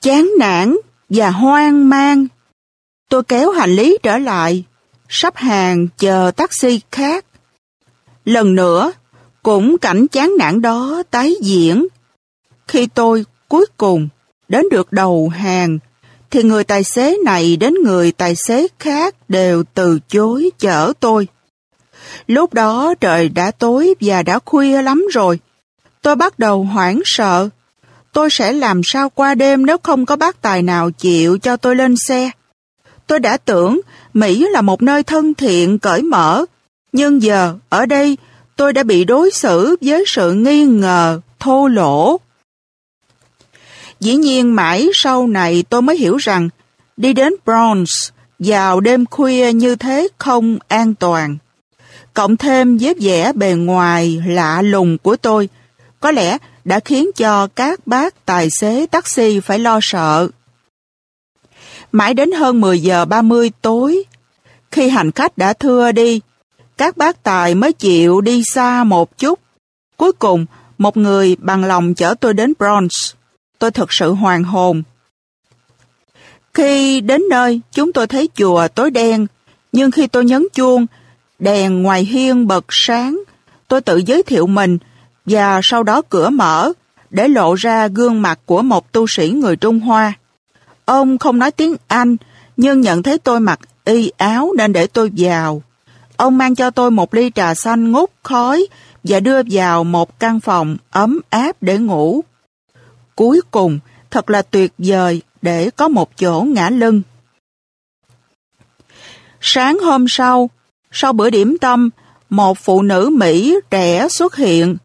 chán nản và hoang mang. Tôi kéo hành lý trở lại, sắp hàng chờ taxi khác. Lần nữa, cũng cảnh chán nản đó tái diễn. Khi tôi cuối cùng đến được đầu hàng, thì người tài xế này đến người tài xế khác đều từ chối chở tôi. Lúc đó trời đã tối và đã khuya lắm rồi. Tôi bắt đầu hoảng sợ. Tôi sẽ làm sao qua đêm nếu không có bác tài nào chịu cho tôi lên xe. Tôi đã tưởng Mỹ là một nơi thân thiện, cởi mở. Nhưng giờ, ở đây, tôi đã bị đối xử với sự nghi ngờ, thô lỗ. Dĩ nhiên mãi sau này tôi mới hiểu rằng đi đến Bronx vào đêm khuya như thế không an toàn. Cộng thêm với vẻ bề ngoài lạ lùng của tôi, có lẽ đã khiến cho các bác tài xế taxi phải lo sợ. Mãi đến hơn 10 giờ 30 tối, khi hành khách đã thưa đi, các bác tài mới chịu đi xa một chút. Cuối cùng, một người bằng lòng chở tôi đến Bronx. Tôi thật sự hoàng hồn. Khi đến nơi, chúng tôi thấy chùa tối đen, nhưng khi tôi nhấn chuông, đèn ngoài hiên bật sáng. Tôi tự giới thiệu mình và sau đó cửa mở để lộ ra gương mặt của một tu sĩ người Trung Hoa. Ông không nói tiếng Anh nhưng nhận thấy tôi mặc y áo nên để tôi vào. Ông mang cho tôi một ly trà xanh ngút khói và đưa vào một căn phòng ấm áp để ngủ. Cuối cùng, thật là tuyệt vời để có một chỗ ngã lưng. Sáng hôm sau, sau bữa điểm tâm, một phụ nữ Mỹ trẻ xuất hiện.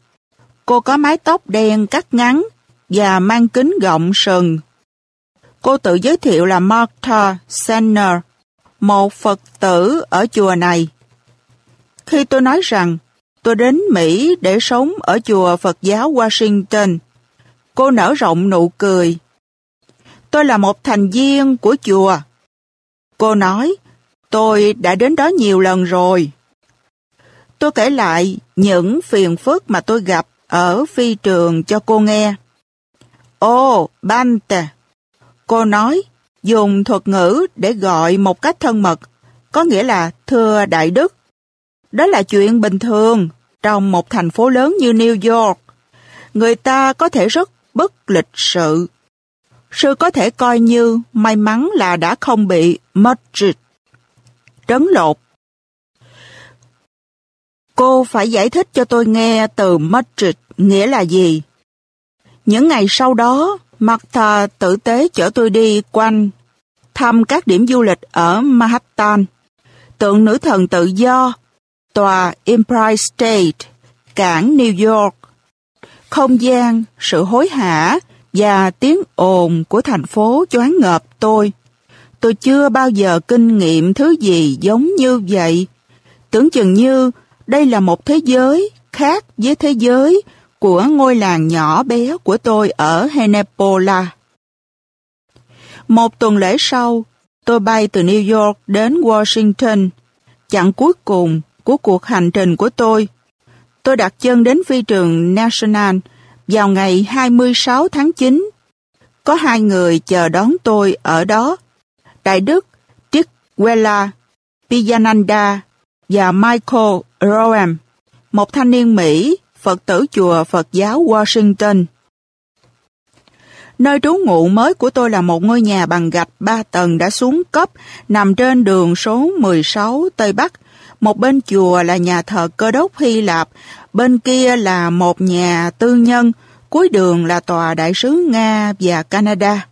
Cô có mái tóc đen cắt ngắn và mang kính gọng sừng. Cô tự giới thiệu là Martha Senner, một Phật tử ở chùa này. Khi tôi nói rằng tôi đến Mỹ để sống ở chùa Phật giáo Washington, cô nở rộng nụ cười. Tôi là một thành viên của chùa. Cô nói, tôi đã đến đó nhiều lần rồi. Tôi kể lại những phiền phức mà tôi gặp ở phi trường cho cô nghe. Ô, Bante, cô nói, dùng thuật ngữ để gọi một cách thân mật, có nghĩa là thưa Đại Đức. Đó là chuyện bình thường trong một thành phố lớn như New York. Người ta có thể rất bất lịch sự. Sư có thể coi như may mắn là đã không bị mất Madrid trấn lột. Cô phải giải thích cho tôi nghe từ Madrid nghĩa là gì. Những ngày sau đó, Martha tử tế chở tôi đi quanh thăm các điểm du lịch ở Manhattan, tượng nữ thần tự do, tòa Empire State, cảng New York, không gian, sự hối hả và tiếng ồn của thành phố choáng ngợp tôi. Tôi chưa bao giờ kinh nghiệm thứ gì giống như vậy. Tưởng chừng như đây là một thế giới khác với thế giới của ngôi làng nhỏ bé của tôi ở Hennepola. Một tuần lễ sau, tôi bay từ New York đến Washington. Chặng cuối cùng của cuộc hành trình của tôi. Tôi đặt chân đến phi trường National vào ngày 26 tháng 9. Có hai người chờ đón tôi ở đó. Đại Đức Tikwela Piyananda và Michael Roem, một thanh niên Mỹ, Phật tử chùa Phật giáo Washington. Nơi trú ngụ mới của tôi là một ngôi nhà bằng gạch ba tầng đã xuống cấp, nằm trên đường số 16 Tây Bắc. Một bên chùa là nhà thờ cơ đốc Hy Lạp, bên kia là một nhà tư nhân, cuối đường là tòa đại sứ Nga và Canada.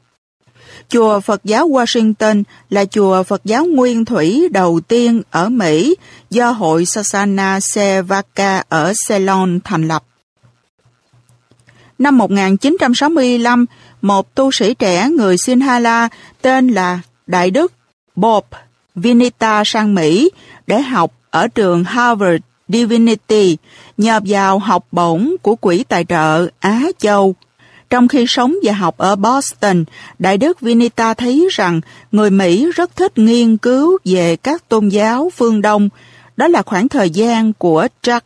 Chùa Phật giáo Washington là chùa Phật giáo nguyên thủy đầu tiên ở Mỹ do hội Sasana Sevaka ở Ceylon thành lập. Năm 1965, một tu sĩ trẻ người Sinhala tên là Đại Đức Bob Vinita sang Mỹ để học ở trường Harvard Divinity nhờ vào học bổng của Quỹ Tài trợ Á Châu. Trong khi sống và học ở Boston, Đại đức Vinita thấy rằng người Mỹ rất thích nghiên cứu về các tôn giáo phương Đông. Đó là khoảng thời gian của Jack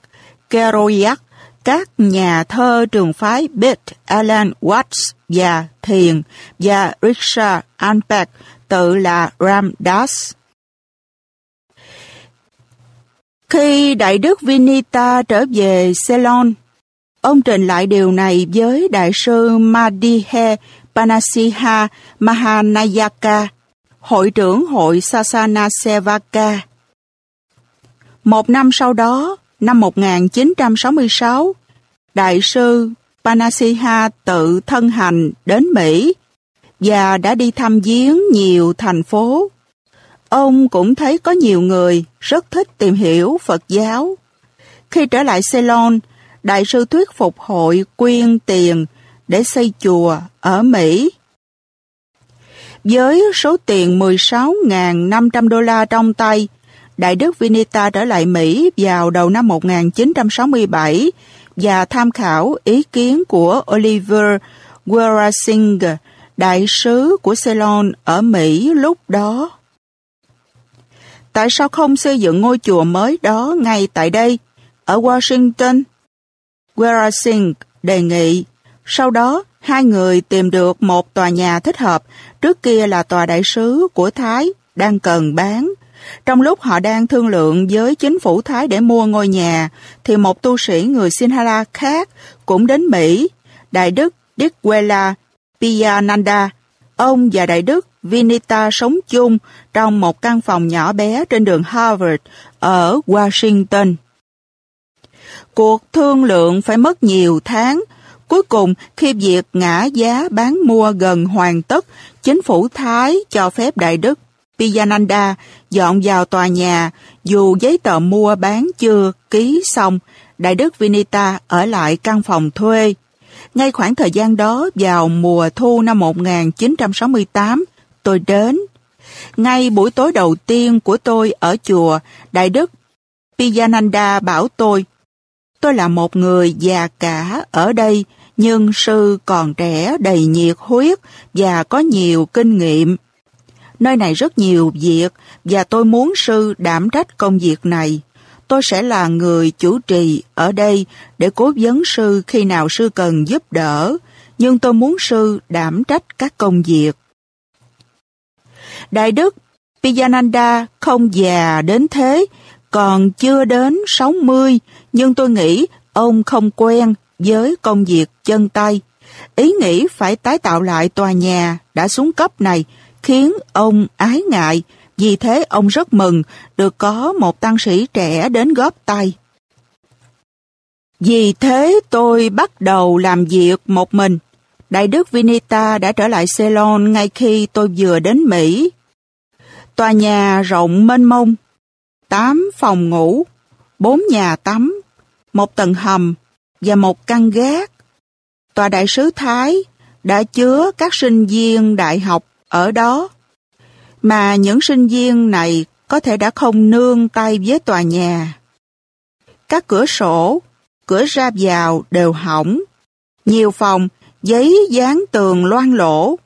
Kerouac, các nhà thơ trường phái Beth, Alan Watts và Thiền và Richard Alpert tự là Ramdas. Khi Đại đức Vinita trở về Ceylon, ông trình lại điều này với Đại sư Madihe Panasiha Mahanayaka, hội trưởng hội Sasana Sevaka. Một năm sau đó, năm 1966, Đại sư Panasiha tự thân hành đến Mỹ và đã đi thăm viếng nhiều thành phố. Ông cũng thấy có nhiều người rất thích tìm hiểu Phật giáo. Khi trở lại Ceylon, Đại sư thuyết phục hội quyên tiền để xây chùa ở Mỹ. Với số tiền 16.500 đô la trong tay, Đại đức Vinita trở lại Mỹ vào đầu năm 1967 và tham khảo ý kiến của Oliver Wurasing, đại sứ của Ceylon ở Mỹ lúc đó. Tại sao không xây dựng ngôi chùa mới đó ngay tại đây, ở Washington? Wurasing đề nghị. Sau đó, hai người tìm được một tòa nhà thích hợp, trước kia là tòa đại sứ của Thái, đang cần bán. Trong lúc họ đang thương lượng với chính phủ Thái để mua ngôi nhà, thì một tu sĩ người Sinhala khác cũng đến Mỹ, Đại đức Dikwela Piyananda. Ông và Đại đức Vinita sống chung trong một căn phòng nhỏ bé trên đường Harvard ở Washington. Cuộc thương lượng phải mất nhiều tháng. Cuối cùng, khi việc ngã giá bán mua gần hoàn tất, chính phủ Thái cho phép Đại đức Piyananda dọn vào tòa nhà dù giấy tờ mua bán chưa ký xong, Đại đức Vinita ở lại căn phòng thuê. Ngay khoảng thời gian đó vào mùa thu năm 1968, tôi đến. Ngay buổi tối đầu tiên của tôi ở chùa, Đại đức Piyananda bảo tôi, tôi là một người già cả ở đây, nhưng sư còn trẻ đầy nhiệt huyết và có nhiều kinh nghiệm. Nơi này rất nhiều việc và tôi muốn sư đảm trách công việc này. Tôi sẽ là người chủ trì ở đây để cố vấn sư khi nào sư cần giúp đỡ, nhưng tôi muốn sư đảm trách các công việc. Đại đức Piyananda không già đến thế, còn chưa đến 60, nhưng tôi nghĩ ông không quen với công việc chân tay. Ý nghĩ phải tái tạo lại tòa nhà đã xuống cấp này khiến ông ái ngại, vì thế ông rất mừng được có một tăng sĩ trẻ đến góp tay. Vì thế tôi bắt đầu làm việc một mình. Đại đức Vinita đã trở lại Ceylon ngay khi tôi vừa đến Mỹ. Tòa nhà rộng mênh mông, 8 phòng ngủ, bốn nhà tắm, một tầng hầm và một căn gác. Tòa đại sứ Thái đã chứa các sinh viên đại học ở đó. Mà những sinh viên này có thể đã không nương tay với tòa nhà. Các cửa sổ, cửa ra vào đều hỏng. Nhiều phòng, giấy dán tường loang lỗ.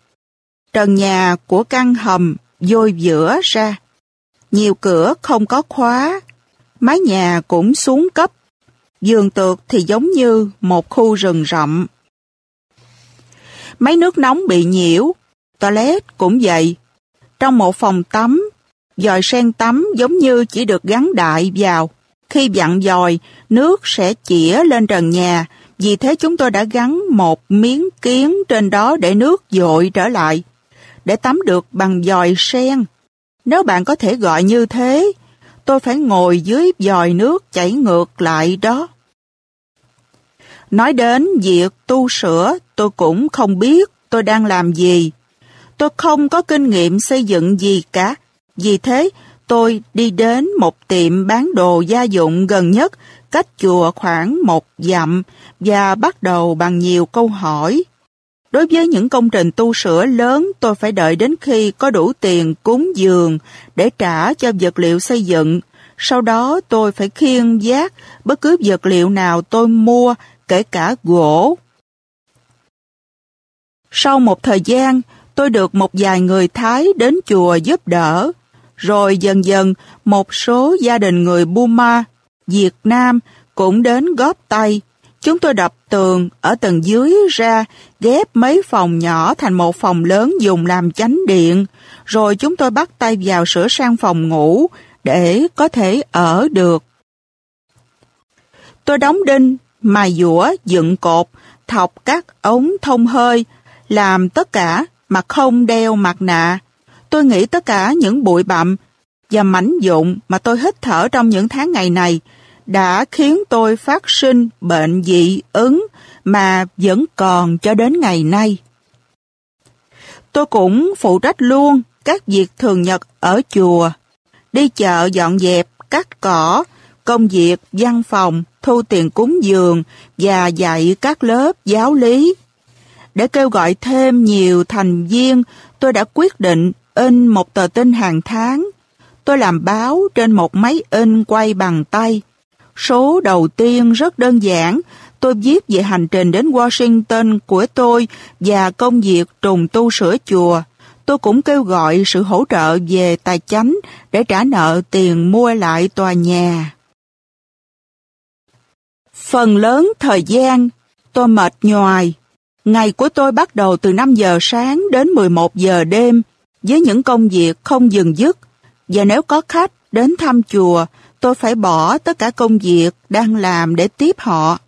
Trần nhà của căn hầm dôi giữa ra. Nhiều cửa không có khóa. Mái nhà cũng xuống cấp. Giường tược thì giống như một khu rừng rậm. Máy nước nóng bị nhiễu, toilet cũng vậy. Trong một phòng tắm, dòi sen tắm giống như chỉ được gắn đại vào. Khi vặn dòi, nước sẽ chĩa lên trần nhà, vì thế chúng tôi đã gắn một miếng kiến trên đó để nước dội trở lại, để tắm được bằng dòi sen. Nếu bạn có thể gọi như thế, tôi phải ngồi dưới dòi nước chảy ngược lại đó. Nói đến việc tu sửa, tôi cũng không biết tôi đang làm gì. Tôi không có kinh nghiệm xây dựng gì cả. Vì thế, tôi đi đến một tiệm bán đồ gia dụng gần nhất, cách chùa khoảng một dặm và bắt đầu bằng nhiều câu hỏi. Đối với những công trình tu sửa lớn, tôi phải đợi đến khi có đủ tiền cúng dường để trả cho vật liệu xây dựng. Sau đó tôi phải khiêng giác bất cứ vật liệu nào tôi mua, kể cả gỗ. Sau một thời gian, tôi được một vài người Thái đến chùa giúp đỡ, rồi dần dần một số gia đình người Burma, Việt Nam cũng đến góp tay, Chúng tôi đập tường ở tầng dưới ra, ghép mấy phòng nhỏ thành một phòng lớn dùng làm chánh điện, rồi chúng tôi bắt tay vào sửa sang phòng ngủ để có thể ở được. Tôi đóng đinh, mài dũa, dựng cột, thọc các ống thông hơi, làm tất cả mà không đeo mặt nạ. Tôi nghĩ tất cả những bụi bặm và mảnh dụng mà tôi hít thở trong những tháng ngày này đã khiến tôi phát sinh bệnh dị ứng mà vẫn còn cho đến ngày nay. Tôi cũng phụ trách luôn các việc thường nhật ở chùa, đi chợ dọn dẹp, cắt cỏ, công việc văn phòng, thu tiền cúng dường và dạy các lớp giáo lý. Để kêu gọi thêm nhiều thành viên, tôi đã quyết định in một tờ tin hàng tháng. Tôi làm báo trên một máy in quay bằng tay. Số đầu tiên rất đơn giản, tôi viết về hành trình đến Washington của tôi và công việc trùng tu sửa chùa. Tôi cũng kêu gọi sự hỗ trợ về tài chánh để trả nợ tiền mua lại tòa nhà. Phần lớn thời gian, tôi mệt nhoài. Ngày của tôi bắt đầu từ 5 giờ sáng đến 11 giờ đêm với những công việc không dừng dứt. Và nếu có khách đến thăm chùa, tôi phải bỏ tất cả công việc đang làm để tiếp họ.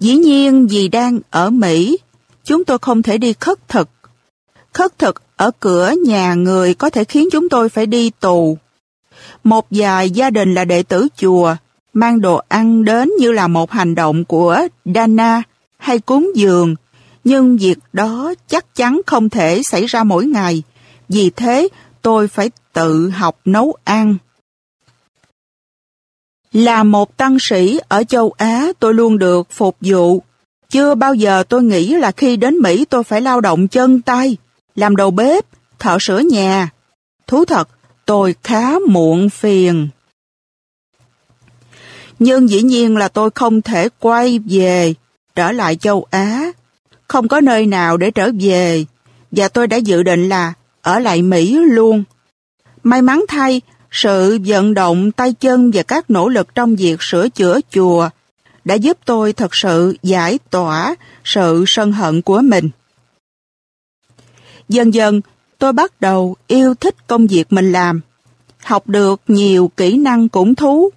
Dĩ nhiên vì đang ở Mỹ, chúng tôi không thể đi khất thực. Khất thực ở cửa nhà người có thể khiến chúng tôi phải đi tù. Một vài gia đình là đệ tử chùa mang đồ ăn đến như là một hành động của Dana hay cúng dường, nhưng việc đó chắc chắn không thể xảy ra mỗi ngày. Vì thế, tôi phải tự học nấu ăn. Là một tăng sĩ ở châu Á, tôi luôn được phục vụ. Chưa bao giờ tôi nghĩ là khi đến Mỹ tôi phải lao động chân tay, làm đầu bếp, thợ sửa nhà. Thú thật, tôi khá muộn phiền. Nhưng dĩ nhiên là tôi không thể quay về, trở lại châu Á. Không có nơi nào để trở về, và tôi đã dự định là ở lại Mỹ luôn. May mắn thay, sự vận động tay chân và các nỗ lực trong việc sửa chữa chùa đã giúp tôi thật sự giải tỏa sự sân hận của mình. Dần dần, tôi bắt đầu yêu thích công việc mình làm, học được nhiều kỹ năng cũng thú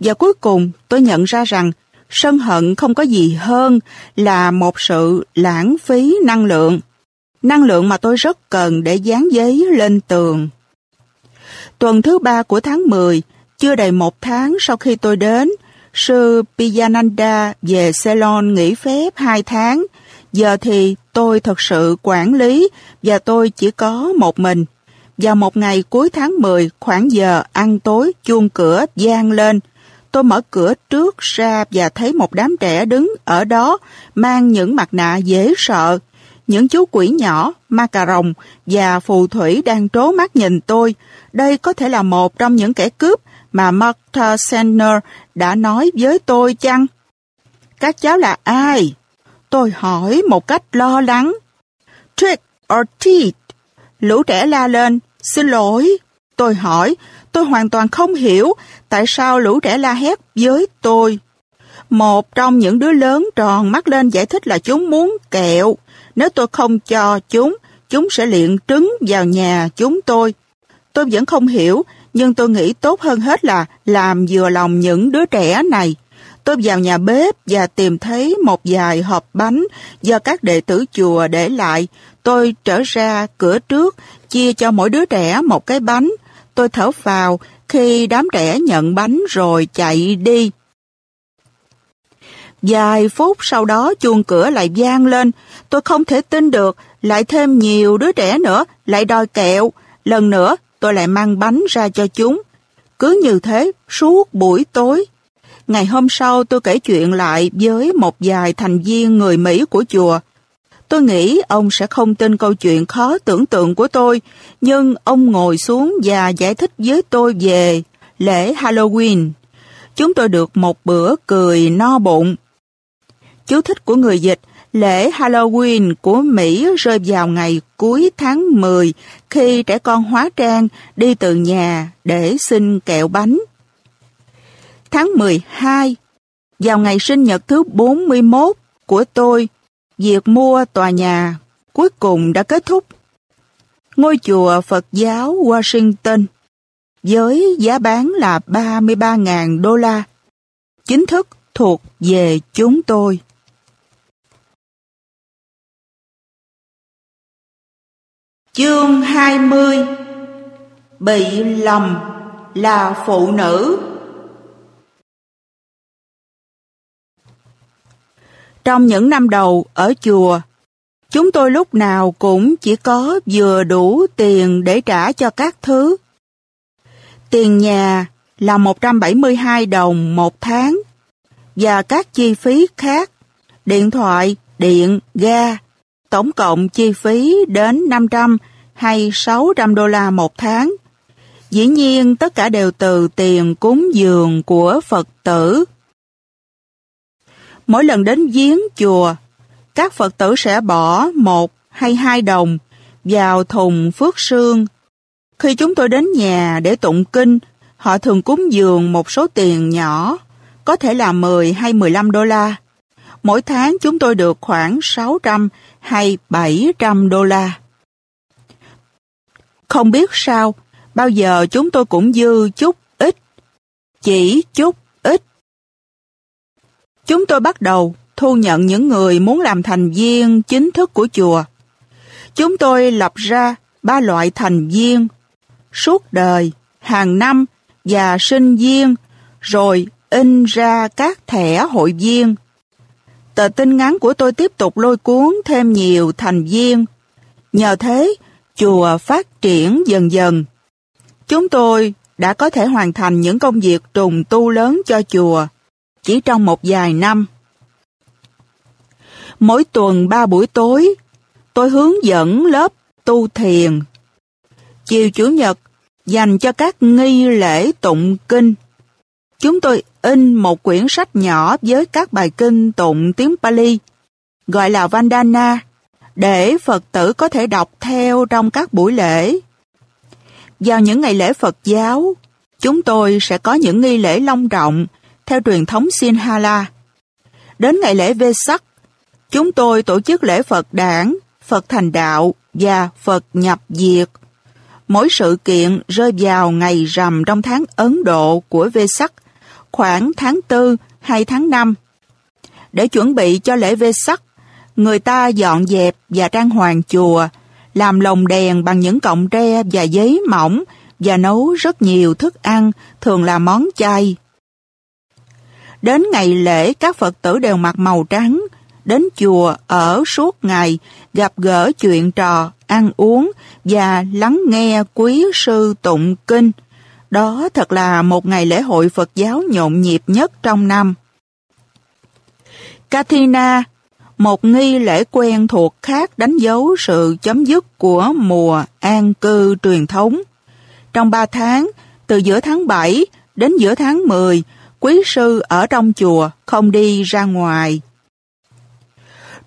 và cuối cùng tôi nhận ra rằng sân hận không có gì hơn là một sự lãng phí năng lượng. Năng lượng mà tôi rất cần để dán giấy lên tường. Tuần thứ ba của tháng 10, chưa đầy một tháng sau khi tôi đến, sư Piyananda về Ceylon nghỉ phép hai tháng. Giờ thì tôi thật sự quản lý và tôi chỉ có một mình. Vào một ngày cuối tháng 10, khoảng giờ ăn tối, chuông cửa gian lên. Tôi mở cửa trước ra và thấy một đám trẻ đứng ở đó mang những mặt nạ dễ sợ. Những chú quỷ nhỏ, ma cà rồng và phù thủy đang trố mắt nhìn tôi. Đây có thể là một trong những kẻ cướp mà Martha Sandner đã nói với tôi chăng? Các cháu là ai? Tôi hỏi một cách lo lắng. Trick or treat? Lũ trẻ la lên. Xin lỗi. Tôi hỏi, tôi hoàn toàn không hiểu tại sao lũ trẻ la hét với tôi. Một trong những đứa lớn tròn mắt lên giải thích là chúng muốn kẹo. Nếu tôi không cho chúng, chúng sẽ liện trứng vào nhà chúng tôi. Tôi vẫn không hiểu, nhưng tôi nghĩ tốt hơn hết là làm vừa lòng những đứa trẻ này. Tôi vào nhà bếp và tìm thấy một vài hộp bánh do các đệ tử chùa để lại. Tôi trở ra cửa trước, chia cho mỗi đứa trẻ một cái bánh. Tôi thở vào khi đám trẻ nhận bánh rồi chạy đi. Vài phút sau đó chuông cửa lại vang lên. Tôi không thể tin được, lại thêm nhiều đứa trẻ nữa, lại đòi kẹo. Lần nữa, tôi lại mang bánh ra cho chúng. Cứ như thế, suốt buổi tối. Ngày hôm sau tôi kể chuyện lại với một vài thành viên người Mỹ của chùa. Tôi nghĩ ông sẽ không tin câu chuyện khó tưởng tượng của tôi, nhưng ông ngồi xuống và giải thích với tôi về lễ Halloween. Chúng tôi được một bữa cười no bụng. Chú thích của người dịch, lễ Halloween của Mỹ rơi vào ngày cuối tháng 10 khi trẻ con hóa trang đi từ nhà để xin kẹo bánh. Tháng 12 Vào ngày sinh nhật thứ 41 của tôi, việc mua tòa nhà cuối cùng đã kết thúc. Ngôi chùa Phật giáo Washington với giá bán là 33.000 đô la, chính thức thuộc về chúng tôi. Chương 20 Bị lầm là phụ nữ Trong những năm đầu ở chùa, chúng tôi lúc nào cũng chỉ có vừa đủ tiền để trả cho các thứ. Tiền nhà là 172 đồng một tháng và các chi phí khác, điện thoại, điện, ga, tổng cộng chi phí đến 500 hay 600 đô la một tháng. Dĩ nhiên tất cả đều từ tiền cúng dường của Phật tử. Mỗi lần đến giếng chùa, các Phật tử sẽ bỏ một hay hai đồng vào thùng phước sương. Khi chúng tôi đến nhà để tụng kinh, họ thường cúng dường một số tiền nhỏ, có thể là 10 hay 15 đô la. Mỗi tháng chúng tôi được khoảng 600 hay 700 đô la. Không biết sao, bao giờ chúng tôi cũng dư chút ít, chỉ chút ít. Chúng tôi bắt đầu thu nhận những người muốn làm thành viên chính thức của chùa. Chúng tôi lập ra ba loại thành viên, suốt đời, hàng năm và sinh viên, rồi in ra các thẻ hội viên. Tờ tin ngắn của tôi tiếp tục lôi cuốn thêm nhiều thành viên. Nhờ thế, chùa phát triển dần dần. Chúng tôi đã có thể hoàn thành những công việc trùng tu lớn cho chùa chỉ trong một vài năm. Mỗi tuần ba buổi tối, tôi hướng dẫn lớp tu thiền. Chiều Chủ nhật dành cho các nghi lễ tụng kinh. Chúng tôi in một quyển sách nhỏ với các bài kinh tụng tiếng Pali, gọi là Vandana, để Phật tử có thể đọc theo trong các buổi lễ. Vào những ngày lễ Phật giáo, chúng tôi sẽ có những nghi lễ long trọng theo truyền thống Sinhala. Đến ngày lễ Vesak, chúng tôi tổ chức lễ Phật đản, Phật thành đạo và Phật nhập diệt. Mỗi sự kiện rơi vào ngày rằm trong tháng Ấn Độ của Vesak, khoảng tháng 4 hay tháng 5. Để chuẩn bị cho lễ Vesak, người ta dọn dẹp và trang hoàng chùa, làm lồng đèn bằng những cọng tre và giấy mỏng và nấu rất nhiều thức ăn, thường là món chay. Đến ngày lễ các Phật tử đều mặc màu trắng, đến chùa ở suốt ngày, gặp gỡ chuyện trò, ăn uống và lắng nghe quý sư tụng kinh. Đó thật là một ngày lễ hội Phật giáo nhộn nhịp nhất trong năm. Katina, một nghi lễ quen thuộc khác đánh dấu sự chấm dứt của mùa an cư truyền thống. Trong ba tháng, từ giữa tháng 7 đến giữa tháng 10, quý sư ở trong chùa không đi ra ngoài.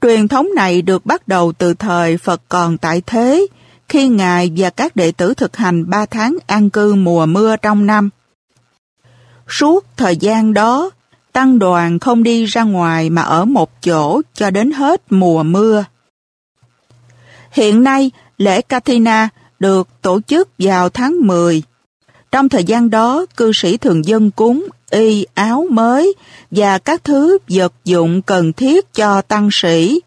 Truyền thống này được bắt đầu từ thời Phật còn tại thế, khi Ngài và các đệ tử thực hành ba tháng an cư mùa mưa trong năm. Suốt thời gian đó, tăng đoàn không đi ra ngoài mà ở một chỗ cho đến hết mùa mưa. Hiện nay, lễ Katina được tổ chức vào tháng 10. Trong thời gian đó, cư sĩ thường dân cúng y áo mới và các thứ vật dụng cần thiết cho tăng sĩ.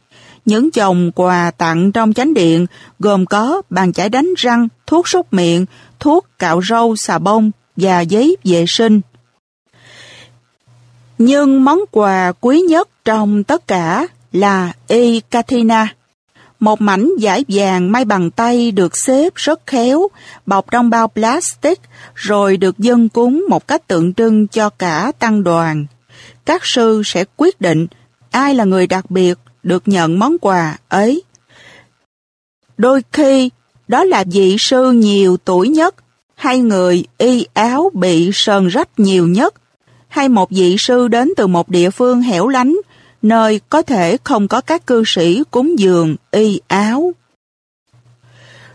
Những chồng quà tặng trong chánh điện gồm có bàn chải đánh răng, thuốc súc miệng, thuốc cạo râu, xà bông và giấy vệ sinh. Nhưng món quà quý nhất trong tất cả là Ekatina, Katina. Một mảnh vải vàng may bằng tay được xếp rất khéo, bọc trong bao plastic, rồi được dân cúng một cách tượng trưng cho cả tăng đoàn. Các sư sẽ quyết định ai là người đặc biệt được nhận món quà ấy. Đôi khi, đó là vị sư nhiều tuổi nhất, hay người y áo bị sờn rách nhiều nhất, hay một vị sư đến từ một địa phương hẻo lánh, nơi có thể không có các cư sĩ cúng dường y áo.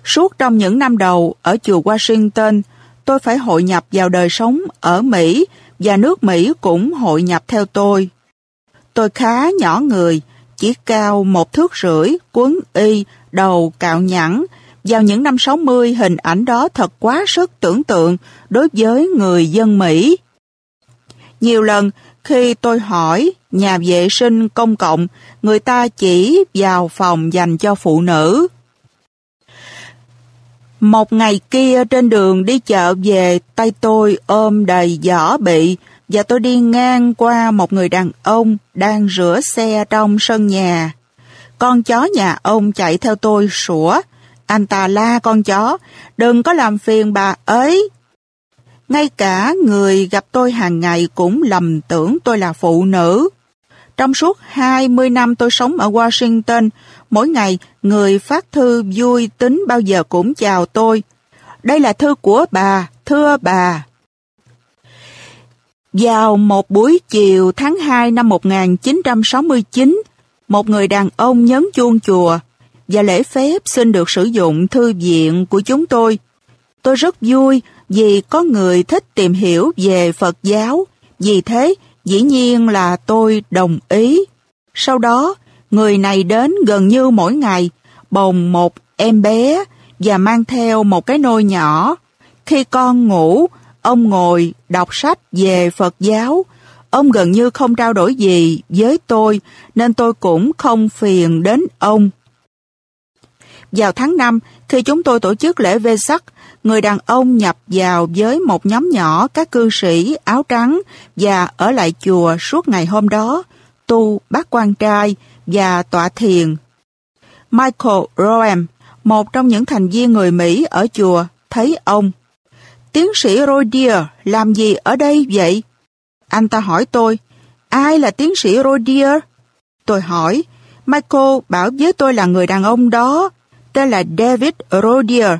Suốt trong những năm đầu ở chùa Washington, tôi phải hội nhập vào đời sống ở Mỹ và nước Mỹ cũng hội nhập theo tôi. Tôi khá nhỏ người, chỉ cao một thước rưỡi, quấn y, đầu cạo nhẵn. Vào những năm 60, hình ảnh đó thật quá sức tưởng tượng đối với người dân Mỹ. Nhiều lần, khi tôi hỏi nhà vệ sinh công cộng, người ta chỉ vào phòng dành cho phụ nữ. Một ngày kia trên đường đi chợ về, tay tôi ôm đầy giỏ bị và tôi đi ngang qua một người đàn ông đang rửa xe trong sân nhà. Con chó nhà ông chạy theo tôi sủa. Anh ta la con chó, đừng có làm phiền bà ấy. Ngay cả người gặp tôi hàng ngày cũng lầm tưởng tôi là phụ nữ. Trong suốt 20 năm tôi sống ở Washington, mỗi ngày người phát thư vui tính bao giờ cũng chào tôi. Đây là thư của bà, thưa bà. Vào một buổi chiều tháng 2 năm 1969, một người đàn ông nhấn chuông chùa và lễ phép xin được sử dụng thư viện của chúng tôi. Tôi rất vui vì có người thích tìm hiểu về Phật giáo, vì thế dĩ nhiên là tôi đồng ý. Sau đó, người này đến gần như mỗi ngày, bồng một em bé và mang theo một cái nôi nhỏ. Khi con ngủ, ông ngồi đọc sách về Phật giáo. Ông gần như không trao đổi gì với tôi, nên tôi cũng không phiền đến ông. Vào tháng 5, khi chúng tôi tổ chức lễ vê sắc, người đàn ông nhập vào với một nhóm nhỏ các cư sĩ áo trắng và ở lại chùa suốt ngày hôm đó, tu bác quan trai và tọa thiền. Michael Roem, một trong những thành viên người Mỹ ở chùa, thấy ông. Tiến sĩ Rodier làm gì ở đây vậy? Anh ta hỏi tôi, ai là tiến sĩ Rodier? Tôi hỏi, Michael bảo với tôi là người đàn ông đó, tên là David Rodier,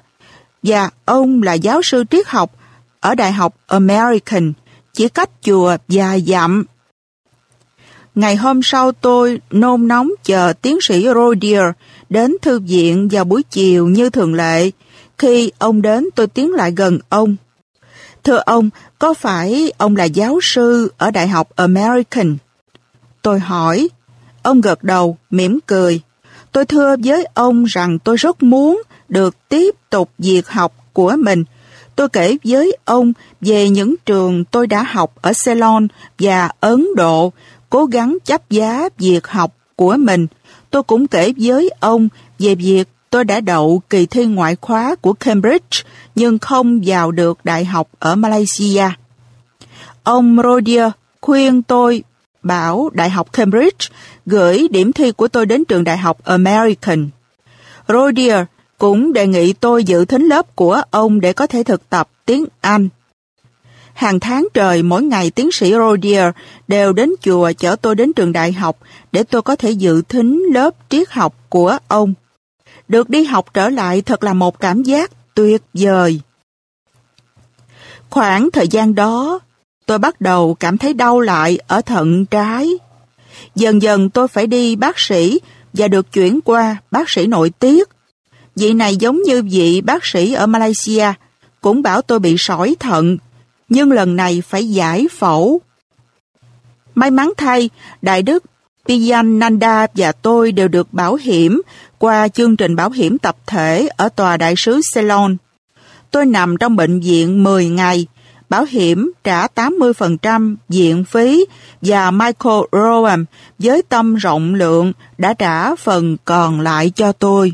và ông là giáo sư triết học ở Đại học American, chỉ cách chùa vài dặm. Ngày hôm sau tôi nôn nóng chờ tiến sĩ Rodier đến thư viện vào buổi chiều như thường lệ. Khi ông đến tôi tiến lại gần ông. Thưa ông, có phải ông là giáo sư ở Đại học American? Tôi hỏi. Ông gật đầu, mỉm cười. Tôi thưa với ông rằng tôi rất muốn được tiếp tục việc học của mình. Tôi kể với ông về những trường tôi đã học ở Ceylon và Ấn Độ, cố gắng chấp giá việc học của mình. Tôi cũng kể với ông về việc tôi đã đậu kỳ thi ngoại khóa của Cambridge, nhưng không vào được đại học ở Malaysia. Ông Rodier khuyên tôi, bảo Đại học Cambridge gửi điểm thi của tôi đến trường Đại học American. Rodier cũng đề nghị tôi dự thính lớp của ông để có thể thực tập tiếng Anh. Hàng tháng trời, mỗi ngày tiến sĩ Rodier đều đến chùa chở tôi đến trường đại học để tôi có thể dự thính lớp triết học của ông. Được đi học trở lại thật là một cảm giác tuyệt vời. Khoảng thời gian đó, tôi bắt đầu cảm thấy đau lại ở thận trái. Dần dần tôi phải đi bác sĩ và được chuyển qua bác sĩ nội tiết. Vị này giống như vị bác sĩ ở Malaysia, cũng bảo tôi bị sỏi thận, nhưng lần này phải giải phẫu. May mắn thay, Đại Đức Piyananda và tôi đều được bảo hiểm qua chương trình bảo hiểm tập thể ở tòa đại sứ Ceylon. Tôi nằm trong bệnh viện 10 ngày, bảo hiểm trả 80% viện phí và Michael Rowan với tâm rộng lượng đã trả phần còn lại cho tôi.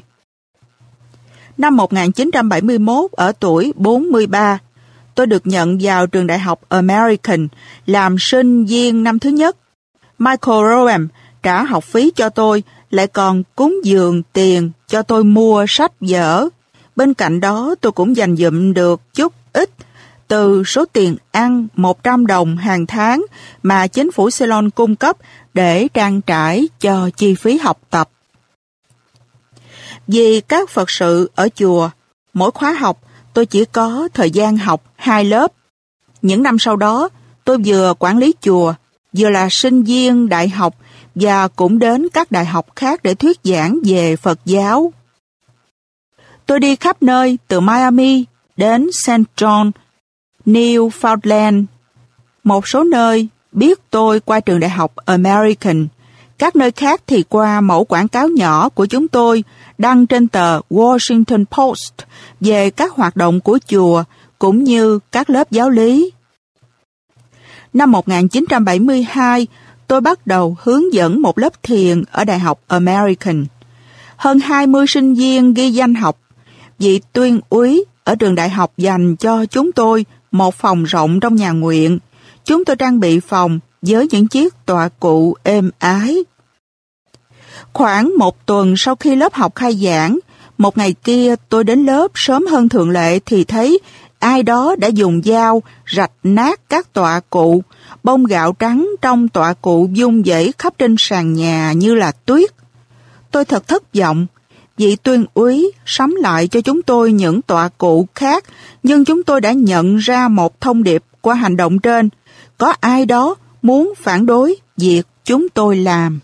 Năm 1971 ở tuổi 43, tôi được nhận vào trường đại học American làm sinh viên năm thứ nhất. Michael Rowan trả học phí cho tôi lại còn cúng dường tiền cho tôi mua sách vở. Bên cạnh đó tôi cũng dành dụm được chút ít từ số tiền ăn 100 đồng hàng tháng mà chính phủ Ceylon cung cấp để trang trải cho chi phí học tập. Vì các Phật sự ở chùa, mỗi khóa học tôi chỉ có thời gian học hai lớp. Những năm sau đó, tôi vừa quản lý chùa, vừa là sinh viên đại học và cũng đến các đại học khác để thuyết giảng về Phật giáo. Tôi đi khắp nơi từ Miami đến St. John, Newfoundland, một số nơi biết tôi qua trường đại học American. Các nơi khác thì qua mẫu quảng cáo nhỏ của chúng tôi đăng trên tờ Washington Post về các hoạt động của chùa cũng như các lớp giáo lý. Năm 1972, tôi bắt đầu hướng dẫn một lớp thiền ở Đại học American. Hơn 20 sinh viên ghi danh học. Vị tuyên úy ở trường đại học dành cho chúng tôi một phòng rộng trong nhà nguyện. Chúng tôi trang bị phòng với những chiếc tọa cụ êm ái. Khoảng một tuần sau khi lớp học khai giảng, một ngày kia tôi đến lớp sớm hơn thường lệ thì thấy ai đó đã dùng dao rạch nát các tọa cụ, bông gạo trắng trong tọa cụ dung dẫy khắp trên sàn nhà như là tuyết. Tôi thật thất vọng. Vị tuyên úy sắm lại cho chúng tôi những tọa cụ khác, nhưng chúng tôi đã nhận ra một thông điệp qua hành động trên. Có ai đó muốn phản đối việc chúng tôi làm.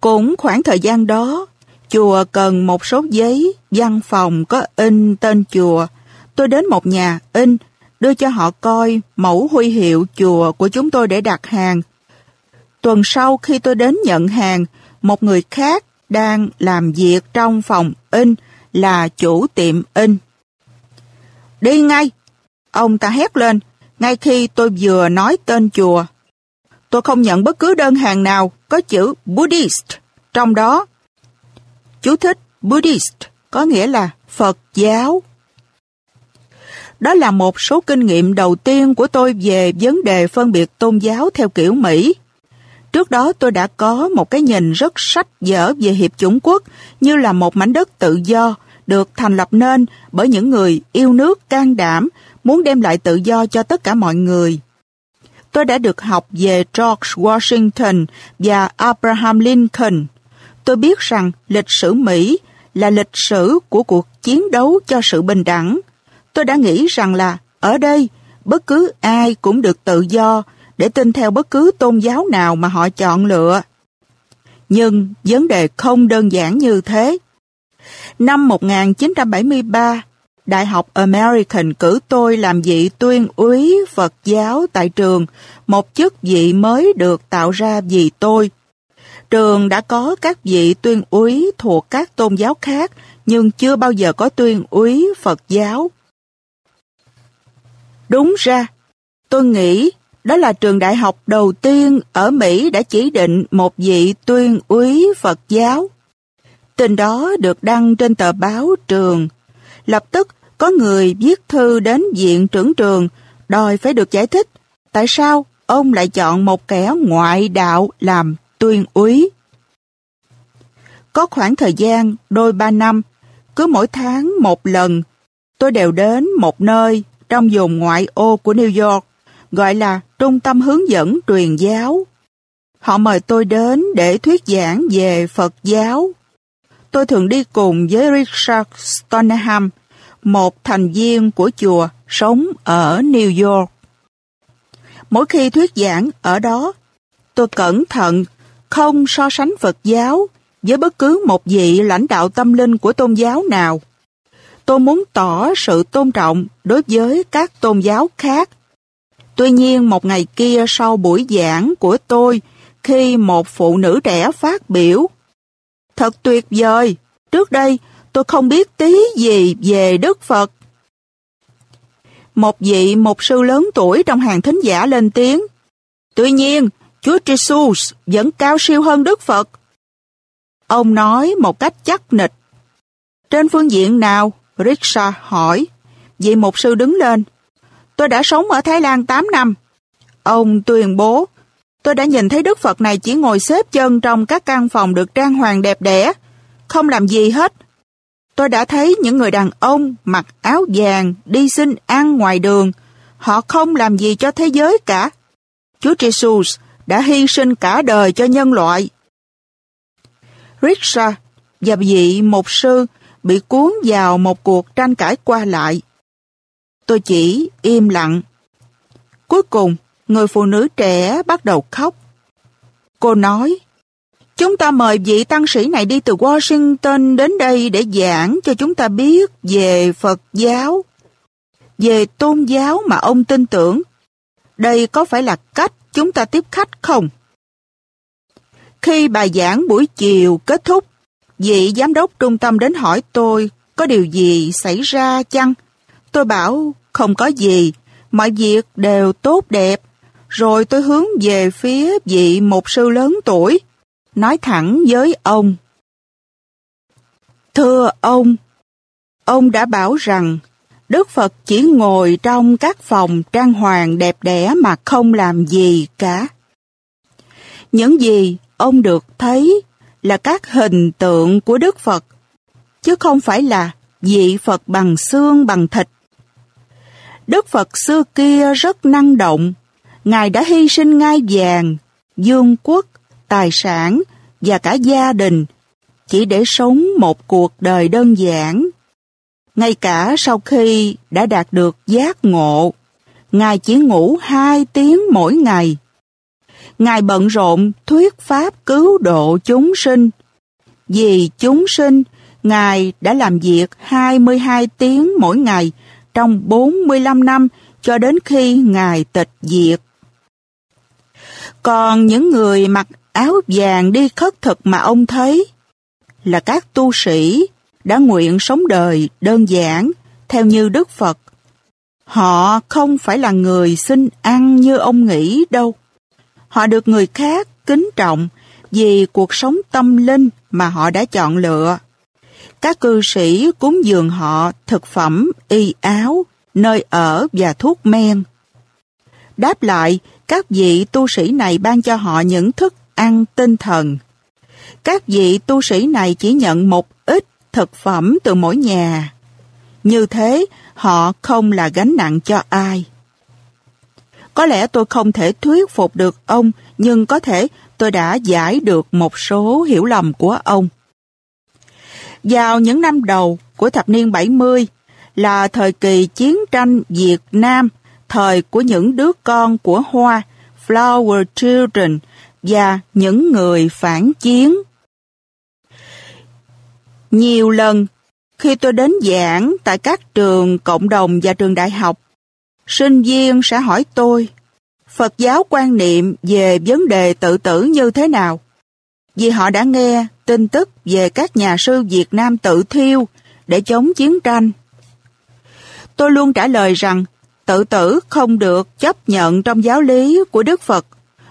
Cũng khoảng thời gian đó, chùa cần một số giấy, văn phòng có in tên chùa. Tôi đến một nhà in, đưa cho họ coi mẫu huy hiệu chùa của chúng tôi để đặt hàng. Tuần sau khi tôi đến nhận hàng, một người khác đang làm việc trong phòng in là chủ tiệm in. Đi ngay! Ông ta hét lên, ngay khi tôi vừa nói tên chùa. Tôi không nhận bất cứ đơn hàng nào có chữ Buddhist trong đó. Chú thích Buddhist có nghĩa là Phật giáo. Đó là một số kinh nghiệm đầu tiên của tôi về vấn đề phân biệt tôn giáo theo kiểu Mỹ. Trước đó, tôi đã có một cái nhìn rất sách dở về Hiệp chủng quốc, như là một mảnh đất tự do, được thành lập nên bởi những người yêu nước, can đảm, muốn đem lại tự do cho tất cả mọi người. Tôi đã được học về George Washington và Abraham Lincoln. Tôi biết rằng lịch sử Mỹ là lịch sử của cuộc chiến đấu cho sự bình đẳng. Tôi đã nghĩ rằng là ở đây bất cứ ai cũng được tự do để tin theo bất cứ tôn giáo nào mà họ chọn lựa. Nhưng vấn đề không đơn giản như thế. Năm 1973, Đại học American cử tôi làm vị tuyên úy Phật giáo tại trường, một chức vị mới được tạo ra vì tôi. Trường đã có các vị tuyên úy thuộc các tôn giáo khác, nhưng chưa bao giờ có tuyên úy Phật giáo. Đúng ra, tôi nghĩ đó là trường đại học đầu tiên ở Mỹ đã chỉ định một vị tuyên úy Phật giáo. Tin đó được đăng trên tờ báo trường. Lập tức có người viết thư đến viện trưởng trường đòi phải được giải thích tại sao ông lại chọn một kẻ ngoại đạo làm tuyên úy. Có khoảng thời gian đôi ba năm, cứ mỗi tháng một lần, tôi đều đến một nơi trong vùng ngoại ô của New York gọi là Trung tâm Hướng dẫn Truyền giáo. Họ mời tôi đến để thuyết giảng về Phật giáo. Tôi thường đi cùng với Richard Stoneham, một thành viên của chùa sống ở New York. Mỗi khi thuyết giảng ở đó, tôi cẩn thận không so sánh Phật giáo với bất cứ một vị lãnh đạo tâm linh của tôn giáo nào. Tôi muốn tỏ sự tôn trọng đối với các tôn giáo khác Tuy nhiên một ngày kia sau buổi giảng của tôi, khi một phụ nữ trẻ phát biểu, Thật tuyệt vời, trước đây tôi không biết tí gì về Đức Phật. Một vị một sư lớn tuổi trong hàng thính giả lên tiếng. Tuy nhiên, Chúa Jesus vẫn cao siêu hơn Đức Phật. Ông nói một cách chắc nịch. Trên phương diện nào? Riksha hỏi. Vị một sư đứng lên. Tôi đã sống ở Thái Lan 8 năm. Ông tuyên bố, tôi đã nhìn thấy Đức Phật này chỉ ngồi xếp chân trong các căn phòng được trang hoàng đẹp đẽ, không làm gì hết. Tôi đã thấy những người đàn ông mặc áo vàng đi xin ăn ngoài đường. Họ không làm gì cho thế giới cả. Chúa Jesus đã hy sinh cả đời cho nhân loại. Richard và vị một sư bị cuốn vào một cuộc tranh cãi qua lại. Tôi chỉ im lặng. Cuối cùng, người phụ nữ trẻ bắt đầu khóc. Cô nói, Chúng ta mời vị tăng sĩ này đi từ Washington đến đây để giảng cho chúng ta biết về Phật giáo, về tôn giáo mà ông tin tưởng. đây có phải là cách chúng ta tiếp khách không? Khi bài giảng buổi chiều kết thúc, vị giám đốc trung tâm đến hỏi tôi có điều gì xảy ra chăng? Tôi bảo không có gì, mọi việc đều tốt đẹp. Rồi tôi hướng về phía vị một sư lớn tuổi, nói thẳng với ông. Thưa ông, ông đã bảo rằng Đức Phật chỉ ngồi trong các phòng trang hoàng đẹp đẽ mà không làm gì cả. Những gì ông được thấy là các hình tượng của Đức Phật, chứ không phải là vị Phật bằng xương bằng thịt. Đức Phật xưa kia rất năng động, Ngài đã hy sinh ngai vàng, dương quốc, tài sản và cả gia đình chỉ để sống một cuộc đời đơn giản. Ngay cả sau khi đã đạt được giác ngộ, Ngài chỉ ngủ hai tiếng mỗi ngày. Ngài bận rộn thuyết pháp cứu độ chúng sinh. Vì chúng sinh, Ngài đã làm việc 22 tiếng mỗi ngày trong 45 năm cho đến khi Ngài tịch diệt. Còn những người mặc áo vàng đi khất thực mà ông thấy là các tu sĩ đã nguyện sống đời đơn giản theo như Đức Phật. Họ không phải là người xin ăn như ông nghĩ đâu. Họ được người khác kính trọng vì cuộc sống tâm linh mà họ đã chọn lựa. Các cư sĩ cúng dường họ thực phẩm, y áo, nơi ở và thuốc men. Đáp lại, các vị tu sĩ này ban cho họ những thức ăn tinh thần. Các vị tu sĩ này chỉ nhận một ít thực phẩm từ mỗi nhà. Như thế, họ không là gánh nặng cho ai. Có lẽ tôi không thể thuyết phục được ông, nhưng có thể tôi đã giải được một số hiểu lầm của ông. Vào những năm đầu của thập niên 70 là thời kỳ chiến tranh Việt Nam, thời của những đứa con của Hoa, Flower Children và những người phản chiến. Nhiều lần, khi tôi đến giảng tại các trường cộng đồng và trường đại học, sinh viên sẽ hỏi tôi Phật giáo quan niệm về vấn đề tự tử như thế nào? Vì họ đã nghe tin tức về các nhà sư Việt Nam tự thiêu để chống chiến tranh. Tôi luôn trả lời rằng tự tử không được chấp nhận trong giáo lý của Đức Phật.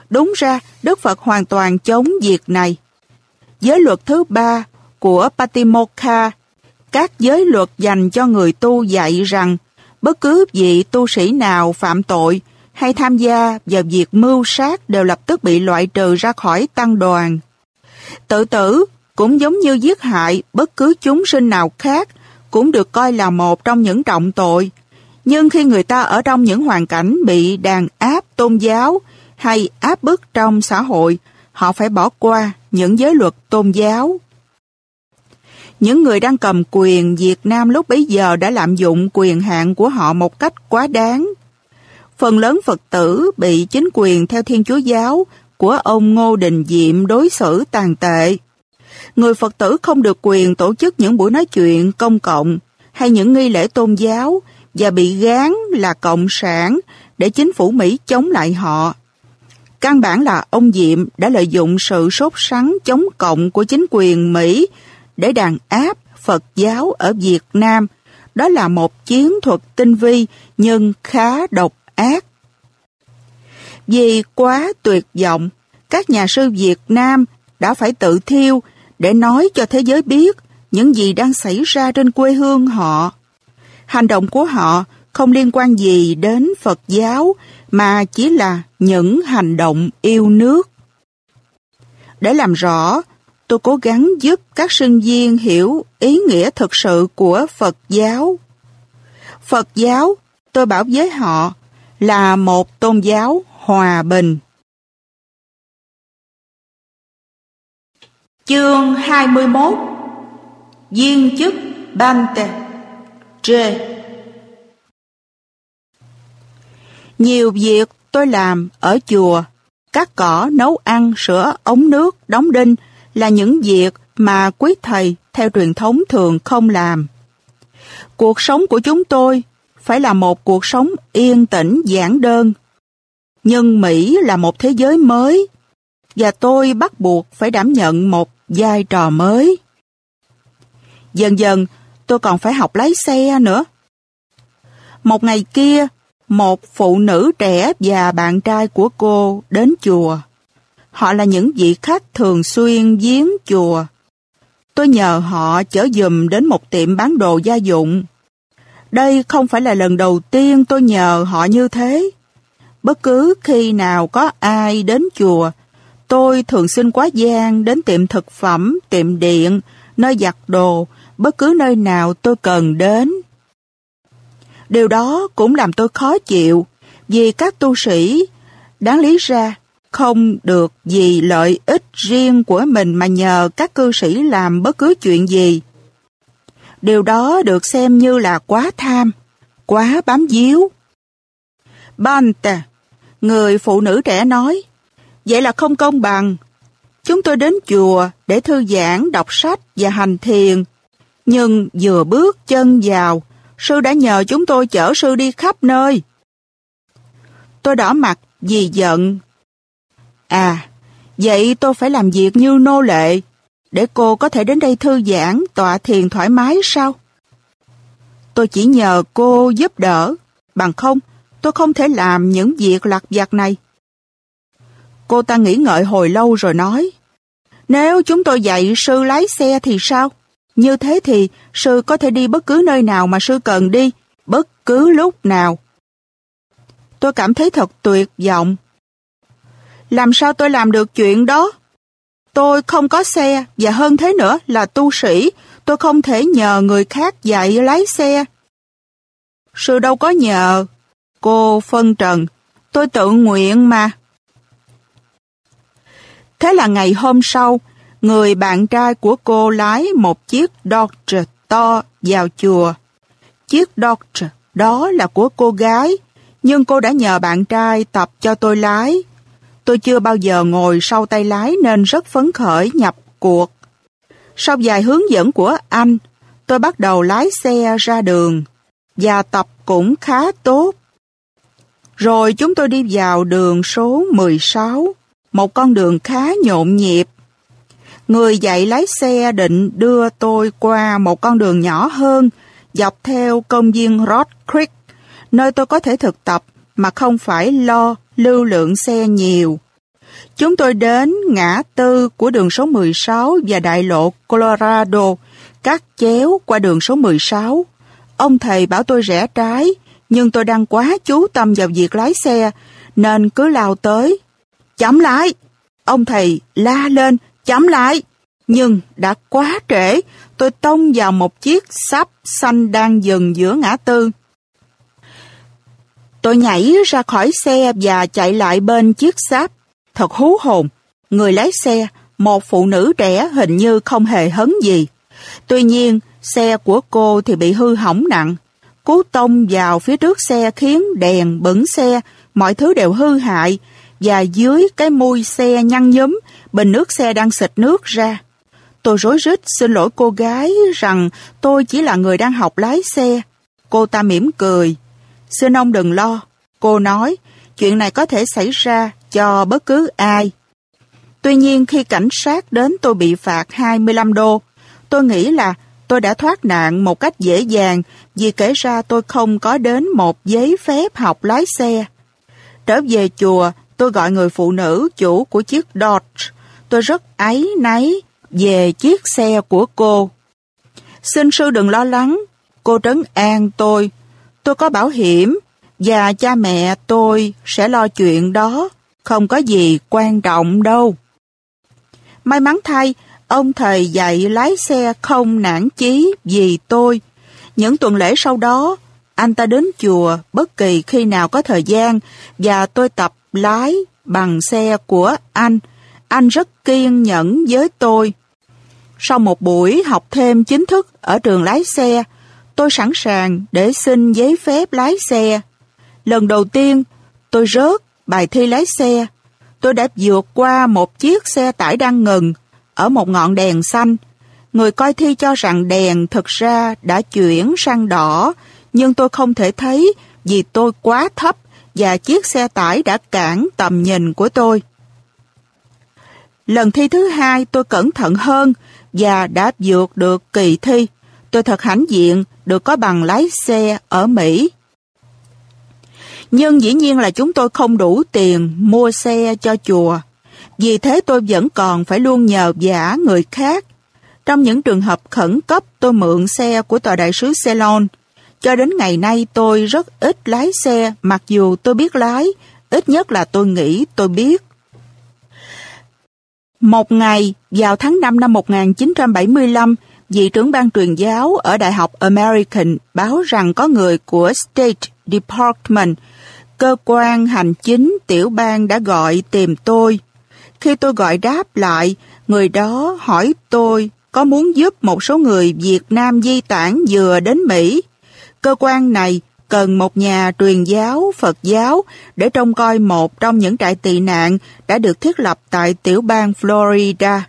Đúng ra, Đức Phật hoàn toàn chống việc này. Giới luật thứ ba của Patimokkha, các giới luật dành cho người tu dạy rằng bất cứ vị tu sĩ nào phạm tội hay tham gia vào việc mưu sát đều lập tức bị loại trừ ra khỏi tăng đoàn. Tự tử cũng giống như giết hại bất cứ chúng sinh nào khác cũng được coi là một trong những trọng tội. Nhưng khi người ta ở trong những hoàn cảnh bị đàn áp tôn giáo hay áp bức trong xã hội, họ phải bỏ qua những giới luật tôn giáo. Những người đang cầm quyền Việt Nam lúc bấy giờ đã lạm dụng quyền hạn của họ một cách quá đáng. Phần lớn Phật tử bị chính quyền theo Thiên Chúa Giáo của ông Ngô Đình Diệm đối xử tàn tệ. Người Phật tử không được quyền tổ chức những buổi nói chuyện công cộng hay những nghi lễ tôn giáo và bị gán là cộng sản để chính phủ Mỹ chống lại họ. Căn bản là ông Diệm đã lợi dụng sự sốt sắng chống cộng của chính quyền Mỹ để đàn áp Phật giáo ở Việt Nam. Đó là một chiến thuật tinh vi nhưng khá độc ác. Vì quá tuyệt vọng, các nhà sư Việt Nam đã phải tự thiêu để nói cho thế giới biết những gì đang xảy ra trên quê hương họ. Hành động của họ không liên quan gì đến Phật giáo mà chỉ là những hành động yêu nước. Để làm rõ, tôi cố gắng giúp các sinh viên hiểu ý nghĩa thực sự của Phật giáo. Phật giáo, tôi bảo với họ, là một tôn giáo hòa bình. Chương 21 Viên chức Bante J Nhiều việc tôi làm ở chùa, cắt cỏ, nấu ăn, sửa ống nước, đóng đinh là những việc mà quý thầy theo truyền thống thường không làm. Cuộc sống của chúng tôi phải là một cuộc sống yên tĩnh giản đơn. Nhưng Mỹ là một thế giới mới, và tôi bắt buộc phải đảm nhận một vai trò mới. Dần dần, tôi còn phải học lái xe nữa. Một ngày kia, một phụ nữ trẻ và bạn trai của cô đến chùa. Họ là những vị khách thường xuyên giếng chùa. Tôi nhờ họ chở dùm đến một tiệm bán đồ gia dụng. Đây không phải là lần đầu tiên tôi nhờ họ như thế. Bất cứ khi nào có ai đến chùa, tôi thường xin quá gian đến tiệm thực phẩm, tiệm điện, nơi giặt đồ, bất cứ nơi nào tôi cần đến. Điều đó cũng làm tôi khó chịu, vì các tu sĩ, đáng lý ra, không được vì lợi ích riêng của mình mà nhờ các cư sĩ làm bất cứ chuyện gì. Điều đó được xem như là quá tham, quá bám díu. Bante, người phụ nữ trẻ nói, vậy là không công bằng. Chúng tôi đến chùa để thư giãn, đọc sách và hành thiền. Nhưng vừa bước chân vào, sư đã nhờ chúng tôi chở sư đi khắp nơi. Tôi đỏ mặt vì giận. À, vậy tôi phải làm việc như nô lệ, để cô có thể đến đây thư giãn, tọa thiền thoải mái sao? Tôi chỉ nhờ cô giúp đỡ, bằng không tôi không thể làm những việc lặt vặt này. Cô ta nghĩ ngợi hồi lâu rồi nói, nếu chúng tôi dạy sư lái xe thì sao? Như thế thì sư có thể đi bất cứ nơi nào mà sư cần đi, bất cứ lúc nào. Tôi cảm thấy thật tuyệt vọng. Làm sao tôi làm được chuyện đó? Tôi không có xe và hơn thế nữa là tu sĩ, tôi không thể nhờ người khác dạy lái xe. Sư đâu có nhờ. Cô phân trần, tôi tự nguyện mà. Thế là ngày hôm sau, người bạn trai của cô lái một chiếc Dodge to vào chùa. Chiếc Dodge đó là của cô gái, nhưng cô đã nhờ bạn trai tập cho tôi lái. Tôi chưa bao giờ ngồi sau tay lái nên rất phấn khởi nhập cuộc. Sau vài hướng dẫn của anh, tôi bắt đầu lái xe ra đường và tập cũng khá tốt. Rồi chúng tôi đi vào đường số 16, một con đường khá nhộn nhịp. Người dạy lái xe định đưa tôi qua một con đường nhỏ hơn, dọc theo công viên Rod Creek, nơi tôi có thể thực tập mà không phải lo lưu lượng xe nhiều. Chúng tôi đến ngã tư của đường số 16 và đại lộ Colorado, cắt chéo qua đường số 16. Ông thầy bảo tôi rẽ trái, nhưng tôi đang quá chú tâm vào việc lái xe, nên cứ lao tới. Chấm lái! Ông thầy la lên, chấm lái! Nhưng đã quá trễ, tôi tông vào một chiếc sắp xanh đang dừng giữa ngã tư. Tôi nhảy ra khỏi xe và chạy lại bên chiếc sáp. Thật hú hồn, người lái xe, một phụ nữ trẻ hình như không hề hấn gì. Tuy nhiên, xe của cô thì bị hư hỏng nặng. Cú tông vào phía trước xe khiến đèn, bẩn xe, mọi thứ đều hư hại và dưới cái mui xe nhăn nhúm, bình nước xe đang xịt nước ra. Tôi rối rít xin lỗi cô gái rằng tôi chỉ là người đang học lái xe. Cô ta mỉm cười. Xin ông đừng lo. Cô nói, chuyện này có thể xảy ra cho bất cứ ai. Tuy nhiên khi cảnh sát đến tôi bị phạt 25 đô. Tôi nghĩ là tôi đã thoát nạn một cách dễ dàng vì kể ra tôi không có đến một giấy phép học lái xe. Trở về chùa, tôi gọi người phụ nữ chủ của chiếc Dodge. Tôi rất áy náy về chiếc xe của cô. Xin sư đừng lo lắng, cô trấn an tôi. Tôi có bảo hiểm và cha mẹ tôi sẽ lo chuyện đó, không có gì quan trọng đâu. May mắn thay, ông thầy dạy lái xe không nản chí vì tôi. Những tuần lễ sau đó, anh ta đến chùa bất kỳ khi nào có thời gian và tôi tập lái bằng xe của anh. Anh rất kiên nhẫn với tôi. Sau một buổi học thêm chính thức ở trường lái xe, tôi sẵn sàng để xin giấy phép lái xe. Lần đầu tiên, tôi rớt bài thi lái xe. Tôi đã vượt qua một chiếc xe tải đang ngừng ở một ngọn đèn xanh. Người coi thi cho rằng đèn thực ra đã chuyển sang đỏ, nhưng tôi không thể thấy vì tôi quá thấp và chiếc xe tải đã cản tầm nhìn của tôi. Lần thi thứ hai tôi cẩn thận hơn và đã vượt được kỳ thi. Tôi thật hãnh diện được có bằng lái xe ở Mỹ. Nhưng dĩ nhiên là chúng tôi không đủ tiền mua xe cho chùa. Vì thế tôi vẫn còn phải luôn nhờ giả người khác. Trong những trường hợp khẩn cấp tôi mượn xe của tòa đại sứ Ceylon. Cho đến ngày nay tôi rất ít lái xe mặc dù tôi biết lái, ít nhất là tôi nghĩ tôi biết. Một ngày, vào tháng 5 năm 1975, vị trưởng ban truyền giáo ở Đại học American báo rằng có người của State Department, cơ quan hành chính tiểu bang đã gọi tìm tôi. Khi tôi gọi đáp lại, người đó hỏi tôi có muốn giúp một số người Việt Nam di tản vừa đến Mỹ. Cơ quan này cần một nhà truyền giáo Phật giáo để trông coi một trong những trại tị nạn đã được thiết lập tại tiểu bang Florida.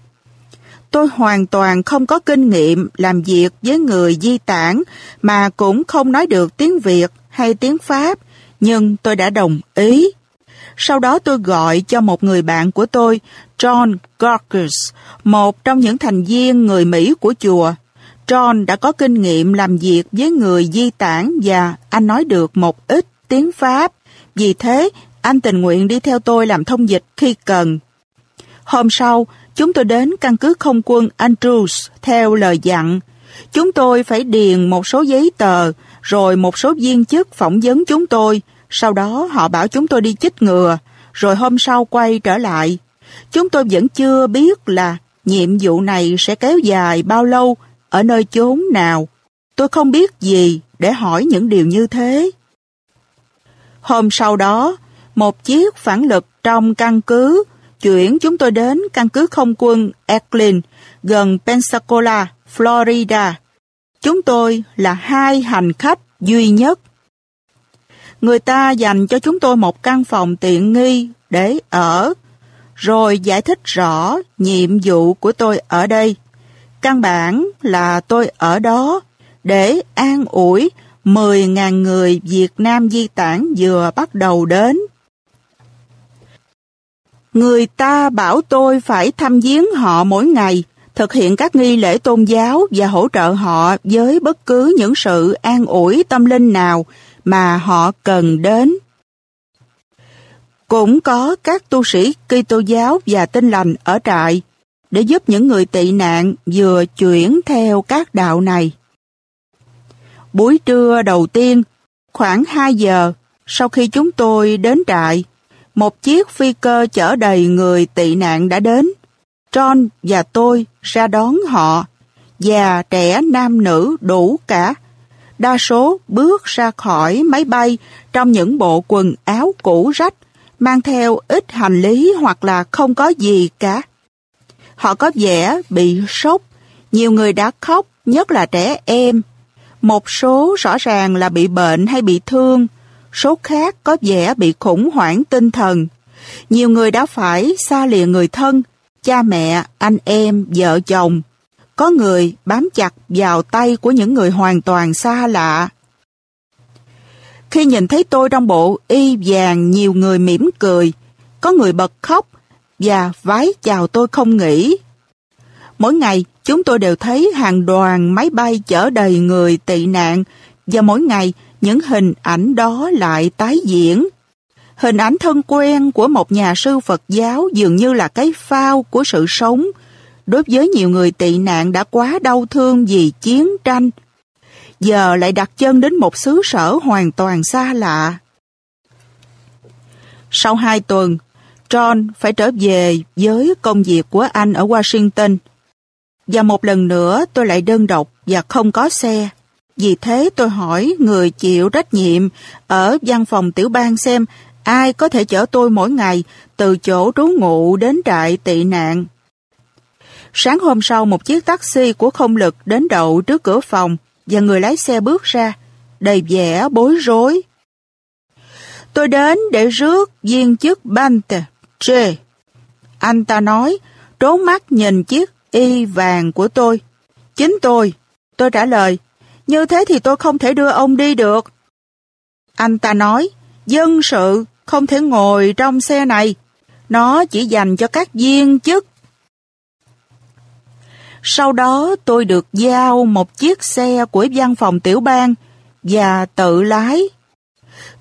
Tôi hoàn toàn không có kinh nghiệm làm việc với người di tản mà cũng không nói được tiếng Việt hay tiếng Pháp, nhưng tôi đã đồng ý. Sau đó tôi gọi cho một người bạn của tôi, John Gorkus một trong những thành viên người Mỹ của chùa. John đã có kinh nghiệm làm việc với người di tản và anh nói được một ít tiếng Pháp. Vì thế, anh tình nguyện đi theo tôi làm thông dịch khi cần. Hôm sau, chúng tôi đến căn cứ không quân Andrews theo lời dặn. Chúng tôi phải điền một số giấy tờ, rồi một số viên chức phỏng vấn chúng tôi. Sau đó họ bảo chúng tôi đi chích ngừa, rồi hôm sau quay trở lại. Chúng tôi vẫn chưa biết là nhiệm vụ này sẽ kéo dài bao lâu, ở nơi chốn nào. Tôi không biết gì để hỏi những điều như thế. Hôm sau đó, một chiếc phản lực trong căn cứ chuyển chúng tôi đến căn cứ không quân Eklin gần Pensacola, Florida. Chúng tôi là hai hành khách duy nhất. Người ta dành cho chúng tôi một căn phòng tiện nghi để ở, rồi giải thích rõ nhiệm vụ của tôi ở đây. Căn bản là tôi ở đó để an ủi 10.000 người Việt Nam di tản vừa bắt đầu đến. Người ta bảo tôi phải thăm viếng họ mỗi ngày, thực hiện các nghi lễ tôn giáo và hỗ trợ họ với bất cứ những sự an ủi tâm linh nào mà họ cần đến. Cũng có các tu sĩ Kitô giáo và tinh lành ở trại để giúp những người tị nạn vừa chuyển theo các đạo này. Buổi trưa đầu tiên, khoảng 2 giờ, sau khi chúng tôi đến trại, một chiếc phi cơ chở đầy người tị nạn đã đến. John và tôi ra đón họ, già, trẻ, nam, nữ đủ cả. Đa số bước ra khỏi máy bay trong những bộ quần áo cũ rách, mang theo ít hành lý hoặc là không có gì cả. Họ có vẻ bị sốc, nhiều người đã khóc, nhất là trẻ em. Một số rõ ràng là bị bệnh hay bị thương, số khác có vẻ bị khủng hoảng tinh thần. Nhiều người đã phải xa lìa người thân, cha mẹ, anh em, vợ chồng. Có người bám chặt vào tay của những người hoàn toàn xa lạ. Khi nhìn thấy tôi trong bộ y vàng nhiều người mỉm cười, có người bật khóc, và vái chào tôi không nghĩ. Mỗi ngày, chúng tôi đều thấy hàng đoàn máy bay chở đầy người tị nạn và mỗi ngày những hình ảnh đó lại tái diễn. Hình ảnh thân quen của một nhà sư Phật giáo dường như là cái phao của sự sống. Đối với nhiều người tị nạn đã quá đau thương vì chiến tranh. Giờ lại đặt chân đến một xứ sở hoàn toàn xa lạ. Sau hai tuần, John phải trở về với công việc của anh ở Washington. Và một lần nữa tôi lại đơn độc và không có xe. Vì thế tôi hỏi người chịu trách nhiệm ở văn phòng tiểu bang xem ai có thể chở tôi mỗi ngày từ chỗ trú ngụ đến trại tị nạn. Sáng hôm sau một chiếc taxi của không lực đến đậu trước cửa phòng và người lái xe bước ra, đầy vẻ bối rối. Tôi đến để rước viên chức Bante. j Anh ta nói, trốn mắt nhìn chiếc y vàng của tôi. Chính tôi. Tôi trả lời, như thế thì tôi không thể đưa ông đi được. Anh ta nói, dân sự không thể ngồi trong xe này. Nó chỉ dành cho các viên chức. Sau đó tôi được giao một chiếc xe của văn phòng tiểu bang và tự lái.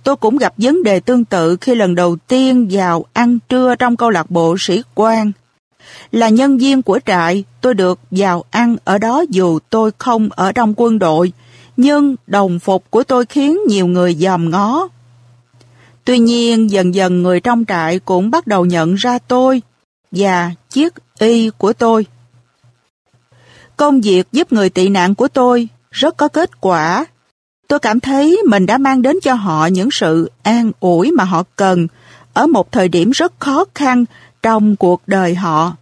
Tôi cũng gặp vấn đề tương tự khi lần đầu tiên vào ăn trưa trong câu lạc bộ sĩ quan. Là nhân viên của trại, tôi được vào ăn ở đó dù tôi không ở trong quân đội, nhưng đồng phục của tôi khiến nhiều người dòm ngó. Tuy nhiên, dần dần người trong trại cũng bắt đầu nhận ra tôi và chiếc y của tôi. Công việc giúp người tị nạn của tôi rất có kết quả. Tôi cảm thấy mình đã mang đến cho họ những sự an ủi mà họ cần ở một thời điểm rất khó khăn trong cuộc đời họ.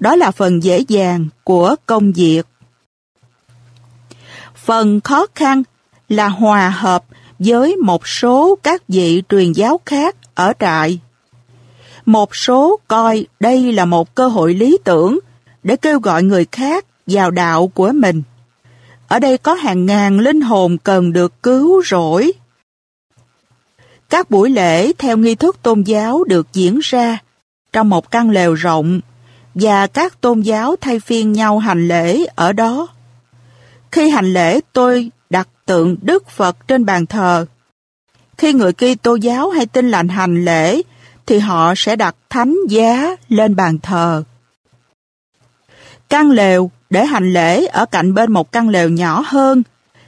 Đó là phần dễ dàng của công việc. Phần khó khăn là hòa hợp với một số các vị truyền giáo khác ở trại. Một số coi đây là một cơ hội lý tưởng để kêu gọi người khác vào đạo của mình. Ở đây có hàng ngàn linh hồn cần được cứu rỗi. Các buổi lễ theo nghi thức tôn giáo được diễn ra trong một căn lều rộng, và các tôn giáo thay phiên nhau hành lễ ở đó. Khi hành lễ, tôi đặt tượng Đức Phật trên bàn thờ. Khi người Kitô giáo hay tin lành hành lễ, thì họ sẽ đặt thánh giá lên bàn thờ. Căn lều để hành lễ ở cạnh bên một căn lều nhỏ hơn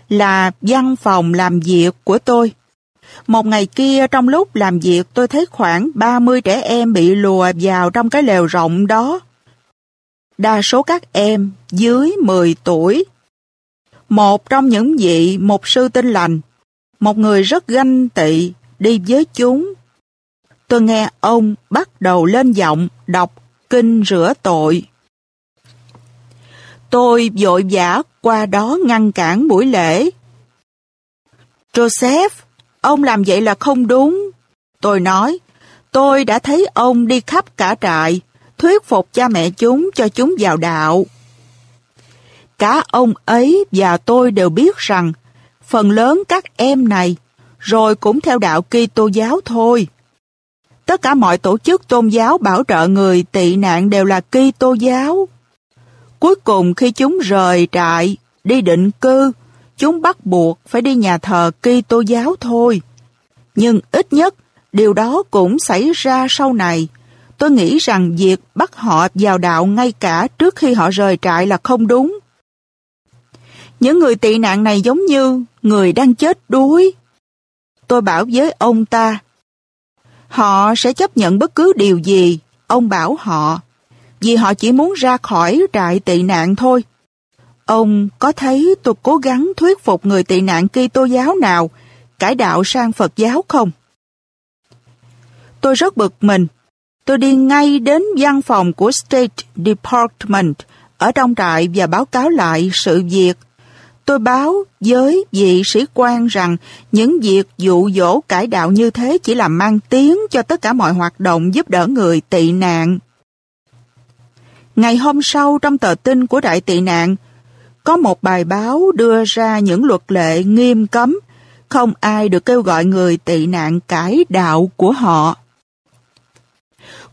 là văn phòng làm việc của tôi. Một ngày kia trong lúc làm việc tôi thấy khoảng 30 trẻ em bị lùa vào trong cái lều rộng đó. Đa số các em dưới 10 tuổi. Một trong những vị một sư tinh lành, một người rất ganh tị đi với chúng. Tôi nghe ông bắt đầu lên giọng đọc kinh rửa tội. Tôi vội vã qua đó ngăn cản buổi lễ. Joseph, ông làm vậy là không đúng. Tôi nói, tôi đã thấy ông đi khắp cả trại, thuyết phục cha mẹ chúng cho chúng vào đạo. Cả ông ấy và tôi đều biết rằng phần lớn các em này rồi cũng theo đạo Kitô giáo thôi. Tất cả mọi tổ chức tôn giáo bảo trợ người tị nạn đều là Kitô giáo. Cuối cùng khi chúng rời trại, đi định cư, chúng bắt buộc phải đi nhà thờ Kitô giáo thôi. Nhưng ít nhất, điều đó cũng xảy ra sau này. Tôi nghĩ rằng việc bắt họ vào đạo ngay cả trước khi họ rời trại là không đúng. Những người tị nạn này giống như người đang chết đuối. Tôi bảo với ông ta, họ sẽ chấp nhận bất cứ điều gì, ông bảo họ vì họ chỉ muốn ra khỏi trại tị nạn thôi. Ông có thấy tôi cố gắng thuyết phục người tị nạn Kitô giáo nào cải đạo sang Phật giáo không? Tôi rất bực mình. Tôi đi ngay đến văn phòng của State Department ở trong trại và báo cáo lại sự việc. Tôi báo với vị sĩ quan rằng những việc dụ dỗ cải đạo như thế chỉ làm mang tiếng cho tất cả mọi hoạt động giúp đỡ người tị nạn. Ngày hôm sau trong tờ tin của đại tị nạn, có một bài báo đưa ra những luật lệ nghiêm cấm, không ai được kêu gọi người tị nạn cải đạo của họ.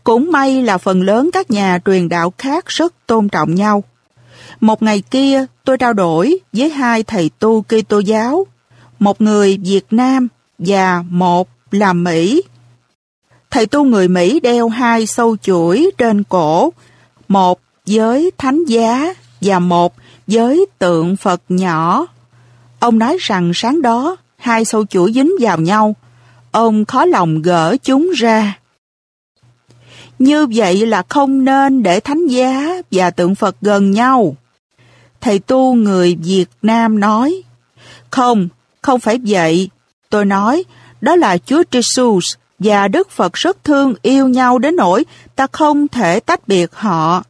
Cũng may là phần lớn các nhà truyền đạo khác rất tôn trọng nhau. Một ngày kia, tôi trao đổi với hai thầy tu Kitô giáo, một người Việt Nam và một là Mỹ. Thầy tu người Mỹ đeo hai sâu chuỗi trên cổ, một với thánh giá và một với tượng Phật nhỏ. Ông nói rằng sáng đó hai sâu chuỗi dính vào nhau, ông khó lòng gỡ chúng ra. Như vậy là không nên để thánh giá và tượng Phật gần nhau. Thầy tu người Việt Nam nói, không, không phải vậy. Tôi nói, đó là Chúa Jesus và Đức Phật rất thương yêu nhau đến nỗi ta không thể tách biệt họ.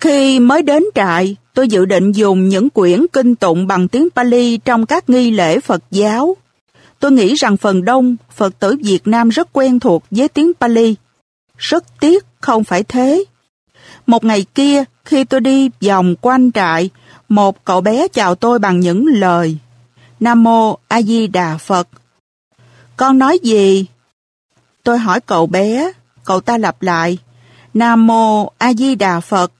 Khi mới đến trại, tôi dự định dùng những quyển kinh tụng bằng tiếng Pali trong các nghi lễ Phật giáo. Tôi nghĩ rằng phần đông Phật tử Việt Nam rất quen thuộc với tiếng Pali. Rất tiếc không phải thế. Một ngày kia, khi tôi đi vòng quanh trại, một cậu bé chào tôi bằng những lời. Nam Mô A Di Đà Phật. Con nói gì? Tôi hỏi cậu bé, cậu ta lặp lại, Nam Mô A Di Đà Phật.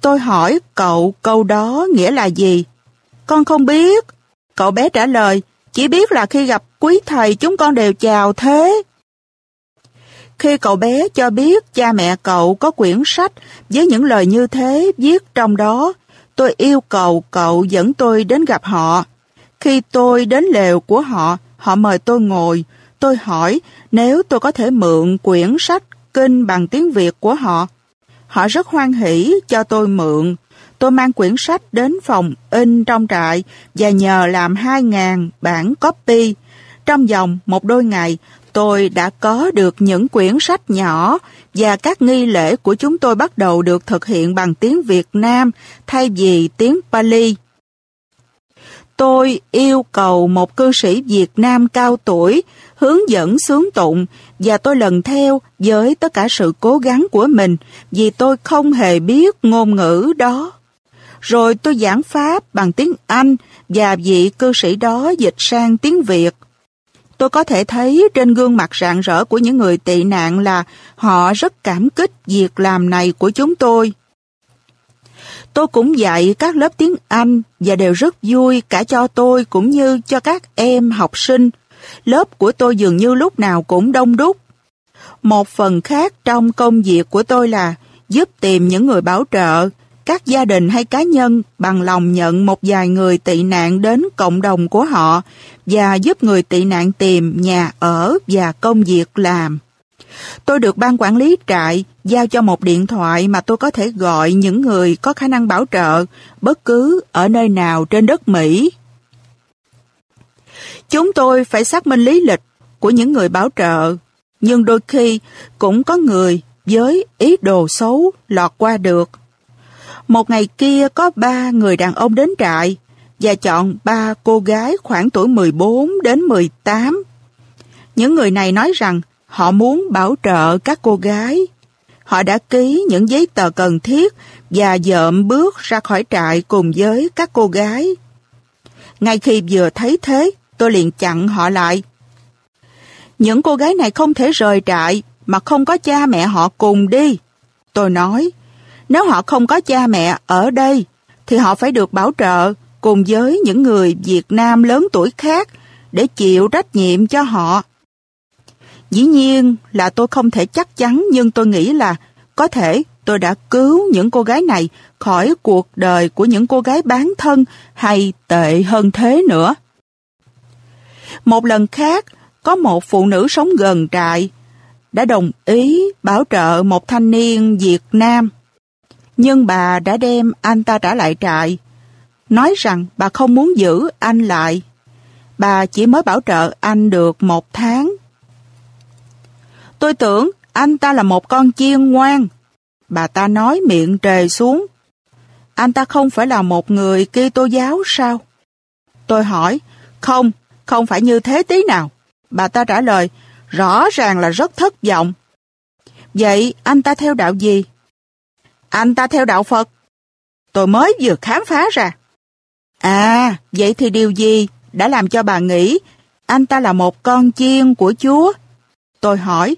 Tôi hỏi cậu câu đó nghĩa là gì? Con không biết. Cậu bé trả lời, chỉ biết là khi gặp quý thầy chúng con đều chào thế. Khi cậu bé cho biết cha mẹ cậu có quyển sách với những lời như thế viết trong đó, tôi yêu cầu cậu dẫn tôi đến gặp họ. Khi tôi đến lều của họ, họ mời tôi ngồi. Tôi hỏi nếu tôi có thể mượn quyển sách kinh bằng tiếng Việt của họ. Họ rất hoan hỷ cho tôi mượn. Tôi mang quyển sách đến phòng in trong trại và nhờ làm 2.000 bản copy. Trong vòng một đôi ngày, tôi đã có được những quyển sách nhỏ và các nghi lễ của chúng tôi bắt đầu được thực hiện bằng tiếng Việt Nam thay vì tiếng Pali. Tôi yêu cầu một cư sĩ Việt Nam cao tuổi hướng dẫn sướng tụng, và tôi lần theo với tất cả sự cố gắng của mình, vì tôi không hề biết ngôn ngữ đó. Rồi tôi giảng Pháp bằng tiếng Anh và vị cư sĩ đó dịch sang tiếng Việt. Tôi có thể thấy trên gương mặt rạng rỡ của những người tị nạn là họ rất cảm kích việc làm này của chúng tôi. Tôi cũng dạy các lớp tiếng Anh và đều rất vui cả cho tôi cũng như cho các em học sinh. Lớp của tôi dường như lúc nào cũng đông đúc. Một phần khác trong công việc của tôi là giúp tìm những người bảo trợ, các gia đình hay cá nhân bằng lòng nhận một vài người tị nạn đến cộng đồng của họ và giúp người tị nạn tìm nhà ở và công việc làm. Tôi được ban quản lý trại giao cho một điện thoại mà tôi có thể gọi những người có khả năng bảo trợ bất cứ ở nơi nào trên đất Mỹ. Chúng tôi phải xác minh lý lịch của những người bảo trợ, nhưng đôi khi cũng có người với ý đồ xấu lọt qua được. Một ngày kia có ba người đàn ông đến trại và chọn ba cô gái khoảng tuổi 14 đến 18. Những người này nói rằng họ muốn bảo trợ các cô gái. Họ đã ký những giấy tờ cần thiết và dợm bước ra khỏi trại cùng với các cô gái. Ngay khi vừa thấy thế, tôi liền chặn họ lại. Những cô gái này không thể rời trại mà không có cha mẹ họ cùng đi. Tôi nói, nếu họ không có cha mẹ ở đây, thì họ phải được bảo trợ cùng với những người Việt Nam lớn tuổi khác để chịu trách nhiệm cho họ. Dĩ nhiên là tôi không thể chắc chắn nhưng tôi nghĩ là có thể tôi đã cứu những cô gái này khỏi cuộc đời của những cô gái bán thân hay tệ hơn thế nữa. Một lần khác, có một phụ nữ sống gần trại đã đồng ý bảo trợ một thanh niên Việt Nam. Nhưng bà đã đem anh ta trả lại trại, nói rằng bà không muốn giữ anh lại. Bà chỉ mới bảo trợ anh được một tháng. Tôi tưởng anh ta là một con chiên ngoan. Bà ta nói miệng trề xuống. Anh ta không phải là một người Kitô giáo sao? Tôi hỏi, không, không phải như thế tí nào. Bà ta trả lời, rõ ràng là rất thất vọng. Vậy anh ta theo đạo gì? Anh ta theo đạo Phật. Tôi mới vừa khám phá ra. À, vậy thì điều gì đã làm cho bà nghĩ anh ta là một con chiên của Chúa? Tôi hỏi,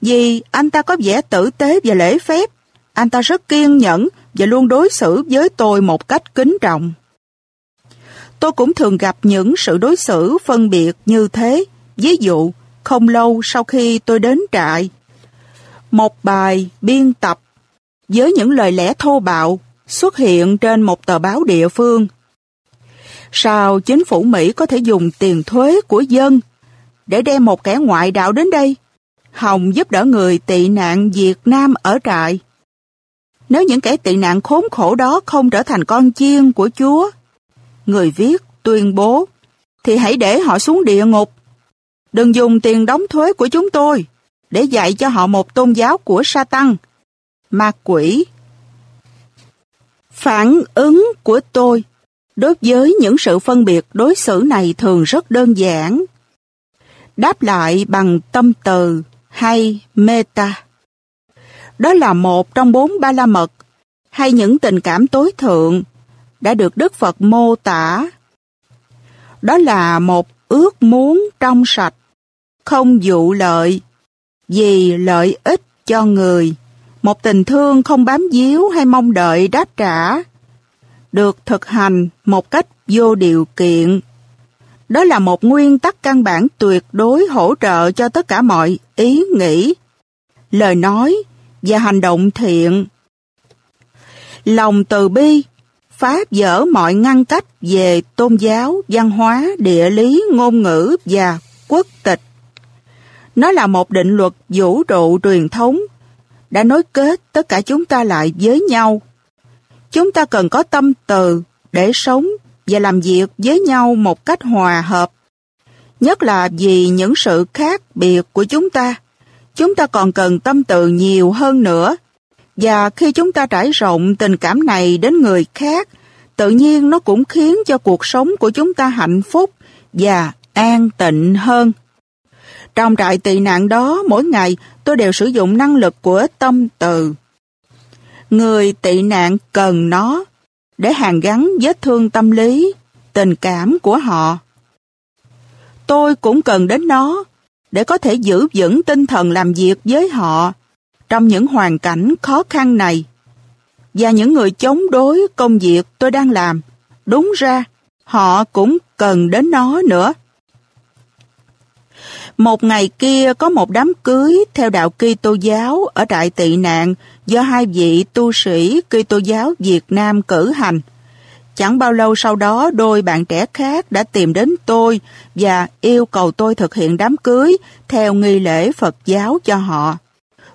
vì anh ta có vẻ tử tế và lễ phép. Anh ta rất kiên nhẫn và luôn đối xử với tôi một cách kính trọng. Tôi cũng thường gặp những sự đối xử phân biệt như thế. Ví dụ, không lâu sau khi tôi đến trại, một bài biên tập với những lời lẽ thô bạo xuất hiện trên một tờ báo địa phương. Sao chính phủ Mỹ có thể dùng tiền thuế của dân để đem một kẻ ngoại đạo đến đây, hòng giúp đỡ người tị nạn Việt Nam ở trại? Nếu những kẻ tị nạn khốn khổ đó không trở thành con chiên của Chúa, người viết tuyên bố, thì hãy để họ xuống địa ngục. Đừng dùng tiền đóng thuế của chúng tôi để dạy cho họ một tôn giáo của Satan, ma quỷ. Phản ứng của tôi đối với những sự phân biệt đối xử này thường rất đơn giản. Đáp lại bằng tâm từ hay meta. Đó là một trong bốn ba la mật hay những tình cảm tối thượng đã được Đức Phật mô tả Đó là một ước muốn trong sạch, không dụ lợi, vì lợi ích cho người. Một tình thương không bám díu hay mong đợi đáp trả, được thực hành một cách vô điều kiện. Đó là một nguyên tắc căn bản tuyệt đối hỗ trợ cho tất cả mọi ý nghĩ, lời nói và hành động thiện. Lòng từ bi phá vỡ mọi ngăn cách về tôn giáo, văn hóa, địa lý, ngôn ngữ và quốc tịch. Nó là một định luật vũ trụ truyền thống đã nối kết tất cả chúng ta lại với nhau. Chúng ta cần có tâm từ để sống và làm việc với nhau một cách hòa hợp. Nhất là vì những sự khác biệt của chúng ta, chúng ta còn cần tâm từ nhiều hơn nữa. Và khi chúng ta trải rộng tình cảm này đến người khác, tự nhiên nó cũng khiến cho cuộc sống của chúng ta hạnh phúc và an tịnh hơn. Trong trại tị nạn đó, mỗi ngày tôi đều sử dụng năng lực của tâm từ. Người tị nạn cần nó để hàn gắn vết thương tâm lý, tình cảm của họ. Tôi cũng cần đến nó để có thể giữ vững tinh thần làm việc với họ trong những hoàn cảnh khó khăn này. Và những người chống đối công việc tôi đang làm, đúng ra họ cũng cần đến nó nữa. Một ngày kia có một đám cưới theo đạo Kitô giáo ở trại tị nạn do hai vị tu sĩ Kitô giáo Việt Nam cử hành. Chẳng bao lâu sau đó đôi bạn trẻ khác đã tìm đến tôi và yêu cầu tôi thực hiện đám cưới theo nghi lễ Phật giáo cho họ.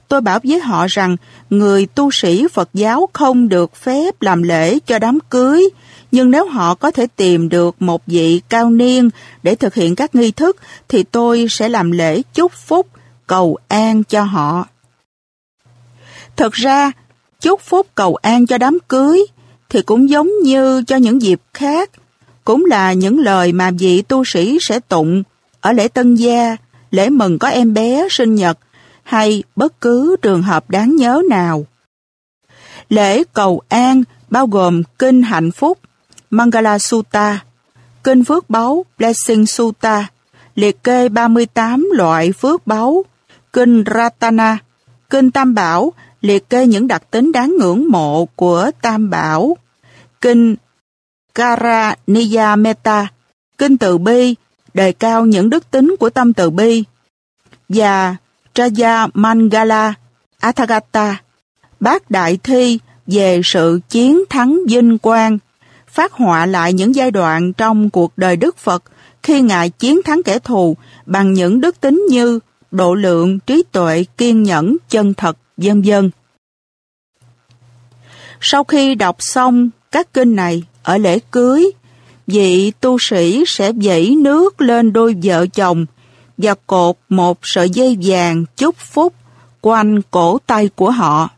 Tôi bảo với họ rằng người tu sĩ Phật giáo không được phép làm lễ cho đám cưới nhưng nếu họ có thể tìm được một vị cao niên để thực hiện các nghi thức thì tôi sẽ làm lễ chúc phúc, cầu an cho họ. thật ra, chúc phúc cầu an cho đám cưới thì cũng giống như cho những dịp khác, cũng là những lời mà vị tu sĩ sẽ tụng ở lễ tân gia, lễ mừng có em bé sinh nhật hay bất cứ trường hợp đáng nhớ nào. Lễ cầu an bao gồm kinh hạnh phúc, Mangala Sutta, Kinh Phước Báu Blessing Sutta, liệt kê 38 loại phước báu, Kinh Ratana, Kinh Tam Bảo, liệt kê những đặc tính đáng ngưỡng mộ của Tam Bảo, Kinh Karaniya Metta, Kinh Từ Bi, đề cao những đức tính của tâm từ bi, và Traya Mangala, Athagata, bác đại thi về sự chiến thắng vinh quang, phát họa lại những giai đoạn trong cuộc đời Đức Phật khi Ngài chiến thắng kẻ thù bằng những đức tính như độ lượng, trí tuệ, kiên nhẫn, chân thật, vân vân. Sau khi đọc xong các kinh này ở lễ cưới, vị tu sĩ sẽ dãy nước lên đôi vợ chồng và cột một sợi dây vàng chúc phúc quanh cổ tay của họ.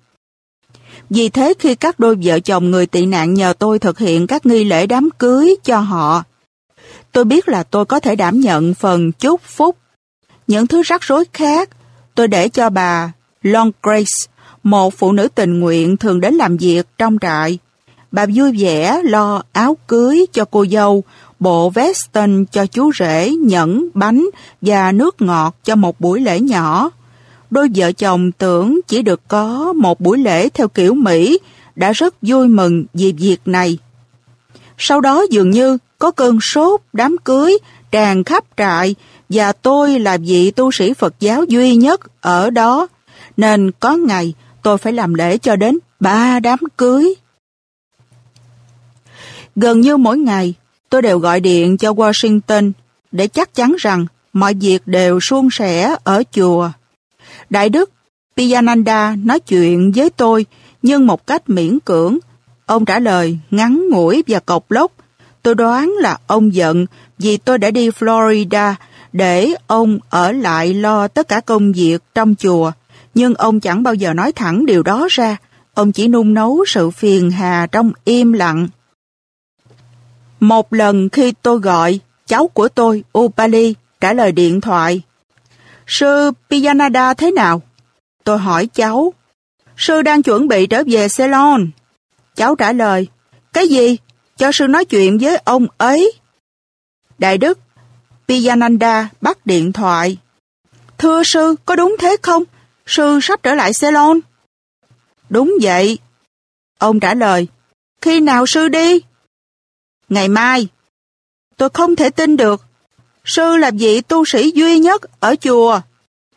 Vì thế khi các đôi vợ chồng người tị nạn nhờ tôi thực hiện các nghi lễ đám cưới cho họ, tôi biết là tôi có thể đảm nhận phần chúc phúc. Những thứ rắc rối khác, tôi để cho bà Long Grace, một phụ nữ tình nguyện thường đến làm việc trong trại. Bà vui vẻ lo áo cưới cho cô dâu, bộ veston cho chú rể, nhẫn, bánh và nước ngọt cho một buổi lễ nhỏ. Đôi vợ chồng tưởng chỉ được có một buổi lễ theo kiểu Mỹ đã rất vui mừng vì việc này. Sau đó dường như có cơn sốt đám cưới tràn khắp trại và tôi là vị tu sĩ Phật giáo duy nhất ở đó nên có ngày tôi phải làm lễ cho đến ba đám cưới. Gần như mỗi ngày tôi đều gọi điện cho Washington để chắc chắn rằng mọi việc đều suôn sẻ ở chùa. Đại đức Piyananda nói chuyện với tôi, nhưng một cách miễn cưỡng. Ông trả lời ngắn ngủi và cộc lốc. Tôi đoán là ông giận vì tôi đã đi Florida để ông ở lại lo tất cả công việc trong chùa. Nhưng ông chẳng bao giờ nói thẳng điều đó ra. Ông chỉ nung nấu sự phiền hà trong im lặng. Một lần khi tôi gọi, cháu của tôi, Upali, trả lời điện thoại. Sư Piyanada thế nào? Tôi hỏi cháu. Sư đang chuẩn bị trở về Ceylon. Cháu trả lời. Cái gì? Cho sư nói chuyện với ông ấy. Đại đức Piyananda bắt điện thoại. Thưa sư, có đúng thế không? Sư sắp trở lại Ceylon. Đúng vậy. Ông trả lời, khi nào sư đi? Ngày mai. Tôi không thể tin được. Sư là vị tu sĩ duy nhất ở chùa.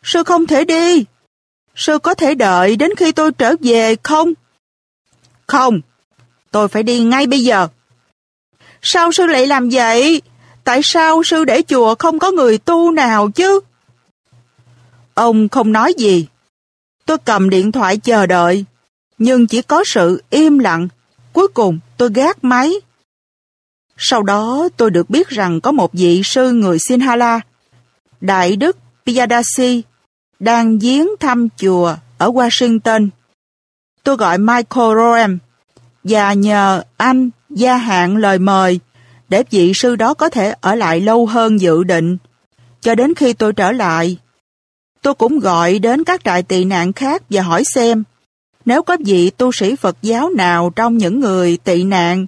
Sư không thể đi. Sư có thể đợi đến khi tôi trở về không? Không. Tôi phải đi ngay bây giờ. Sao sư lại làm vậy? Tại sao sư để chùa không có người tu nào chứ? Ông không nói gì. Tôi cầm điện thoại chờ đợi, nhưng chỉ có sự im lặng. Cuối cùng tôi gác máy. Sau đó tôi được biết rằng có một vị sư người Sinhala, Đại đức Piyadasi, đang viếng thăm chùa ở Washington. Tôi gọi Michael Roem và nhờ anh gia hạn lời mời để vị sư đó có thể ở lại lâu hơn dự định, cho đến khi tôi trở lại. Tôi cũng gọi đến các trại tị nạn khác và hỏi xem nếu có vị tu sĩ Phật giáo nào trong những người tị nạn.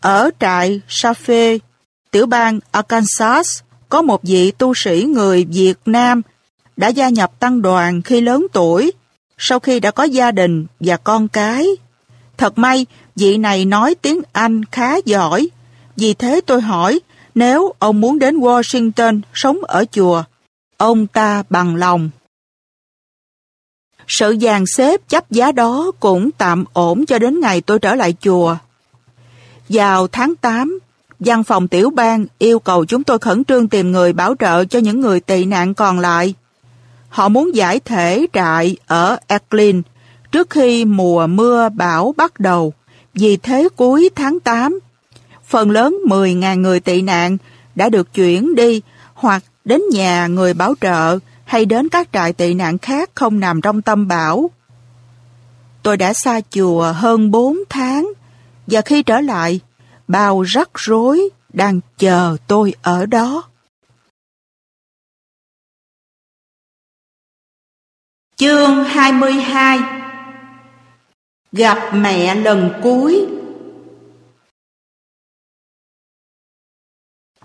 Ở trại Safe, tiểu bang Arkansas, có một vị tu sĩ người Việt Nam đã gia nhập tăng đoàn khi lớn tuổi, sau khi đã có gia đình và con cái. Thật may, vị này nói tiếng Anh khá giỏi. Vì thế tôi hỏi, nếu ông muốn đến Washington sống ở chùa, ông ta bằng lòng. Sự dàn xếp chấp giá đó cũng tạm ổn cho đến ngày tôi trở lại chùa. Vào tháng 8, văn phòng tiểu bang yêu cầu chúng tôi khẩn trương tìm người bảo trợ cho những người tị nạn còn lại. Họ muốn giải thể trại ở Eklin trước khi mùa mưa bão bắt đầu. Vì thế cuối tháng 8, phần lớn 10.000 người tị nạn đã được chuyển đi hoặc đến nhà người bảo trợ hay đến các trại tị nạn khác không nằm trong tâm bão. Tôi đã xa chùa hơn 4 tháng và khi trở lại, bao rắc rối đang chờ tôi ở đó. Chương 22 Gặp mẹ lần cuối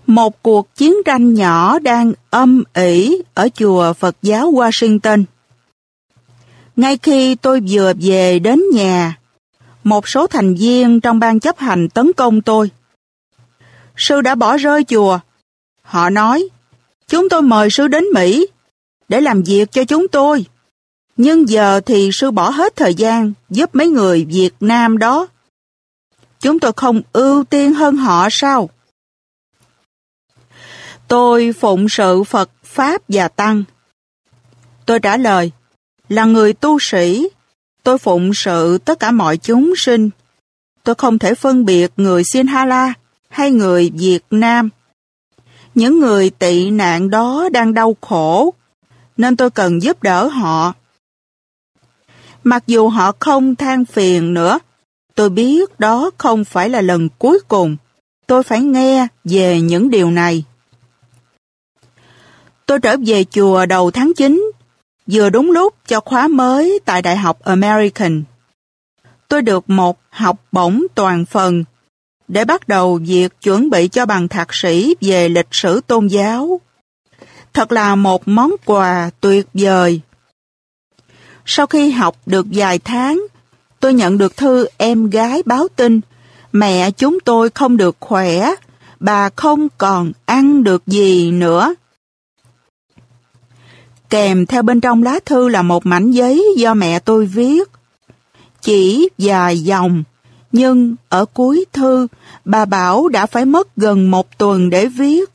Một cuộc chiến tranh nhỏ đang âm ỉ ở chùa Phật giáo Washington. Ngay khi tôi vừa về đến nhà, một số thành viên trong ban chấp hành tấn công tôi. Sư đã bỏ rơi chùa. Họ nói, chúng tôi mời sư đến Mỹ để làm việc cho chúng tôi. Nhưng giờ thì sư bỏ hết thời gian giúp mấy người Việt Nam đó. Chúng tôi không ưu tiên hơn họ sao? Tôi phụng sự Phật, Pháp và Tăng. Tôi trả lời, là người tu sĩ, tôi phụng sự tất cả mọi chúng sinh. Tôi không thể phân biệt người Sinhala hay người Việt Nam. Những người tị nạn đó đang đau khổ, nên tôi cần giúp đỡ họ. Mặc dù họ không than phiền nữa, tôi biết đó không phải là lần cuối cùng. Tôi phải nghe về những điều này. Tôi trở về chùa đầu tháng 9, vừa đúng lúc cho khóa mới tại Đại học American. Tôi được một học bổng toàn phần để bắt đầu việc chuẩn bị cho bằng thạc sĩ về lịch sử tôn giáo. Thật là một món quà tuyệt vời. Sau khi học được vài tháng, tôi nhận được thư em gái báo tin mẹ chúng tôi không được khỏe, bà không còn ăn được gì nữa. Kèm theo bên trong lá thư là một mảnh giấy do mẹ tôi viết. Chỉ vài dòng, nhưng ở cuối thư, bà bảo đã phải mất gần một tuần để viết.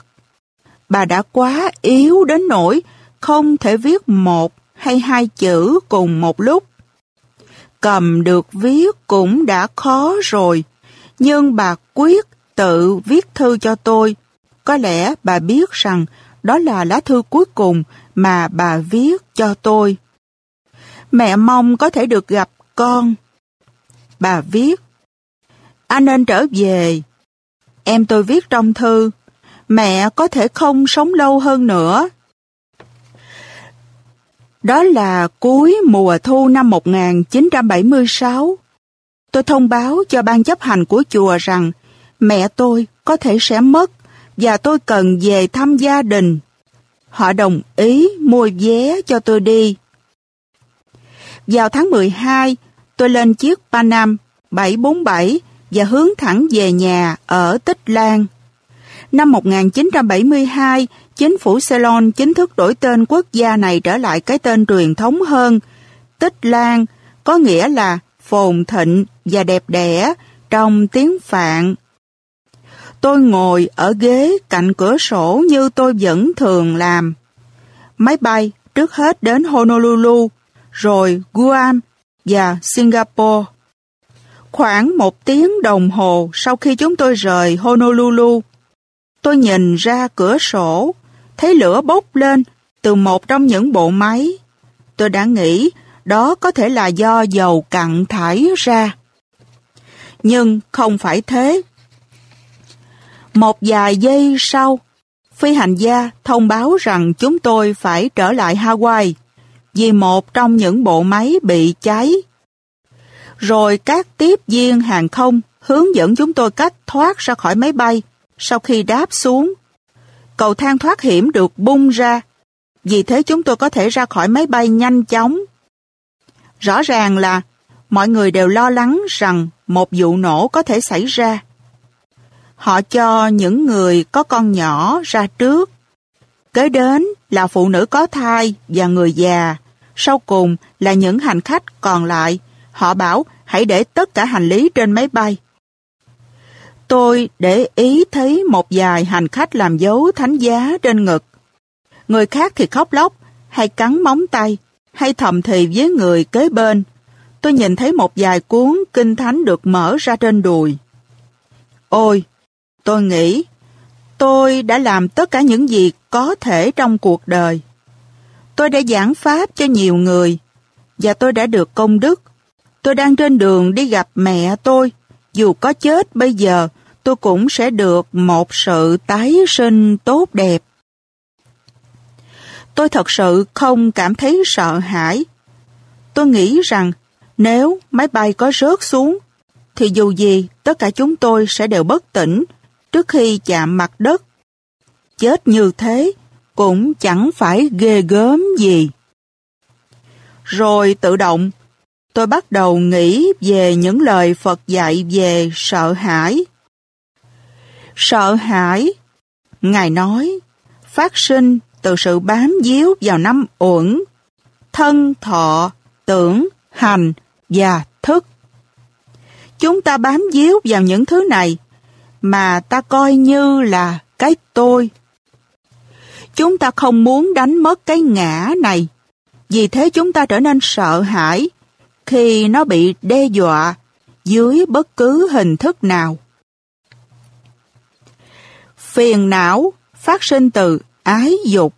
Bà đã quá yếu đến nỗi không thể viết một hay hai chữ cùng một lúc. Cầm được viết cũng đã khó rồi, nhưng bà quyết tự viết thư cho tôi. Có lẽ bà biết rằng đó là lá thư cuối cùng mà bà viết cho tôi. Mẹ mong có thể được gặp con. Bà viết, anh nên trở về. Em tôi viết trong thư, mẹ có thể không sống lâu hơn nữa. Đó là cuối mùa thu năm 1976. Tôi thông báo cho ban chấp hành của chùa rằng mẹ tôi có thể sẽ mất và tôi cần về thăm gia đình. Họ đồng ý mua vé cho tôi đi. Vào tháng 12, tôi lên chiếc Panam 747 và hướng thẳng về nhà ở Tích Lan. Năm 1972, chính phủ Ceylon chính thức đổi tên quốc gia này trở lại cái tên truyền thống hơn, Tích Lan, có nghĩa là phồn thịnh và đẹp đẽ trong tiếng Phạn. Tôi ngồi ở ghế cạnh cửa sổ như tôi vẫn thường làm. Máy bay trước hết đến Honolulu, rồi Guam và Singapore. Khoảng một tiếng đồng hồ sau khi chúng tôi rời Honolulu, tôi nhìn ra cửa sổ, thấy lửa bốc lên từ một trong những bộ máy. Tôi đã nghĩ đó có thể là do dầu cặn thải ra. Nhưng không phải thế. Một vài giây sau, phi hành gia thông báo rằng chúng tôi phải trở lại Hawaii vì một trong những bộ máy bị cháy. Rồi các tiếp viên hàng không hướng dẫn chúng tôi cách thoát ra khỏi máy bay sau khi đáp xuống. Cầu thang thoát hiểm được bung ra, vì thế chúng tôi có thể ra khỏi máy bay nhanh chóng. Rõ ràng là mọi người đều lo lắng rằng một vụ nổ có thể xảy ra. Họ cho những người có con nhỏ ra trước. Kế đến là phụ nữ có thai và người già. Sau cùng là những hành khách còn lại. Họ bảo hãy để tất cả hành lý trên máy bay. Tôi để ý thấy một vài hành khách làm dấu thánh giá trên ngực. Người khác thì khóc lóc, hay cắn móng tay, hay thầm thì với người kế bên. Tôi nhìn thấy một vài cuốn kinh thánh được mở ra trên đùi. Ôi, tôi nghĩ, tôi đã làm tất cả những gì có thể trong cuộc đời. Tôi đã giảng pháp cho nhiều người, và tôi đã được công đức. Tôi đang trên đường đi gặp mẹ tôi. Dù có chết bây giờ, tôi cũng sẽ được một sự tái sinh tốt đẹp. Tôi thật sự không cảm thấy sợ hãi. Tôi nghĩ rằng nếu máy bay có rớt xuống, thì dù gì tất cả chúng tôi sẽ đều bất tỉnh trước khi chạm mặt đất. Chết như thế cũng chẳng phải ghê gớm gì. Rồi tự động, tôi bắt đầu nghĩ về những lời Phật dạy về sợ hãi. Sợ hãi, Ngài nói, phát sinh từ sự bám díu vào năm uẩn, thân thọ, tưởng, hành và thức. Chúng ta bám díu vào những thứ này mà ta coi như là cái tôi. Chúng ta không muốn đánh mất cái ngã này, vì thế chúng ta trở nên sợ hãi khi nó bị đe dọa dưới bất cứ hình thức nào. Phiền não phát sinh từ ái dục.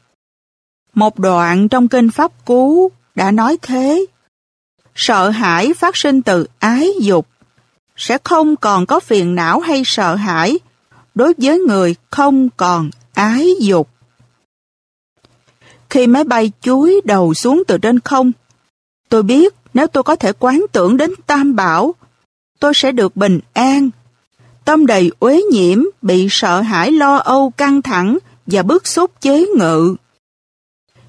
Một đoạn trong kinh Pháp Cú đã nói thế. Sợ hãi phát sinh từ ái dục. Sẽ không còn có phiền não hay sợ hãi đối với người không còn ái dục. Khi máy bay chuối đầu xuống từ trên không, tôi biết nếu tôi có thể quán tưởng đến Tam Bảo, tôi sẽ được bình an. Tâm đầy uế nhiễm, bị sợ hãi lo âu căng thẳng và bức xúc chế ngự.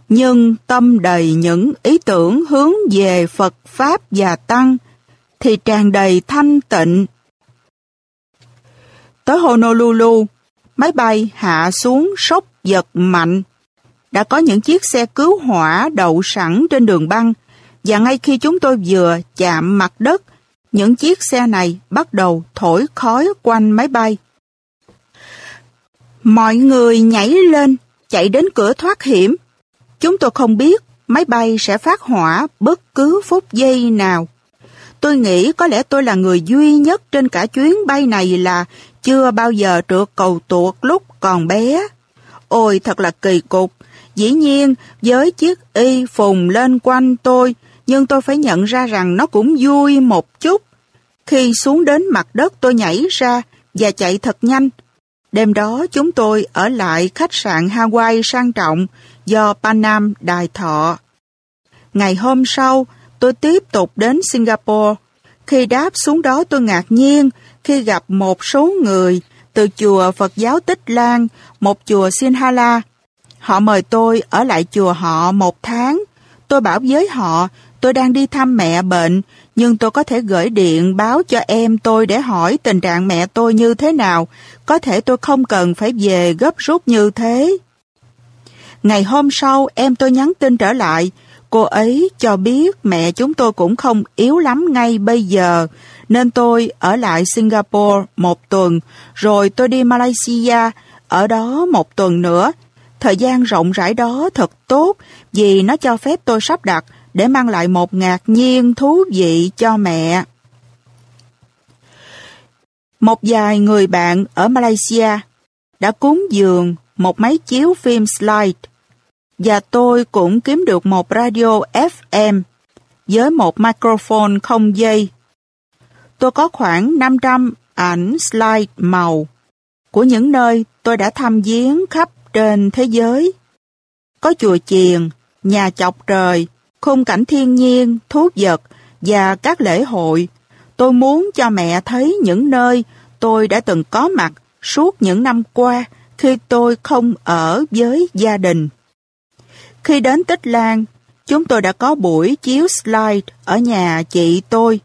Nhưng tâm đầy những ý tưởng hướng về Phật Pháp và Tăng thì tràn đầy thanh tịnh. Tới Honolulu, máy bay hạ xuống sốc giật mạnh. Đã có những chiếc xe cứu hỏa đậu sẵn trên đường băng và ngay khi chúng tôi vừa chạm mặt đất, những chiếc xe này bắt đầu thổi khói quanh máy bay. Mọi người nhảy lên, chạy đến cửa thoát hiểm. Chúng tôi không biết máy bay sẽ phát hỏa bất cứ phút giây nào. Tôi nghĩ có lẽ tôi là người duy nhất trên cả chuyến bay này là chưa bao giờ trượt cầu tuột lúc còn bé. Ôi thật là kỳ cục. Dĩ nhiên, với chiếc y phùng lên quanh tôi, nhưng tôi phải nhận ra rằng nó cũng vui một chút. Khi xuống đến mặt đất tôi nhảy ra và chạy thật nhanh. Đêm đó chúng tôi ở lại khách sạn Hawaii sang trọng do Panam đài thọ. Ngày hôm sau, tôi tiếp tục đến Singapore. Khi đáp xuống đó tôi ngạc nhiên khi gặp một số người từ chùa Phật giáo Tích Lan, một chùa Sinhala. Họ mời tôi ở lại chùa họ một tháng. Tôi bảo với họ tôi đang đi thăm mẹ bệnh, nhưng tôi có thể gửi điện báo cho em tôi để hỏi tình trạng mẹ tôi như thế nào. Có thể tôi không cần phải về gấp rút như thế. Ngày hôm sau, em tôi nhắn tin trở lại. Cô ấy cho biết mẹ chúng tôi cũng không yếu lắm ngay bây giờ, nên tôi ở lại Singapore một tuần, rồi tôi đi Malaysia, ở đó một tuần nữa. Thời gian rộng rãi đó thật tốt vì nó cho phép tôi sắp đặt để mang lại một ngạc nhiên thú vị cho mẹ. Một vài người bạn ở Malaysia đã cúng dường một máy chiếu phim slide và tôi cũng kiếm được một radio FM với một microphone không dây. Tôi có khoảng 500 ảnh slide màu của những nơi tôi đã thăm viếng khắp trên thế giới. Có chùa chiền, nhà chọc trời, khung cảnh thiên nhiên, thú vật và các lễ hội. Tôi muốn cho mẹ thấy những nơi tôi đã từng có mặt suốt những năm qua khi tôi không ở với gia đình. Khi đến Tích Lan, chúng tôi đã có buổi chiếu slide ở nhà chị tôi.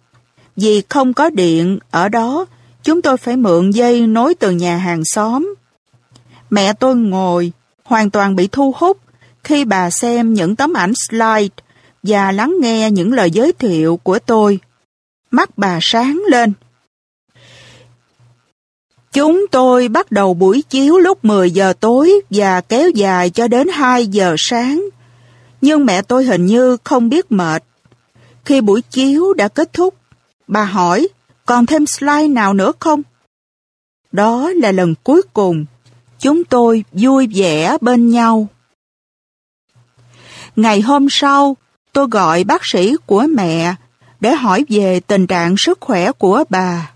Vì không có điện ở đó, chúng tôi phải mượn dây nối từ nhà hàng xóm. Mẹ tôi ngồi, hoàn toàn bị thu hút khi bà xem những tấm ảnh slide và lắng nghe những lời giới thiệu của tôi. Mắt bà sáng lên. Chúng tôi bắt đầu buổi chiếu lúc 10 giờ tối và kéo dài cho đến 2 giờ sáng. Nhưng mẹ tôi hình như không biết mệt. Khi buổi chiếu đã kết thúc, bà hỏi còn thêm slide nào nữa không? Đó là lần cuối cùng chúng tôi vui vẻ bên nhau. Ngày hôm sau, tôi gọi bác sĩ của mẹ để hỏi về tình trạng sức khỏe của bà.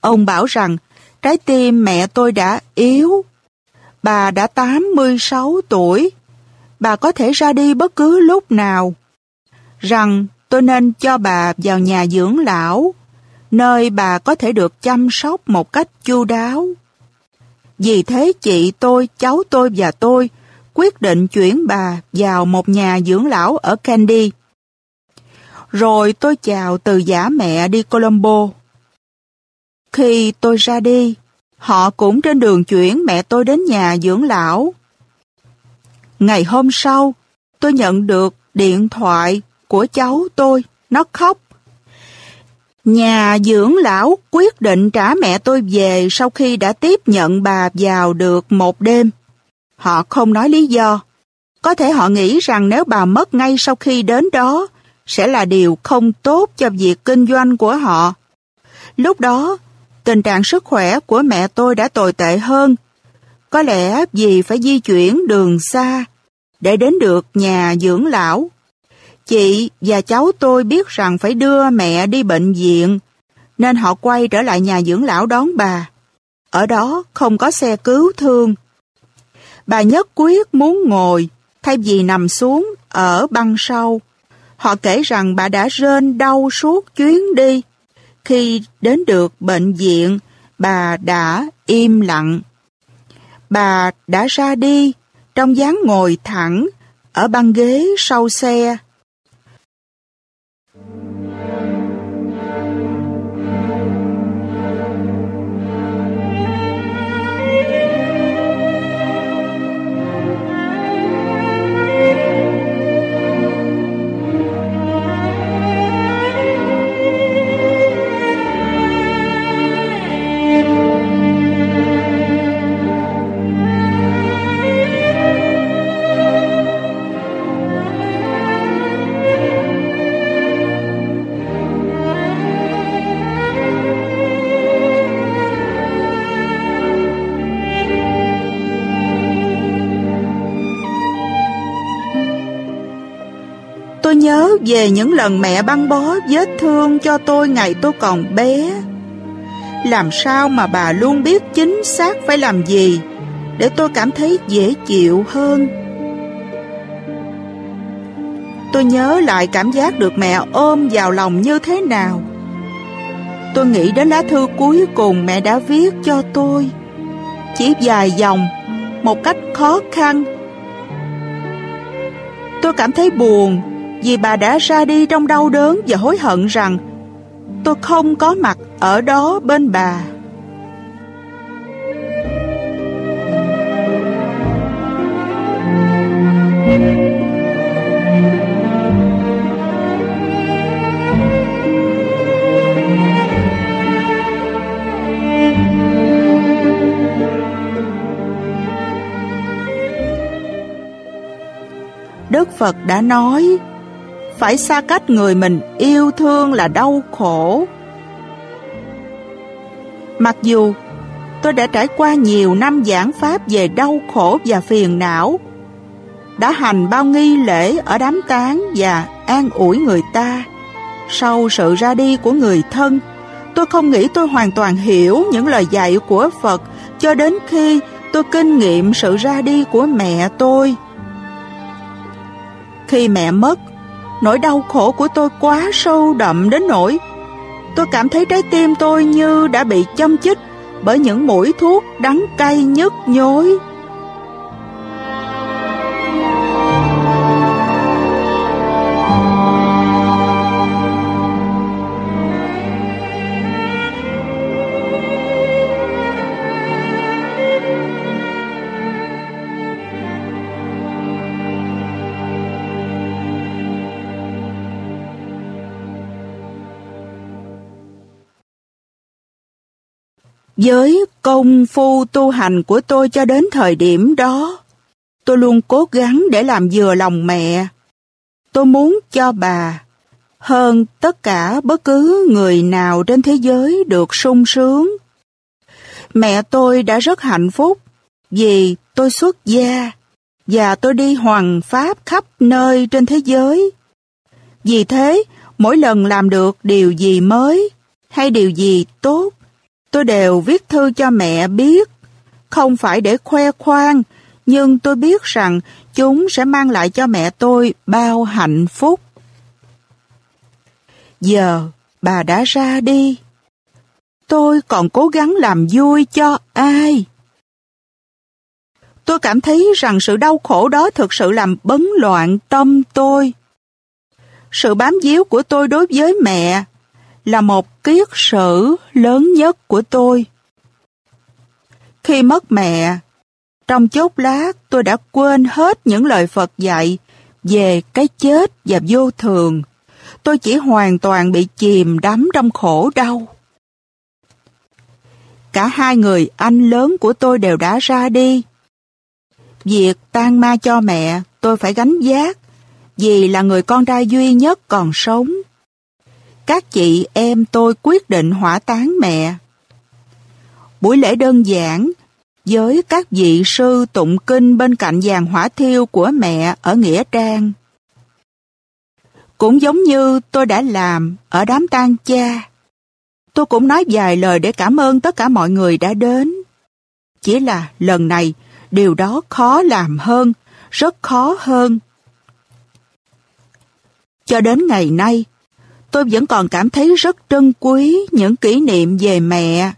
Ông bảo rằng trái tim mẹ tôi đã yếu. Bà đã 86 tuổi. Bà có thể ra đi bất cứ lúc nào. Rằng tôi nên cho bà vào nhà dưỡng lão, nơi bà có thể được chăm sóc một cách chu đáo. Vì thế chị tôi, cháu tôi và tôi quyết định chuyển bà vào một nhà dưỡng lão ở Candy. Rồi tôi chào từ giả mẹ đi Colombo. Khi tôi ra đi, họ cũng trên đường chuyển mẹ tôi đến nhà dưỡng lão. Ngày hôm sau, tôi nhận được điện thoại của cháu tôi, nó khóc. Nhà dưỡng lão quyết định trả mẹ tôi về sau khi đã tiếp nhận bà vào được một đêm. Họ không nói lý do. Có thể họ nghĩ rằng nếu bà mất ngay sau khi đến đó, sẽ là điều không tốt cho việc kinh doanh của họ. Lúc đó, tình trạng sức khỏe của mẹ tôi đã tồi tệ hơn. Có lẽ vì phải di chuyển đường xa để đến được nhà dưỡng lão. Chị và cháu tôi biết rằng phải đưa mẹ đi bệnh viện, nên họ quay trở lại nhà dưỡng lão đón bà. Ở đó không có xe cứu thương. Bà nhất quyết muốn ngồi, thay vì nằm xuống ở băng sau. Họ kể rằng bà đã rên đau suốt chuyến đi. Khi đến được bệnh viện, bà đã im lặng. Bà đã ra đi trong dáng ngồi thẳng ở băng ghế sau xe. Về những lần mẹ băng bó vết thương cho tôi ngày tôi còn bé. Làm sao mà bà luôn biết chính xác phải làm gì để tôi cảm thấy dễ chịu hơn. Tôi nhớ lại cảm giác được mẹ ôm vào lòng như thế nào. tôi nghĩ đến lá thư cuối cùng mẹ đã viết cho tôi. Chỉ vài dòng, một cách khó khăn. Tôi cảm thấy buồn vì bà đã ra đi trong đau đớn và hối hận rằng, tôi không có mặt ở đó bên bà. Đức Phật đã nói phải xa cách người mình yêu thương là đau khổ. Mặc dù tôi đã trải qua nhiều năm giảng pháp về đau khổ và phiền não, đã hành bao nghi lễ ở đám táng và an ủi người ta. Sau sự ra đi của người thân, tôi không nghĩ tôi hoàn toàn hiểu những lời dạy của Phật cho đến khi tôi kinh nghiệm sự ra đi của mẹ tôi. Khi mẹ mất, nỗi đau khổ của tôi quá sâu đậm đến nỗi tôi cảm thấy trái tim tôi như đã bị châm chích bởi những mũi thuốc đắng cay nhức nhối. Với công phu tu hành của tôi cho đến thời điểm đó, tôi luôn cố gắng để làm vừa lòng mẹ. Tôi muốn cho bà, hơn tất cả bất cứ người nào trên thế giới được sung sướng. Mẹ tôi đã rất hạnh phúc vì tôi xuất gia và tôi đi hoàng pháp khắp nơi trên thế giới. Vì thế, mỗi lần làm được điều gì mới hay điều gì tốt Tôi đều viết thư cho mẹ biết, không phải để khoe khoang, nhưng tôi biết rằng chúng sẽ mang lại cho mẹ tôi bao hạnh phúc. Giờ bà đã ra đi. Tôi còn cố gắng làm vui cho ai? Tôi cảm thấy rằng sự đau khổ đó thực sự làm bấn loạn tâm tôi. Sự bám víu của tôi đối với mẹ là một kiết sử lớn nhất của tôi. Khi mất mẹ, trong chốc lát tôi đã quên hết những lời Phật dạy về cái chết và vô thường. Tôi chỉ hoàn toàn bị chìm đắm trong khổ đau. Cả hai người anh lớn của tôi đều đã ra đi. Việc tan ma cho mẹ tôi phải gánh giác vì là người con trai duy nhất còn sống các chị em tôi quyết định hỏa táng mẹ. Buổi lễ đơn giản, với các vị sư tụng kinh bên cạnh giàn hỏa thiêu của mẹ ở Nghĩa Trang. Cũng giống như tôi đã làm ở đám tang cha. Tôi cũng nói vài lời để cảm ơn tất cả mọi người đã đến. Chỉ là lần này, điều đó khó làm hơn, rất khó hơn. Cho đến ngày nay, tôi vẫn còn cảm thấy rất trân quý những kỷ niệm về mẹ.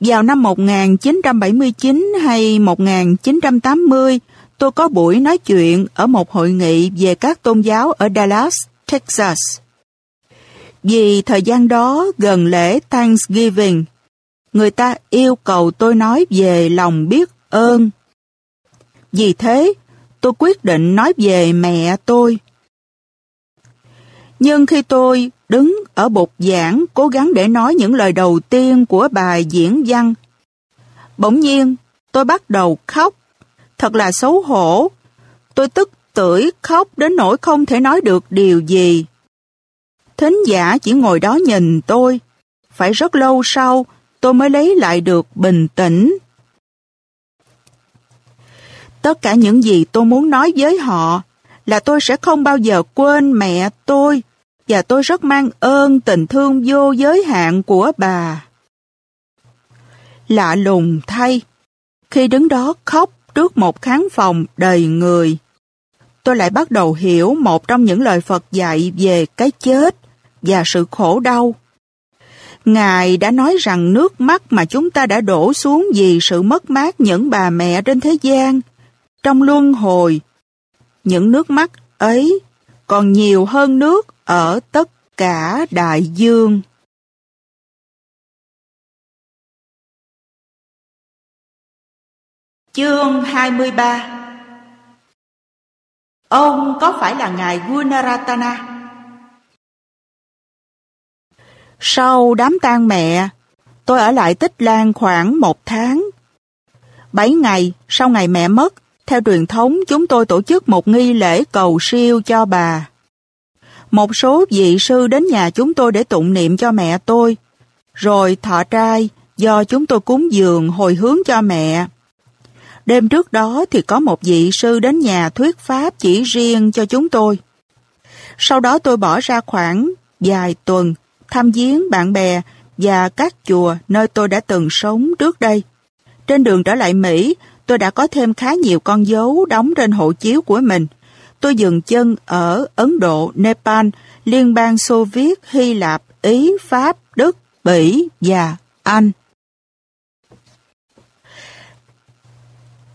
Vào năm 1979 hay 1980, tôi có buổi nói chuyện ở một hội nghị về các tôn giáo ở Dallas, Texas. Vì thời gian đó gần lễ Thanksgiving, người ta yêu cầu tôi nói về lòng biết ơn. Vì thế, tôi quyết định nói về mẹ tôi. Nhưng khi tôi đứng ở bục giảng cố gắng để nói những lời đầu tiên của bài diễn văn, bỗng nhiên tôi bắt đầu khóc. Thật là xấu hổ. Tôi tức tưởi khóc đến nỗi không thể nói được điều gì. Thính giả chỉ ngồi đó nhìn tôi. Phải rất lâu sau tôi mới lấy lại được bình tĩnh. Tất cả những gì tôi muốn nói với họ là tôi sẽ không bao giờ quên mẹ tôi và tôi rất mang ơn tình thương vô giới hạn của bà. Lạ lùng thay, khi đứng đó khóc trước một khán phòng đầy người, tôi lại bắt đầu hiểu một trong những lời Phật dạy về cái chết và sự khổ đau. Ngài đã nói rằng nước mắt mà chúng ta đã đổ xuống vì sự mất mát những bà mẹ trên thế gian, trong luân hồi. Những nước mắt ấy còn nhiều hơn nước ở tất cả đại dương. Chương 23 Ông có phải là ngài Gunaratana? Sau đám tang mẹ, tôi ở lại Tích Lan khoảng một tháng. Bảy ngày sau ngày mẹ mất, theo truyền thống chúng tôi tổ chức một nghi lễ cầu siêu cho bà. Một số vị sư đến nhà chúng tôi để tụng niệm cho mẹ tôi, rồi thọ trai do chúng tôi cúng dường hồi hướng cho mẹ. Đêm trước đó thì có một vị sư đến nhà thuyết pháp chỉ riêng cho chúng tôi. Sau đó tôi bỏ ra khoảng vài tuần thăm viếng bạn bè và các chùa nơi tôi đã từng sống trước đây. Trên đường trở lại Mỹ, tôi đã có thêm khá nhiều con dấu đóng trên hộ chiếu của mình. Tôi dừng chân ở Ấn Độ, Nepal, Liên bang Xô Viết, Hy Lạp, Ý, Pháp, Đức, Bỉ và Anh.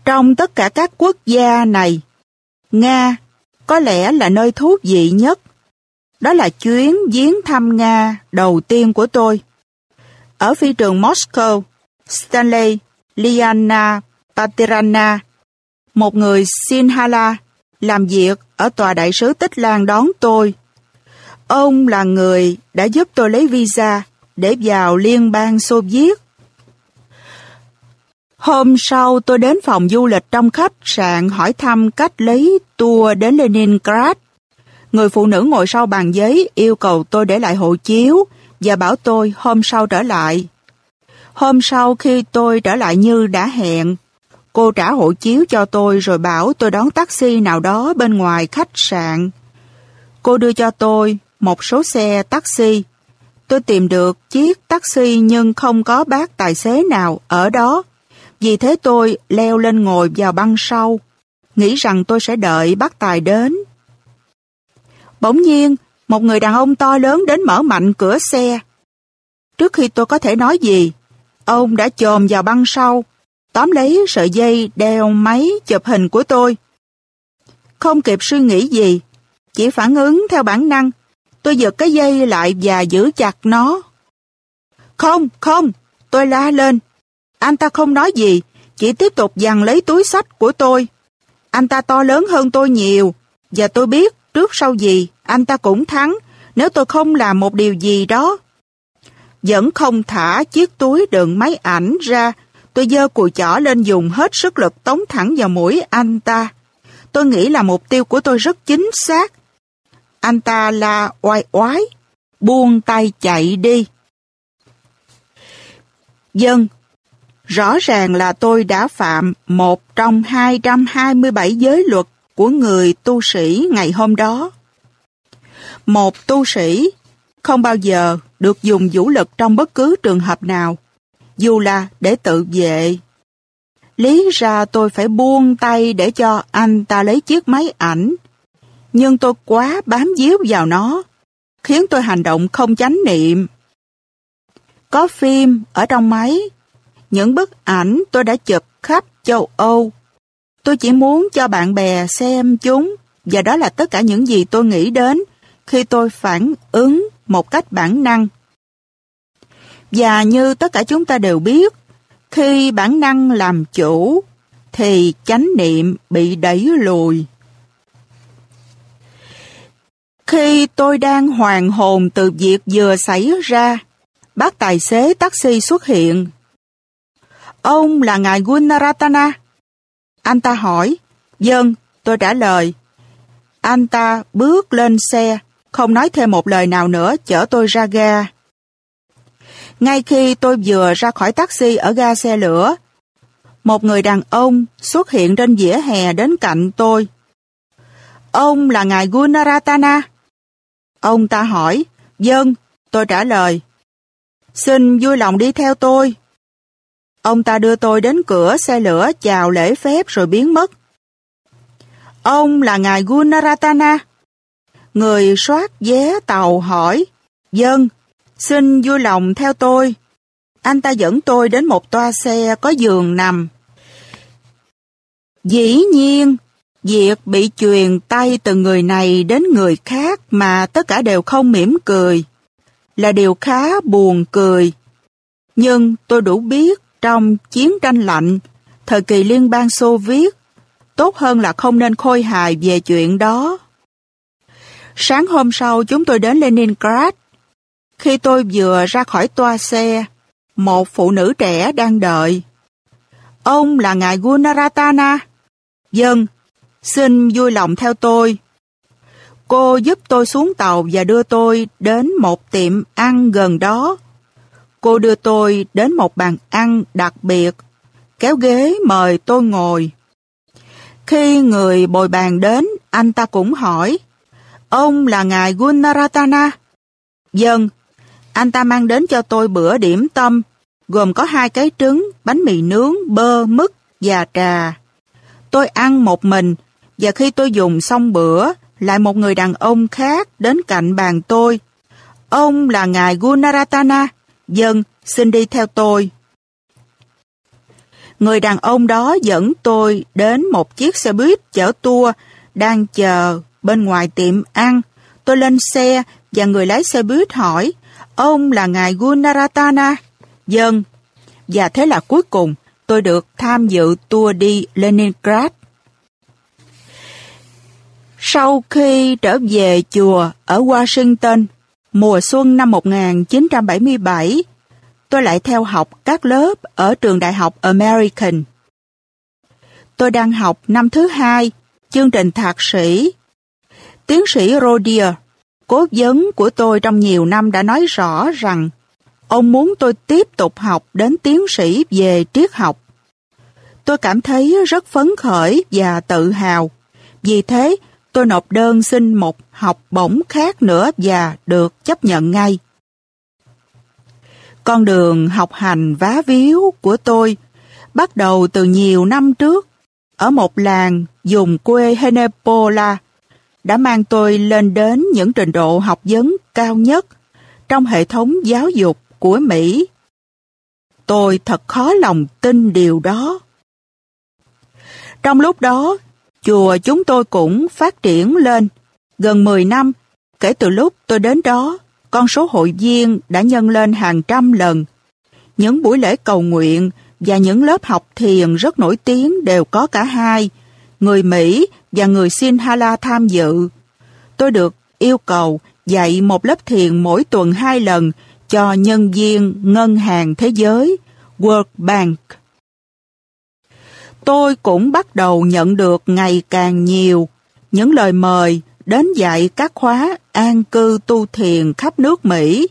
Trong tất cả các quốc gia này, Nga có lẽ là nơi thú vị nhất. Đó là chuyến viếng thăm Nga đầu tiên của tôi. Ở phi trường Moscow, Stanley Liana Paterana, một người Sinhala, làm việc ở tòa đại sứ Tích Lan đón tôi. Ông là người đã giúp tôi lấy visa để vào Liên bang Xô Viết Hôm sau tôi đến phòng du lịch trong khách sạn hỏi thăm cách lấy tour đến Leningrad. Người phụ nữ ngồi sau bàn giấy yêu cầu tôi để lại hộ chiếu và bảo tôi hôm sau trở lại. Hôm sau khi tôi trở lại như đã hẹn, cô trả hộ chiếu cho tôi rồi bảo tôi đón taxi nào đó bên ngoài khách sạn. Cô đưa cho tôi một số xe taxi. Tôi tìm được chiếc taxi nhưng không có bác tài xế nào ở đó. Vì thế tôi leo lên ngồi vào băng sau, nghĩ rằng tôi sẽ đợi bác Tài đến. Bỗng nhiên, một người đàn ông to lớn đến mở mạnh cửa xe. Trước khi tôi có thể nói gì, ông đã chồm vào băng sau, tóm lấy sợi dây đeo máy chụp hình của tôi. Không kịp suy nghĩ gì, chỉ phản ứng theo bản năng, tôi giật cái dây lại và giữ chặt nó. Không, không, tôi la lên, anh ta không nói gì, chỉ tiếp tục dằn lấy túi sách của tôi. Anh ta to lớn hơn tôi nhiều, và tôi biết trước sau gì anh ta cũng thắng nếu tôi không làm một điều gì đó. Vẫn không thả chiếc túi đựng máy ảnh ra, tôi dơ cùi chỏ lên dùng hết sức lực tống thẳng vào mũi anh ta. Tôi nghĩ là mục tiêu của tôi rất chính xác. Anh ta la oai oái, buông tay chạy đi. Dân, Rõ ràng là tôi đã phạm một trong 227 giới luật của người tu sĩ ngày hôm đó. Một tu sĩ không bao giờ được dùng vũ lực trong bất cứ trường hợp nào, dù là để tự vệ. Lý ra tôi phải buông tay để cho anh ta lấy chiếc máy ảnh, nhưng tôi quá bám díu vào nó, khiến tôi hành động không chánh niệm. Có phim ở trong máy, những bức ảnh tôi đã chụp khắp châu Âu. Tôi chỉ muốn cho bạn bè xem chúng, và đó là tất cả những gì tôi nghĩ đến khi tôi phản ứng một cách bản năng. Và như tất cả chúng ta đều biết, khi bản năng làm chủ, thì chánh niệm bị đẩy lùi. Khi tôi đang hoàn hồn từ việc vừa xảy ra, bác tài xế taxi xuất hiện Ông là ngài Gunaratana? Anh ta hỏi. Dân, tôi trả lời. Anh ta bước lên xe, không nói thêm một lời nào nữa, chở tôi ra ga. Ngay khi tôi vừa ra khỏi taxi ở ga xe lửa, một người đàn ông xuất hiện trên vỉa hè đến cạnh tôi. Ông là ngài Gunaratana? Ông ta hỏi. Dân, tôi trả lời. Xin vui lòng đi theo tôi. Ông ta đưa tôi đến cửa xe lửa chào lễ phép rồi biến mất. Ông là ngài Gunaratana. Người soát vé tàu hỏi. Dân, Xin vui lòng theo tôi. Anh ta dẫn tôi đến một toa xe có giường nằm. Dĩ nhiên, việc bị truyền tay từ người này đến người khác mà tất cả đều không mỉm cười là điều khá buồn cười. Nhưng tôi đủ biết trong chiến tranh lạnh, thời kỳ Liên bang Xô Viết, tốt hơn là không nên khôi hài về chuyện đó. Sáng hôm sau chúng tôi đến Leningrad. Khi tôi vừa ra khỏi toa xe, một phụ nữ trẻ đang đợi. Ông là ngài Gunaratana. Dân, xin vui lòng theo tôi. Cô giúp tôi xuống tàu và đưa tôi đến một tiệm ăn gần đó. Cô đưa tôi đến một bàn ăn đặc biệt, kéo ghế mời tôi ngồi. Khi người bồi bàn đến, anh ta cũng hỏi, Ông là ngài Gunaratana? Dân, anh ta mang đến cho tôi bữa điểm tâm, gồm có hai cái trứng, bánh mì nướng, bơ, mứt và trà. Tôi ăn một mình, và khi tôi dùng xong bữa, lại một người đàn ông khác đến cạnh bàn tôi. Ông là ngài Gunaratana. Dân, xin đi theo tôi. Người đàn ông đó dẫn tôi đến một chiếc xe buýt chở tour đang chờ bên ngoài tiệm ăn. Tôi lên xe và người lái xe buýt hỏi, ông là ngài Gunaratana? Dân. Và thế là cuối cùng tôi được tham dự tour đi Leningrad. Sau khi trở về chùa ở Washington, mùa xuân năm 1977, tôi lại theo học các lớp ở trường đại học American. Tôi đang học năm thứ hai, chương trình thạc sĩ. Tiến sĩ Rodier, cố vấn của tôi trong nhiều năm đã nói rõ rằng ông muốn tôi tiếp tục học đến tiến sĩ về triết học. Tôi cảm thấy rất phấn khởi và tự hào. Vì thế, tôi nộp đơn xin một học bổng khác nữa và được chấp nhận ngay. Con đường học hành vá víu của tôi bắt đầu từ nhiều năm trước ở một làng dùng quê Henepola đã mang tôi lên đến những trình độ học vấn cao nhất trong hệ thống giáo dục của Mỹ. Tôi thật khó lòng tin điều đó. Trong lúc đó, Chùa chúng tôi cũng phát triển lên. Gần 10 năm, kể từ lúc tôi đến đó, con số hội viên đã nhân lên hàng trăm lần. Những buổi lễ cầu nguyện và những lớp học thiền rất nổi tiếng đều có cả hai, người Mỹ và người Sinhala tham dự. Tôi được yêu cầu dạy một lớp thiền mỗi tuần hai lần cho nhân viên Ngân hàng Thế giới, World Bank tôi cũng bắt đầu nhận được ngày càng nhiều những lời mời đến dạy các khóa an cư tu thiền khắp nước Mỹ.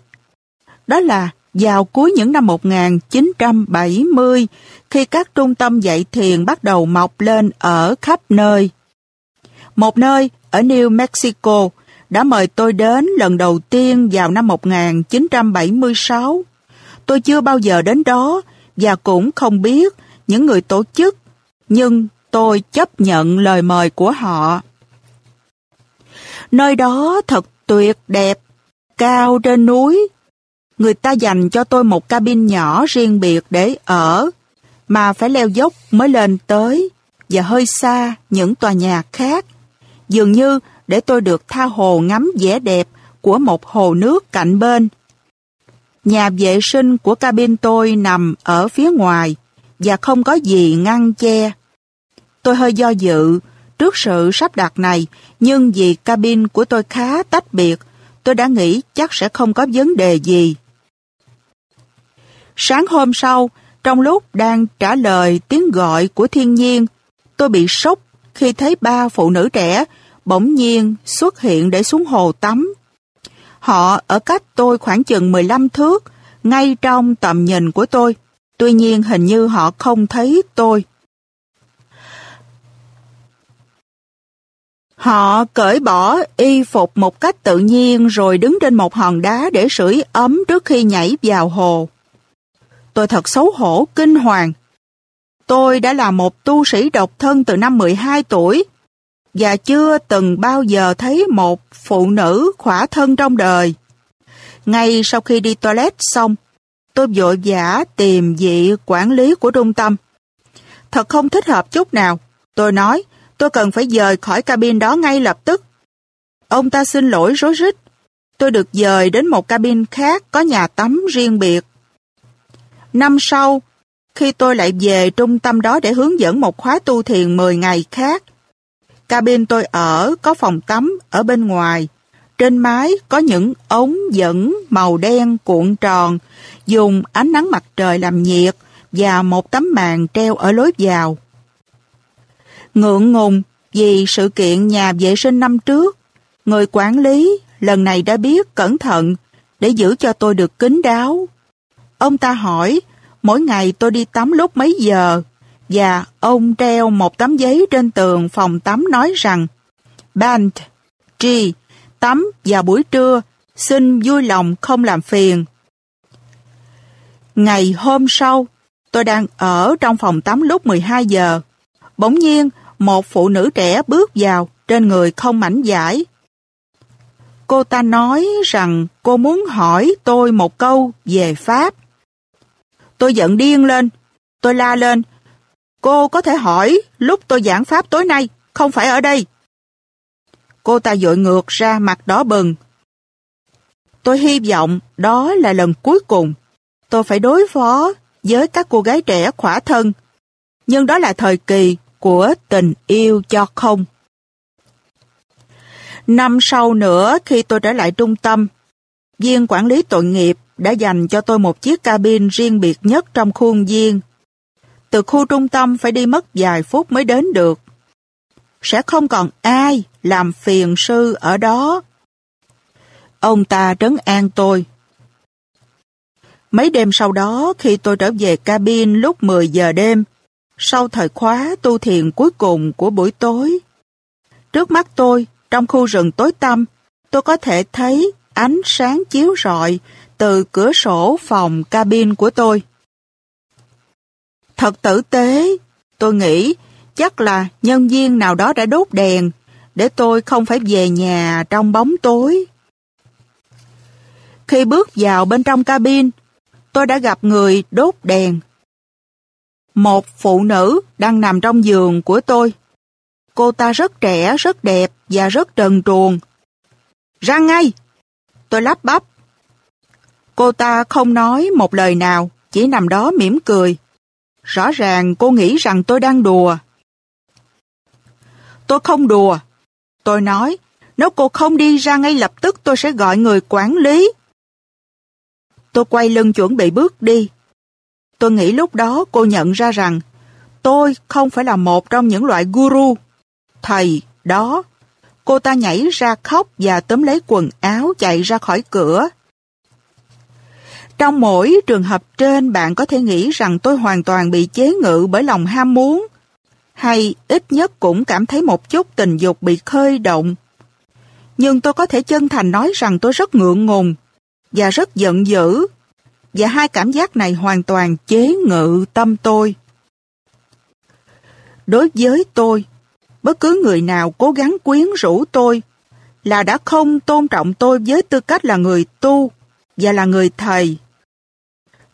Đó là vào cuối những năm 1970 khi các trung tâm dạy thiền bắt đầu mọc lên ở khắp nơi. Một nơi ở New Mexico đã mời tôi đến lần đầu tiên vào năm 1976. Tôi chưa bao giờ đến đó và cũng không biết những người tổ chức nhưng tôi chấp nhận lời mời của họ. Nơi đó thật tuyệt đẹp, cao trên núi. Người ta dành cho tôi một cabin nhỏ riêng biệt để ở, mà phải leo dốc mới lên tới, và hơi xa những tòa nhà khác. Dường như để tôi được tha hồ ngắm vẻ đẹp của một hồ nước cạnh bên. Nhà vệ sinh của cabin tôi nằm ở phía ngoài, và không có gì ngăn che. Tôi hơi do dự trước sự sắp đặt này, nhưng vì cabin của tôi khá tách biệt, tôi đã nghĩ chắc sẽ không có vấn đề gì. Sáng hôm sau, trong lúc đang trả lời tiếng gọi của thiên nhiên, tôi bị sốc khi thấy ba phụ nữ trẻ bỗng nhiên xuất hiện để xuống hồ tắm. Họ ở cách tôi khoảng chừng 15 thước, ngay trong tầm nhìn của tôi. Tuy nhiên hình như họ không thấy tôi. Họ cởi bỏ y phục một cách tự nhiên rồi đứng trên một hòn đá để sưởi ấm trước khi nhảy vào hồ. Tôi thật xấu hổ, kinh hoàng. Tôi đã là một tu sĩ độc thân từ năm 12 tuổi và chưa từng bao giờ thấy một phụ nữ khỏa thân trong đời. Ngay sau khi đi toilet xong, tôi vội vã tìm vị quản lý của trung tâm. Thật không thích hợp chút nào. Tôi nói, tôi cần phải dời khỏi cabin đó ngay lập tức. Ông ta xin lỗi rối rít. Tôi được dời đến một cabin khác có nhà tắm riêng biệt. Năm sau, khi tôi lại về trung tâm đó để hướng dẫn một khóa tu thiền 10 ngày khác, cabin tôi ở có phòng tắm ở bên ngoài. Trên mái có những ống dẫn màu đen cuộn tròn, dùng ánh nắng mặt trời làm nhiệt và một tấm màn treo ở lối vào. Ngượng ngùng vì sự kiện nhà vệ sinh năm trước, người quản lý lần này đã biết cẩn thận để giữ cho tôi được kín đáo. Ông ta hỏi mỗi ngày tôi đi tắm lúc mấy giờ và ông treo một tấm giấy trên tường phòng tắm nói rằng Band, G, tắm vào buổi trưa, xin vui lòng không làm phiền. Ngày hôm sau, tôi đang ở trong phòng tắm lúc 12 giờ. Bỗng nhiên, một phụ nữ trẻ bước vào, trên người không mảnh giải. Cô ta nói rằng cô muốn hỏi tôi một câu về Pháp. Tôi giận điên lên. Tôi la lên. Cô có thể hỏi lúc tôi giảng Pháp tối nay, không phải ở đây. Cô ta dội ngược ra mặt đỏ bừng. Tôi hy vọng đó là lần cuối cùng tôi phải đối phó với các cô gái trẻ khỏa thân. Nhưng đó là thời kỳ của tình yêu cho không. Năm sau nữa khi tôi trở lại trung tâm, viên quản lý tội nghiệp đã dành cho tôi một chiếc cabin riêng biệt nhất trong khuôn viên. Từ khu trung tâm phải đi mất vài phút mới đến được. Sẽ không còn ai làm phiền sư ở đó. Ông ta trấn an tôi. Mấy đêm sau đó, khi tôi trở về cabin lúc 10 giờ đêm, sau thời khóa tu thiền cuối cùng của buổi tối, trước mắt tôi, trong khu rừng tối tăm, tôi có thể thấy ánh sáng chiếu rọi từ cửa sổ phòng cabin của tôi. Thật tử tế, tôi nghĩ chắc là nhân viên nào đó đã đốt đèn để tôi không phải về nhà trong bóng tối. Khi bước vào bên trong cabin, tôi đã gặp người đốt đèn. Một phụ nữ đang nằm trong giường của tôi. Cô ta rất trẻ, rất đẹp và rất trần truồng. Ra ngay! Tôi lắp bắp. Cô ta không nói một lời nào, chỉ nằm đó mỉm cười. Rõ ràng cô nghĩ rằng tôi đang đùa. Tôi không đùa. Tôi nói, nếu cô không đi ra ngay lập tức tôi sẽ gọi người quản lý. Tôi quay lưng chuẩn bị bước đi. Tôi nghĩ lúc đó cô nhận ra rằng tôi không phải là một trong những loại guru. Thầy, đó. Cô ta nhảy ra khóc và tóm lấy quần áo chạy ra khỏi cửa. Trong mỗi trường hợp trên bạn có thể nghĩ rằng tôi hoàn toàn bị chế ngự bởi lòng ham muốn, hay ít nhất cũng cảm thấy một chút tình dục bị khơi động. Nhưng tôi có thể chân thành nói rằng tôi rất ngượng ngùng và rất giận dữ, và hai cảm giác này hoàn toàn chế ngự tâm tôi. Đối với tôi, bất cứ người nào cố gắng quyến rũ tôi là đã không tôn trọng tôi với tư cách là người tu và là người thầy.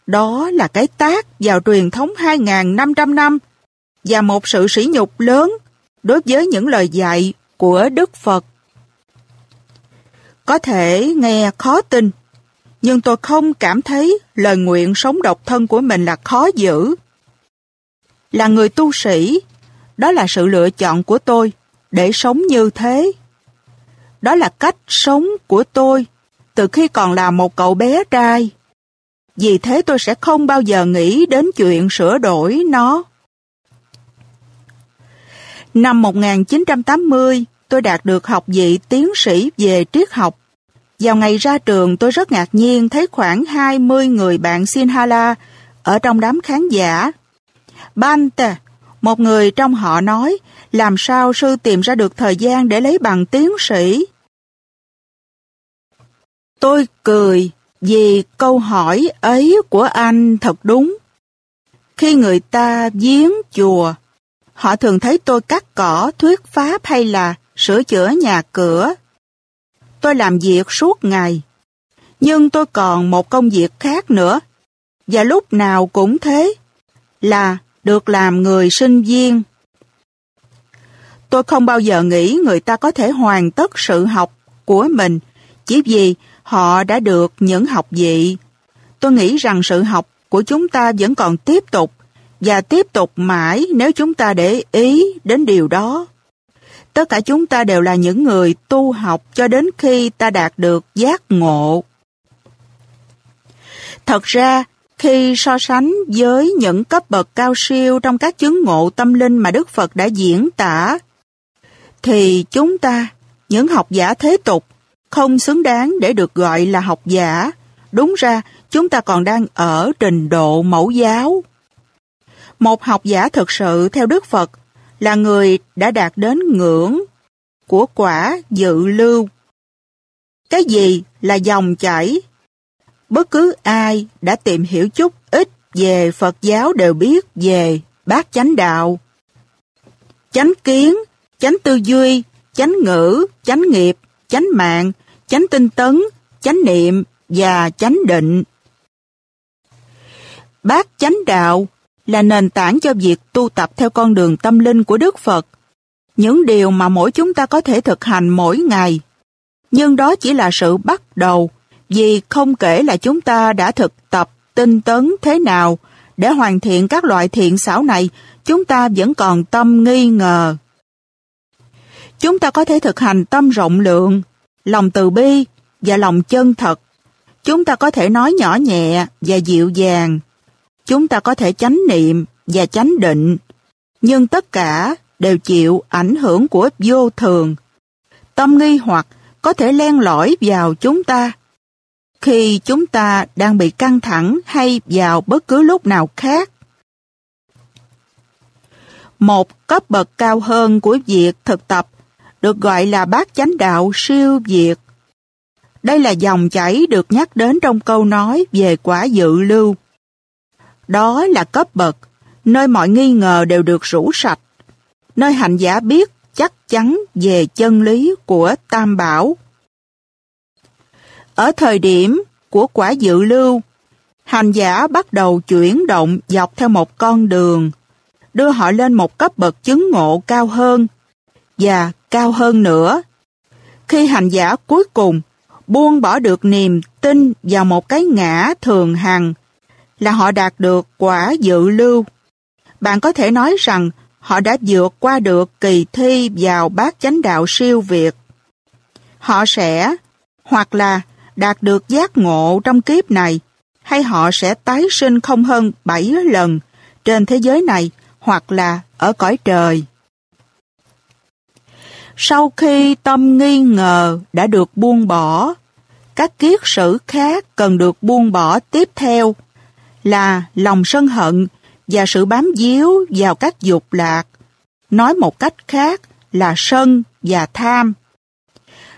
Đó là cái tác vào truyền thống 2.500 năm và một sự sỉ nhục lớn đối với những lời dạy của Đức Phật. Có thể nghe khó tin, nhưng tôi không cảm thấy lời nguyện sống độc thân của mình là khó giữ. Là người tu sĩ, đó là sự lựa chọn của tôi để sống như thế. Đó là cách sống của tôi từ khi còn là một cậu bé trai. Vì thế tôi sẽ không bao giờ nghĩ đến chuyện sửa đổi nó. Năm 1980, tôi đạt được học vị tiến sĩ về triết học. Vào ngày ra trường tôi rất ngạc nhiên thấy khoảng 20 người bạn Sinhala ở trong đám khán giả. Bante, một người trong họ nói, làm sao sư tìm ra được thời gian để lấy bằng tiến sĩ? Tôi cười vì câu hỏi ấy của anh thật đúng. Khi người ta viếng chùa, họ thường thấy tôi cắt cỏ, thuyết pháp hay là sửa chữa nhà cửa. Tôi làm việc suốt ngày. Nhưng tôi còn một công việc khác nữa. Và lúc nào cũng thế. Là được làm người sinh viên. Tôi không bao giờ nghĩ người ta có thể hoàn tất sự học của mình chỉ vì họ đã được những học vị. Tôi nghĩ rằng sự học của chúng ta vẫn còn tiếp tục và tiếp tục mãi nếu chúng ta để ý đến điều đó. Tất cả chúng ta đều là những người tu học cho đến khi ta đạt được giác ngộ. Thật ra, khi so sánh với những cấp bậc cao siêu trong các chứng ngộ tâm linh mà Đức Phật đã diễn tả, thì chúng ta, những học giả thế tục, không xứng đáng để được gọi là học giả. Đúng ra, chúng ta còn đang ở trình độ mẫu giáo. Một học giả thực sự theo Đức Phật là người đã đạt đến ngưỡng của quả dự lưu. Cái gì là dòng chảy? Bất cứ ai đã tìm hiểu chút ít về Phật giáo đều biết về bát chánh đạo. Chánh kiến, chánh tư duy, chánh ngữ, chánh nghiệp, chánh mạng, chánh tinh tấn, chánh niệm và chánh định. Bát chánh đạo là nền tảng cho việc tu tập theo con đường tâm linh của Đức Phật. Những điều mà mỗi chúng ta có thể thực hành mỗi ngày. Nhưng đó chỉ là sự bắt đầu, vì không kể là chúng ta đã thực tập tinh tấn thế nào để hoàn thiện các loại thiện xảo này, chúng ta vẫn còn tâm nghi ngờ. Chúng ta có thể thực hành tâm rộng lượng, lòng từ bi và lòng chân thật. Chúng ta có thể nói nhỏ nhẹ và dịu dàng, Chúng ta có thể chánh niệm và chánh định, nhưng tất cả đều chịu ảnh hưởng của vô thường. Tâm nghi hoặc có thể len lỏi vào chúng ta. Khi chúng ta đang bị căng thẳng hay vào bất cứ lúc nào khác. Một cấp bậc cao hơn của việc thực tập được gọi là bát chánh đạo siêu việt. Đây là dòng chảy được nhắc đến trong câu nói về quả dự lưu. Đó là cấp bậc, nơi mọi nghi ngờ đều được rũ sạch, nơi hành giả biết chắc chắn về chân lý của Tam Bảo. Ở thời điểm của quả dự lưu, hành giả bắt đầu chuyển động dọc theo một con đường, đưa họ lên một cấp bậc chứng ngộ cao hơn, và cao hơn nữa. Khi hành giả cuối cùng buông bỏ được niềm tin vào một cái ngã thường hằng là họ đạt được quả dự lưu. Bạn có thể nói rằng họ đã vượt qua được kỳ thi vào bát chánh đạo siêu việt. Họ sẽ hoặc là đạt được giác ngộ trong kiếp này, hay họ sẽ tái sinh không hơn 7 lần trên thế giới này hoặc là ở cõi trời. Sau khi tâm nghi ngờ đã được buông bỏ, các kiết sử khác cần được buông bỏ tiếp theo là lòng sân hận và sự bám díu vào các dục lạc, nói một cách khác là sân và tham.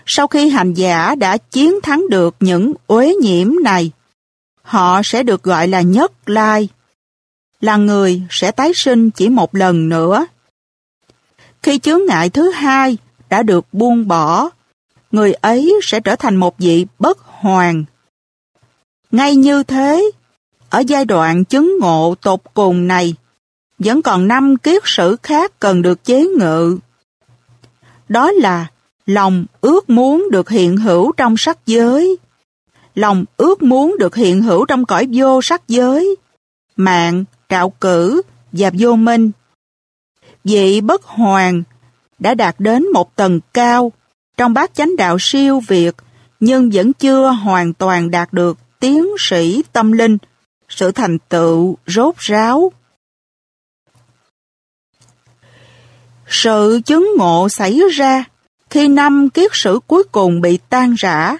Sau khi hành giả đã chiến thắng được những uế nhiễm này, họ sẽ được gọi là nhất lai, là người sẽ tái sinh chỉ một lần nữa. Khi chướng ngại thứ hai đã được buông bỏ, người ấy sẽ trở thành một vị bất hoàng. Ngay như thế, ở giai đoạn chứng ngộ tột cùng này, vẫn còn năm kiết sử khác cần được chế ngự. Đó là lòng ước muốn được hiện hữu trong sắc giới, lòng ước muốn được hiện hữu trong cõi vô sắc giới, mạng, trạo cử và vô minh. Vị bất hoàng đã đạt đến một tầng cao trong bát chánh đạo siêu việt nhưng vẫn chưa hoàn toàn đạt được tiến sĩ tâm linh sự thành tựu rốt ráo. Sự chứng ngộ xảy ra khi năm kiết sử cuối cùng bị tan rã.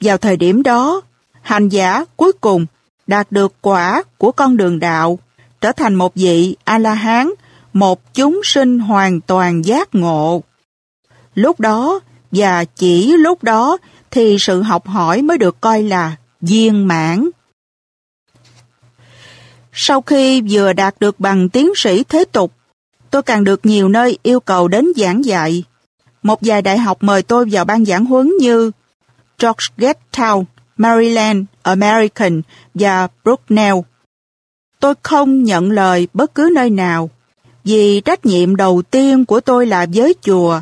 Vào thời điểm đó, hành giả cuối cùng đạt được quả của con đường đạo, trở thành một vị A-la-hán, một chúng sinh hoàn toàn giác ngộ. Lúc đó, và chỉ lúc đó, thì sự học hỏi mới được coi là viên mãn. Sau khi vừa đạt được bằng tiến sĩ thế tục, tôi càng được nhiều nơi yêu cầu đến giảng dạy. Một vài đại học mời tôi vào ban giảng huấn như George Maryland American và Brooknell. Tôi không nhận lời bất cứ nơi nào, vì trách nhiệm đầu tiên của tôi là với chùa.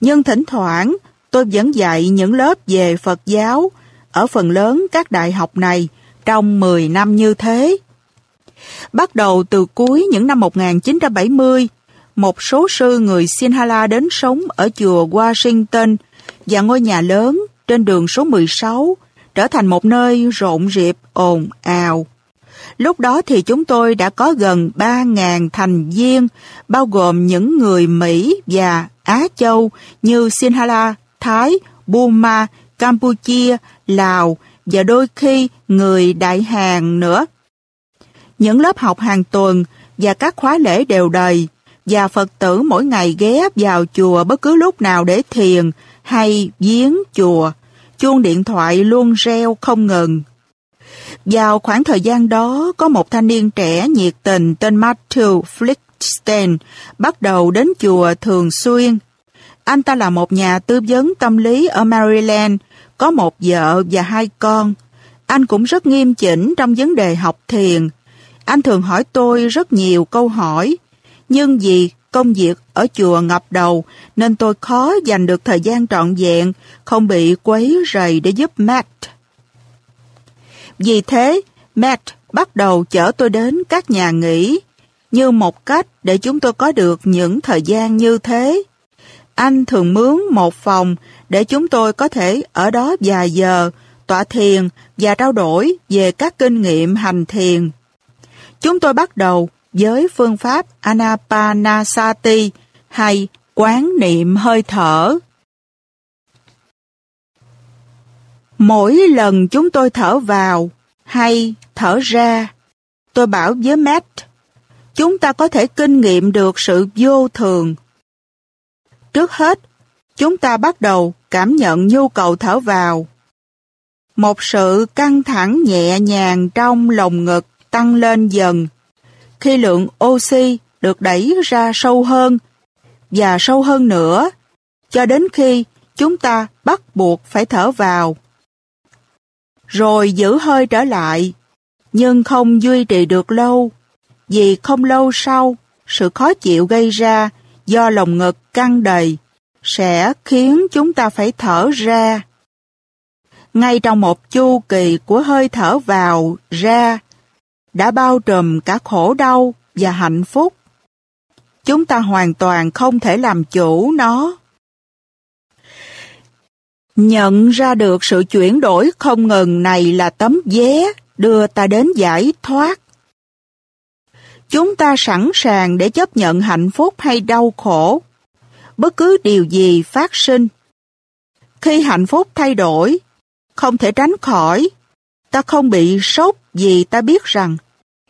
Nhưng thỉnh thoảng, tôi vẫn dạy những lớp về Phật giáo ở phần lớn các đại học này trong 10 năm như thế. Bắt đầu từ cuối những năm 1970, một số sư người Sinhala đến sống ở chùa Washington và ngôi nhà lớn trên đường số 16 trở thành một nơi rộn rịp, ồn ào. Lúc đó thì chúng tôi đã có gần 3.000 thành viên, bao gồm những người Mỹ và Á Châu như Sinhala, Thái, Burma, Campuchia, Lào và đôi khi người Đại Hàn nữa. Những lớp học hàng tuần và các khóa lễ đều đầy và Phật tử mỗi ngày ghé vào chùa bất cứ lúc nào để thiền hay viếng chùa. Chuông điện thoại luôn reo không ngừng. Vào khoảng thời gian đó, có một thanh niên trẻ nhiệt tình tên Matthew Flickstein bắt đầu đến chùa thường xuyên. Anh ta là một nhà tư vấn tâm lý ở Maryland, có một vợ và hai con. Anh cũng rất nghiêm chỉnh trong vấn đề học thiền. Anh thường hỏi tôi rất nhiều câu hỏi, nhưng vì công việc ở chùa ngập đầu nên tôi khó dành được thời gian trọn vẹn, không bị quấy rầy để giúp Matt. Vì thế, Matt bắt đầu chở tôi đến các nhà nghỉ như một cách để chúng tôi có được những thời gian như thế. Anh thường mướn một phòng để chúng tôi có thể ở đó vài giờ, tọa thiền và trao đổi về các kinh nghiệm hành thiền. Chúng tôi bắt đầu với phương pháp Anapanasati hay quán niệm hơi thở. Mỗi lần chúng tôi thở vào hay thở ra, tôi bảo với Matt, chúng ta có thể kinh nghiệm được sự vô thường. Trước hết, chúng ta bắt đầu cảm nhận nhu cầu thở vào. Một sự căng thẳng nhẹ nhàng trong lồng ngực tăng lên dần khi lượng oxy được đẩy ra sâu hơn và sâu hơn nữa cho đến khi chúng ta bắt buộc phải thở vào. Rồi giữ hơi trở lại, nhưng không duy trì được lâu, vì không lâu sau, sự khó chịu gây ra do lồng ngực căng đầy sẽ khiến chúng ta phải thở ra. Ngay trong một chu kỳ của hơi thở vào, ra, đã bao trùm cả khổ đau và hạnh phúc. Chúng ta hoàn toàn không thể làm chủ nó. Nhận ra được sự chuyển đổi không ngừng này là tấm vé đưa ta đến giải thoát. Chúng ta sẵn sàng để chấp nhận hạnh phúc hay đau khổ, bất cứ điều gì phát sinh. Khi hạnh phúc thay đổi, không thể tránh khỏi, ta không bị sốc vì ta biết rằng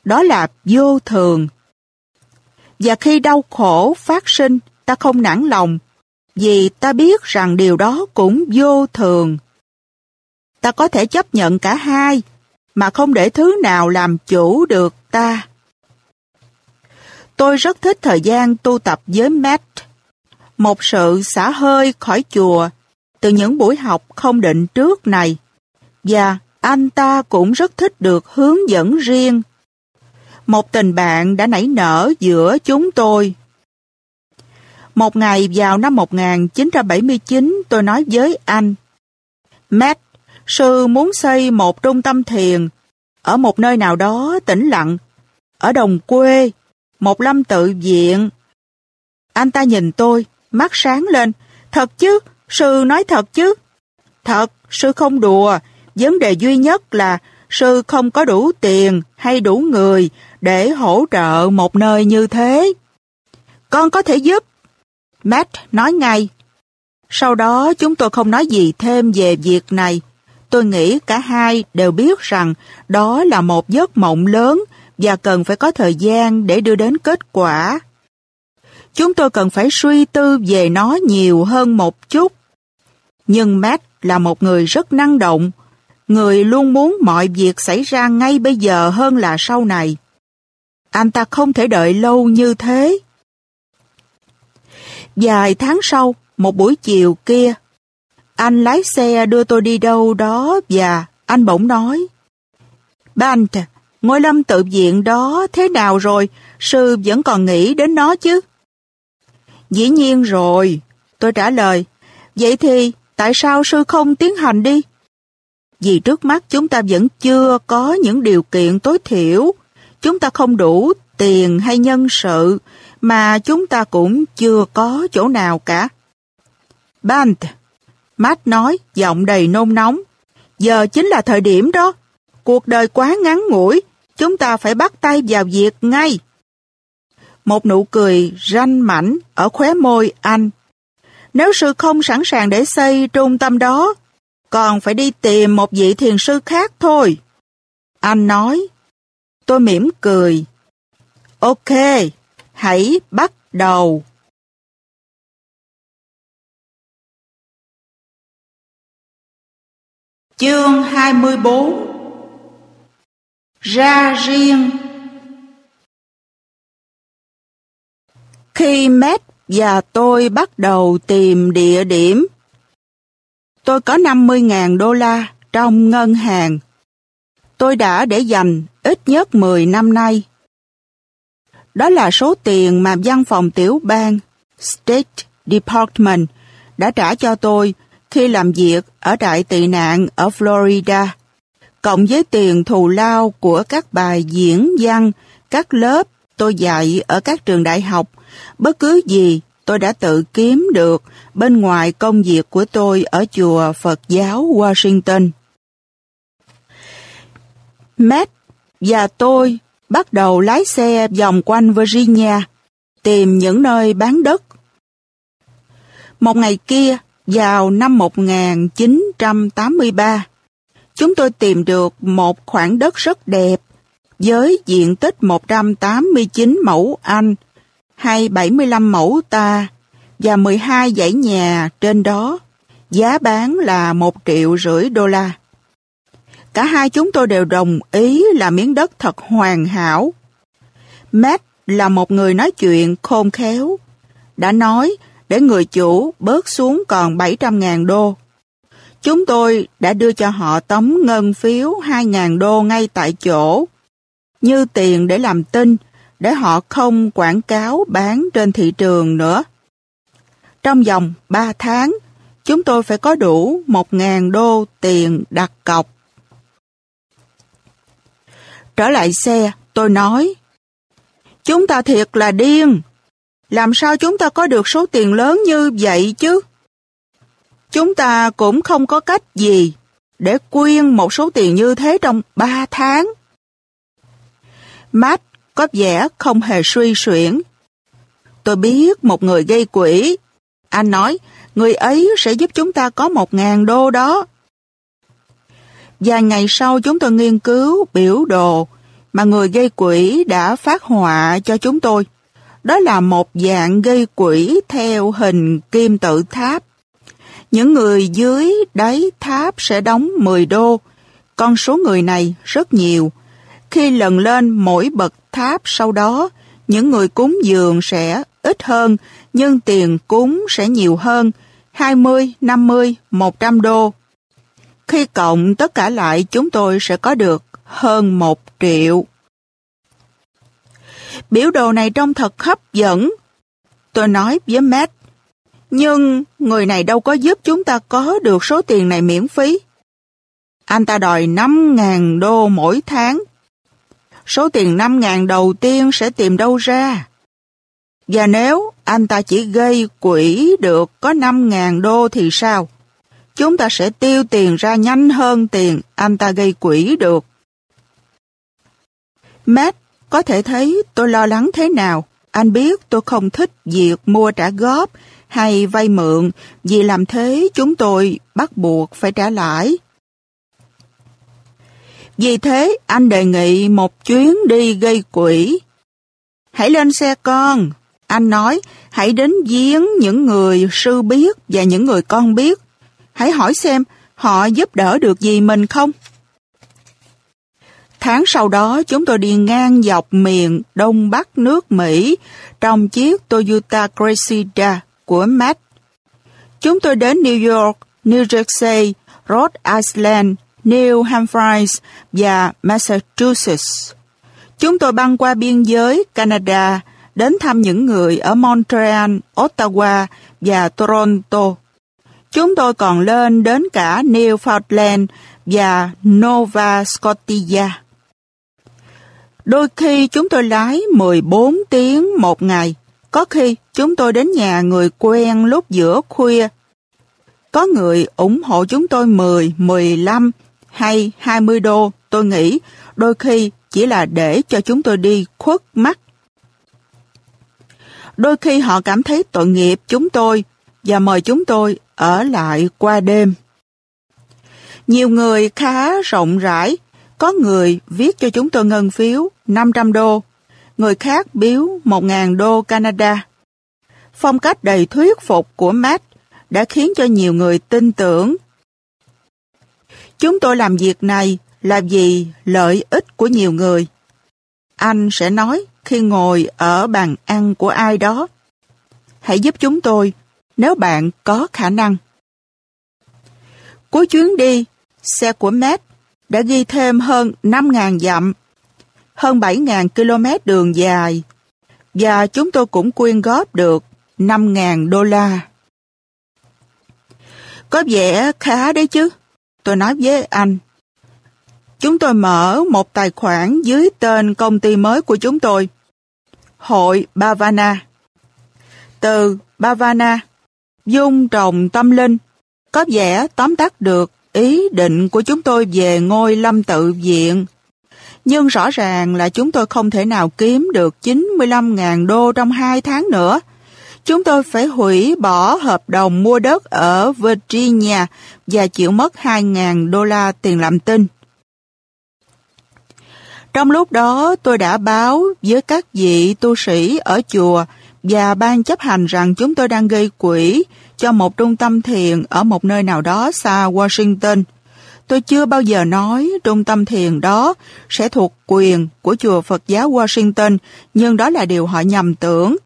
đó là vô thường. Và khi đau khổ phát sinh, ta không nản lòng, vì ta biết rằng điều đó cũng vô thường. Ta có thể chấp nhận cả hai, mà không để thứ nào làm chủ được ta. Tôi rất thích thời gian tu tập với Matt. Một sự xả hơi khỏi chùa từ những buổi học không định trước này. Và anh ta cũng rất thích được hướng dẫn riêng. Một tình bạn đã nảy nở giữa chúng tôi. Một ngày vào năm 1979 tôi nói với anh Matt, sư muốn xây một trung tâm thiền ở một nơi nào đó tĩnh lặng, ở đồng quê, một lâm tự viện. Anh ta nhìn tôi, mắt sáng lên. Thật chứ, sư nói thật chứ. Thật, sư không đùa. Vấn đề duy nhất là sư không có đủ tiền hay đủ người để hỗ trợ một nơi như thế. Con có thể giúp. Matt nói ngay. Sau đó chúng tôi không nói gì thêm về việc này. Tôi nghĩ cả hai đều biết rằng đó là một giấc mộng lớn và cần phải có thời gian để đưa đến kết quả. Chúng tôi cần phải suy tư về nó nhiều hơn một chút. Nhưng Matt là một người rất năng động, người luôn muốn mọi việc xảy ra ngay bây giờ hơn là sau này. Anh ta không thể đợi lâu như thế. Vài tháng sau, một buổi chiều kia, anh lái xe đưa tôi đi đâu đó và Anh bỗng nói, Bant, ngôi lâm tự viện đó thế nào rồi? Sư vẫn còn nghĩ đến nó chứ? Dĩ nhiên rồi, tôi trả lời. Vậy thì tại sao sư không tiến hành đi? Vì trước mắt chúng ta vẫn chưa có những điều kiện tối thiểu. Chúng ta không đủ tiền hay nhân sự, mà chúng ta cũng chưa có chỗ nào cả. Bant, Matt nói, giọng đầy nôn nóng. Giờ chính là thời điểm đó. Cuộc đời quá ngắn ngủi, chúng ta phải bắt tay vào việc ngay. Một nụ cười ranh mảnh ở khóe môi anh. Nếu sư không sẵn sàng để xây trung tâm đó, còn phải đi tìm một vị thiền sư khác thôi. Anh nói. Tôi mỉm cười. Ok, hãy bắt đầu. Chương 24 Ra riêng Khi Matt và tôi bắt đầu tìm địa điểm, tôi có 50.000 đô la trong ngân hàng. Tôi đã để dành ít nhất 10 năm nay. Đó là số tiền mà văn phòng tiểu bang State Department đã trả cho tôi khi làm việc ở trại tị nạn ở Florida, cộng với tiền thù lao của các bài diễn văn, các lớp tôi dạy ở các trường đại học, bất cứ gì tôi đã tự kiếm được bên ngoài công việc của tôi ở chùa Phật giáo Washington. Matt và tôi bắt đầu lái xe vòng quanh Virginia, tìm những nơi bán đất. Một ngày kia, vào năm 1983, chúng tôi tìm được một khoảng đất rất đẹp với diện tích 189 mẫu Anh hay 75 mẫu ta và 12 dãy nhà trên đó. Giá bán là 1 triệu rưỡi đô la. Cả hai chúng tôi đều đồng ý là miếng đất thật hoàn hảo. Matt là một người nói chuyện khôn khéo. Đã nói để người chủ bớt xuống còn 700.000 đô. Chúng tôi đã đưa cho họ tấm ngân phiếu 2.000 đô ngay tại chỗ, như tiền để làm tin, để họ không quảng cáo bán trên thị trường nữa. Trong vòng 3 tháng, chúng tôi phải có đủ 1.000 đô tiền đặt cọc. Trở lại xe, tôi nói, Chúng ta thiệt là điên, làm sao chúng ta có được số tiền lớn như vậy chứ? Chúng ta cũng không có cách gì để quyên một số tiền như thế trong 3 tháng. Matt có vẻ không hề suy xuyển. Tôi biết một người gây quỹ Anh nói, người ấy sẽ giúp chúng ta có một ngàn đô đó và ngày sau chúng tôi nghiên cứu biểu đồ mà người gây quỹ đã phát họa cho chúng tôi. Đó là một dạng gây quỹ theo hình kim tự tháp. Những người dưới đáy tháp sẽ đóng 10 đô. Con số người này rất nhiều. Khi lần lên mỗi bậc tháp sau đó, những người cúng dường sẽ ít hơn, nhưng tiền cúng sẽ nhiều hơn, 20, 50, 100 đô. Khi cộng tất cả lại chúng tôi sẽ có được hơn một triệu. Biểu đồ này trông thật hấp dẫn. Tôi nói với Matt, nhưng người này đâu có giúp chúng ta có được số tiền này miễn phí. Anh ta đòi 5.000 đô mỗi tháng. Số tiền 5.000 đầu tiên sẽ tìm đâu ra? Và nếu anh ta chỉ gây quỹ được có 5.000 đô thì sao? Chúng ta sẽ tiêu tiền ra nhanh hơn tiền anh ta gây quỹ được. Matt, có thể thấy tôi lo lắng thế nào. Anh biết tôi không thích việc mua trả góp hay vay mượn, vì làm thế chúng tôi bắt buộc phải trả lãi. Vì thế, anh đề nghị một chuyến đi gây quỹ. Hãy lên xe con. Anh nói, hãy đến giếng những người sư biết và những người con biết. Hãy hỏi xem họ giúp đỡ được gì mình không? Tháng sau đó, chúng tôi đi ngang dọc miền Đông Bắc nước Mỹ trong chiếc Toyota Cressida của Matt. Chúng tôi đến New York, New Jersey, Rhode Island, New Hampshire và Massachusetts. Chúng tôi băng qua biên giới Canada đến thăm những người ở Montreal, Ottawa và Toronto. Chúng tôi còn lên đến cả Newfoundland và Nova Scotia. Đôi khi chúng tôi lái 14 tiếng một ngày. Có khi chúng tôi đến nhà người quen lúc giữa khuya. Có người ủng hộ chúng tôi 10, 15 hay 20 đô. Tôi nghĩ đôi khi chỉ là để cho chúng tôi đi khuất mắt. Đôi khi họ cảm thấy tội nghiệp chúng tôi và mời chúng tôi ở lại qua đêm. Nhiều người khá rộng rãi, có người viết cho chúng tôi ngân phiếu 500 đô, người khác biếu 1.000 đô Canada. Phong cách đầy thuyết phục của Matt đã khiến cho nhiều người tin tưởng. Chúng tôi làm việc này là vì lợi ích của nhiều người. Anh sẽ nói khi ngồi ở bàn ăn của ai đó. Hãy giúp chúng tôi nếu bạn có khả năng. Cuối chuyến đi, xe của Matt đã ghi thêm hơn 5.000 dặm, hơn 7.000 km đường dài, và chúng tôi cũng quyên góp được 5.000 đô la. Có vẻ khá đấy chứ, tôi nói với anh. Chúng tôi mở một tài khoản dưới tên công ty mới của chúng tôi, Hội Bavana. Từ Bavana, dung trồng tâm linh, có vẻ tóm tắt được ý định của chúng tôi về ngôi lâm tự viện. Nhưng rõ ràng là chúng tôi không thể nào kiếm được 95.000 đô trong 2 tháng nữa. Chúng tôi phải hủy bỏ hợp đồng mua đất ở Virginia và chịu mất 2.000 đô la tiền làm tin. Trong lúc đó tôi đã báo với các vị tu sĩ ở chùa và ban chấp hành rằng chúng tôi đang gây quỹ cho một trung tâm thiền ở một nơi nào đó xa Washington. Tôi chưa bao giờ nói trung tâm thiền đó sẽ thuộc quyền của chùa Phật giáo Washington, nhưng đó là điều họ nhầm tưởng.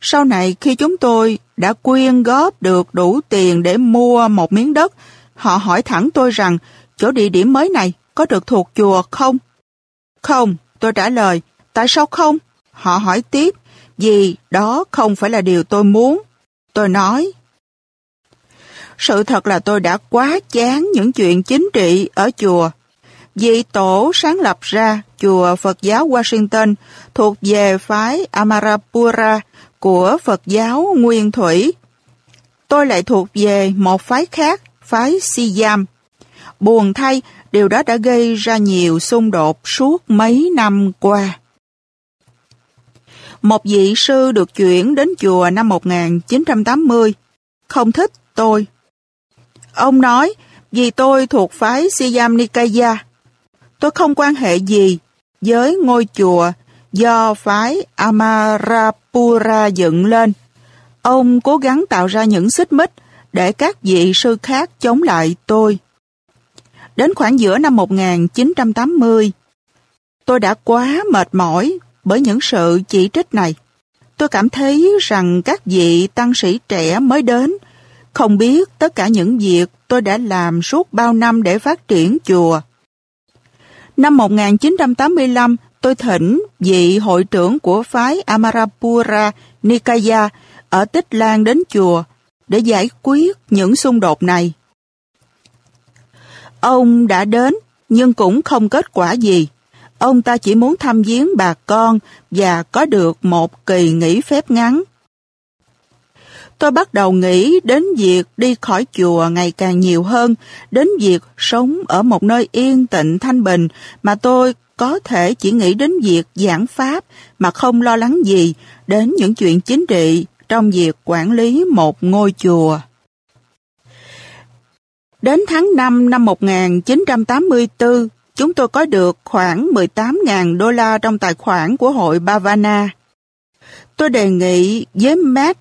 Sau này khi chúng tôi đã quyên góp được đủ tiền để mua một miếng đất, họ hỏi thẳng tôi rằng chỗ địa điểm mới này có được thuộc chùa không? Không, tôi trả lời, tại sao không? Họ hỏi tiếp, vì đó không phải là điều tôi muốn. Tôi nói, sự thật là tôi đã quá chán những chuyện chính trị ở chùa. vì tổ sáng lập ra chùa Phật giáo Washington thuộc về phái Amarapura của Phật giáo Nguyên Thủy. Tôi lại thuộc về một phái khác, phái Siam. Buồn thay, điều đó đã gây ra nhiều xung đột suốt mấy năm qua. Một vị sư được chuyển đến chùa năm 1980, không thích tôi. Ông nói, vì tôi thuộc phái Siam Nikaya, tôi không quan hệ gì với ngôi chùa do phái Amarapura dựng lên. Ông cố gắng tạo ra những xích mích để các vị sư khác chống lại tôi. Đến khoảng giữa năm 1980, tôi đã quá mệt mỏi bởi những sự chỉ trích này. Tôi cảm thấy rằng các vị tăng sĩ trẻ mới đến không biết tất cả những việc tôi đã làm suốt bao năm để phát triển chùa. Năm 1985, tôi thỉnh vị hội trưởng của phái Amarapura Nikaya ở Tích Lan đến chùa để giải quyết những xung đột này. Ông đã đến nhưng cũng không kết quả gì. Ông ta chỉ muốn thăm viếng bà con và có được một kỳ nghỉ phép ngắn. Tôi bắt đầu nghĩ đến việc đi khỏi chùa ngày càng nhiều hơn, đến việc sống ở một nơi yên tịnh thanh bình mà tôi có thể chỉ nghĩ đến việc giảng pháp mà không lo lắng gì đến những chuyện chính trị trong việc quản lý một ngôi chùa. Đến tháng 5 năm 1984, chúng tôi có được khoảng 18.000 đô la trong tài khoản của hội Bavana. Tôi đề nghị với Matt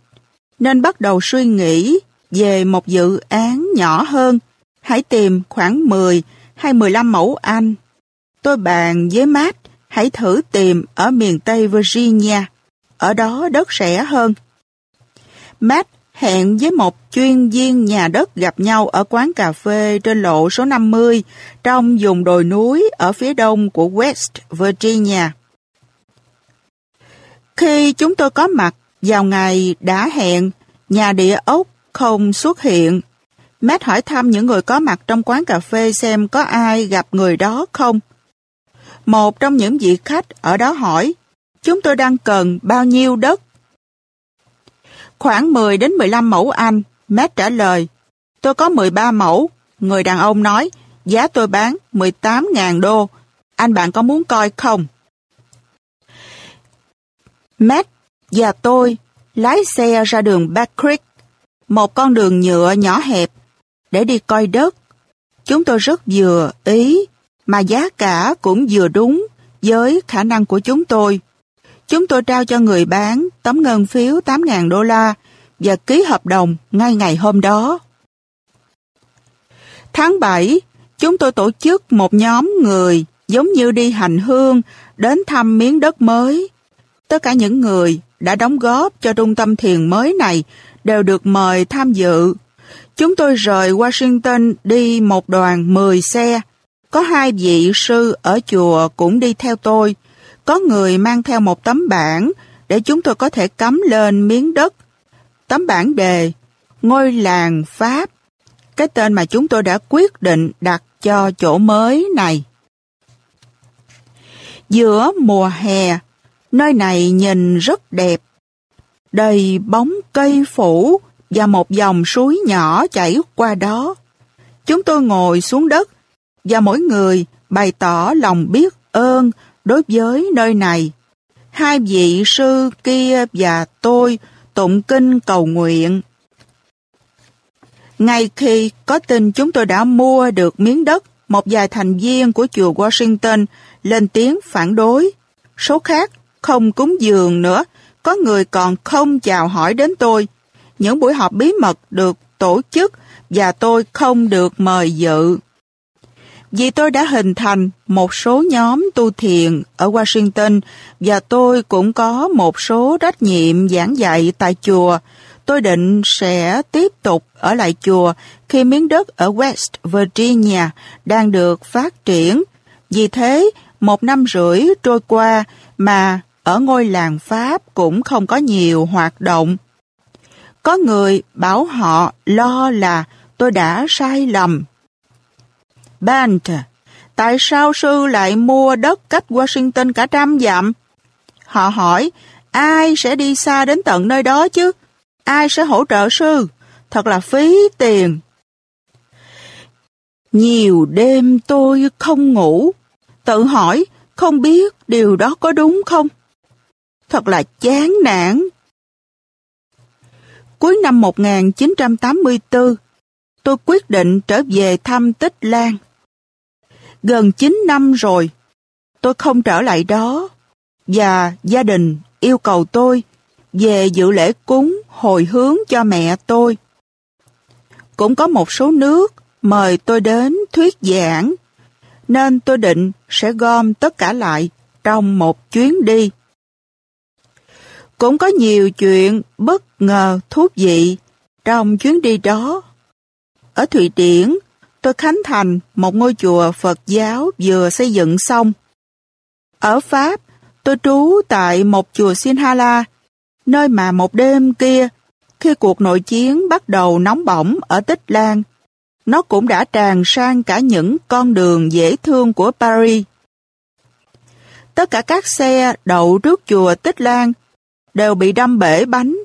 nên bắt đầu suy nghĩ về một dự án nhỏ hơn. Hãy tìm khoảng 10 hay 15 mẫu Anh. Tôi bàn với Matt, hãy thử tìm ở miền Tây Virginia. Ở đó đất rẻ hơn. Matt hẹn với một chuyên viên nhà đất gặp nhau ở quán cà phê trên lộ số 50 trong vùng đồi núi ở phía đông của West Virginia. Khi chúng tôi có mặt vào ngày đã hẹn, nhà địa ốc không xuất hiện. Matt hỏi thăm những người có mặt trong quán cà phê xem có ai gặp người đó không. Một trong những vị khách ở đó hỏi, chúng tôi đang cần bao nhiêu đất? Khoảng 10 đến 15 mẫu Anh, Matt trả lời, tôi có 13 mẫu. Người đàn ông nói, giá tôi bán 18.000 đô. Anh bạn có muốn coi không? Matt và tôi lái xe ra đường Back Creek, một con đường nhựa nhỏ hẹp, để đi coi đất. Chúng tôi rất vừa ý, mà giá cả cũng vừa đúng với khả năng của chúng tôi. Chúng tôi trao cho người bán tấm ngân phiếu 8.000 đô la và ký hợp đồng ngay ngày hôm đó. Tháng 7, chúng tôi tổ chức một nhóm người giống như đi hành hương đến thăm miếng đất mới. Tất cả những người đã đóng góp cho trung tâm thiền mới này đều được mời tham dự. Chúng tôi rời Washington đi một đoàn 10 xe. Có hai vị sư ở chùa cũng đi theo tôi. Có người mang theo một tấm bảng để chúng tôi có thể cắm lên miếng đất. Tấm bảng đề Ngôi làng Pháp, cái tên mà chúng tôi đã quyết định đặt cho chỗ mới này. Giữa mùa hè, nơi này nhìn rất đẹp. Đầy bóng cây phủ và một dòng suối nhỏ chảy qua đó. Chúng tôi ngồi xuống đất và mỗi người bày tỏ lòng biết ơn đối với nơi này. Hai vị sư kia và tôi tụng kinh cầu nguyện. Ngay khi có tin chúng tôi đã mua được miếng đất, một vài thành viên của chùa Washington lên tiếng phản đối. Số khác không cúng dường nữa, có người còn không chào hỏi đến tôi. Những buổi họp bí mật được tổ chức và tôi không được mời dự. Vì tôi đã hình thành một số nhóm tu thiền ở Washington và tôi cũng có một số trách nhiệm giảng dạy tại chùa. Tôi định sẽ tiếp tục ở lại chùa khi miếng đất ở West Virginia đang được phát triển. Vì thế, một năm rưỡi trôi qua mà ở ngôi làng Pháp cũng không có nhiều hoạt động. Có người bảo họ lo là tôi đã sai lầm Bant, tại sao sư lại mua đất cách Washington cả trăm dặm? Họ hỏi, ai sẽ đi xa đến tận nơi đó chứ? Ai sẽ hỗ trợ sư? Thật là phí tiền. Nhiều đêm tôi không ngủ, tự hỏi không biết điều đó có đúng không? Thật là chán nản. Cuối năm 1984, tôi quyết định trở về thăm Tích Lan. Gần 9 năm rồi, tôi không trở lại đó, và gia đình yêu cầu tôi về dự lễ cúng hồi hướng cho mẹ tôi. Cũng có một số nước mời tôi đến thuyết giảng, nên tôi định sẽ gom tất cả lại trong một chuyến đi. Cũng có nhiều chuyện bất ngờ thú vị trong chuyến đi đó. Ở Thụy Điển, tôi khánh thành một ngôi chùa Phật giáo vừa xây dựng xong. Ở Pháp, tôi trú tại một chùa Sinhala, nơi mà một đêm kia, khi cuộc nội chiến bắt đầu nóng bỏng ở Tích Lan, nó cũng đã tràn sang cả những con đường dễ thương của Paris. Tất cả các xe đậu trước chùa Tích Lan đều bị đâm bể bánh,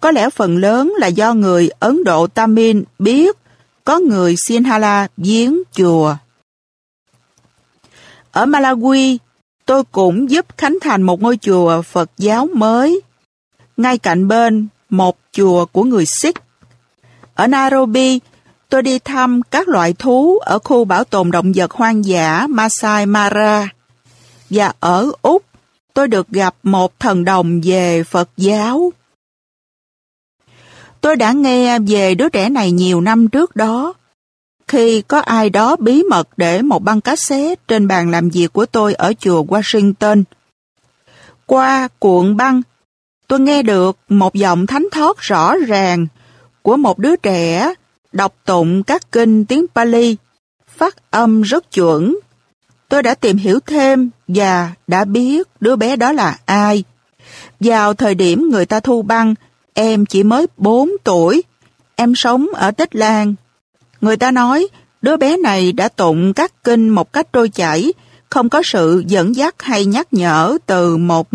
có lẽ phần lớn là do người Ấn Độ Tamin biết có người Sinhala viếng chùa. Ở Malawi, tôi cũng giúp khánh thành một ngôi chùa Phật giáo mới, ngay cạnh bên một chùa của người Sikh. Ở Nairobi, tôi đi thăm các loại thú ở khu bảo tồn động vật hoang dã Masai Mara. Và ở Úc, tôi được gặp một thần đồng về Phật giáo. Tôi đã nghe về đứa trẻ này nhiều năm trước đó. Khi có ai đó bí mật để một băng cassette trên bàn làm việc của tôi ở chùa Washington. Qua cuộn băng, tôi nghe được một giọng thánh thót rõ ràng, của một đứa trẻ đọc tụng các kinh tiếng Pali, phát âm rất chuẩn. Tôi đã tìm hiểu thêm và đã biết đứa bé đó là ai. Vào thời điểm người ta thu băng, em chỉ mới 4 tuổi. Em sống ở Tích Lan. Người ta nói đứa bé này đã tụng các kinh một cách trôi chảy, không có sự dẫn dắt hay nhắc nhở từ một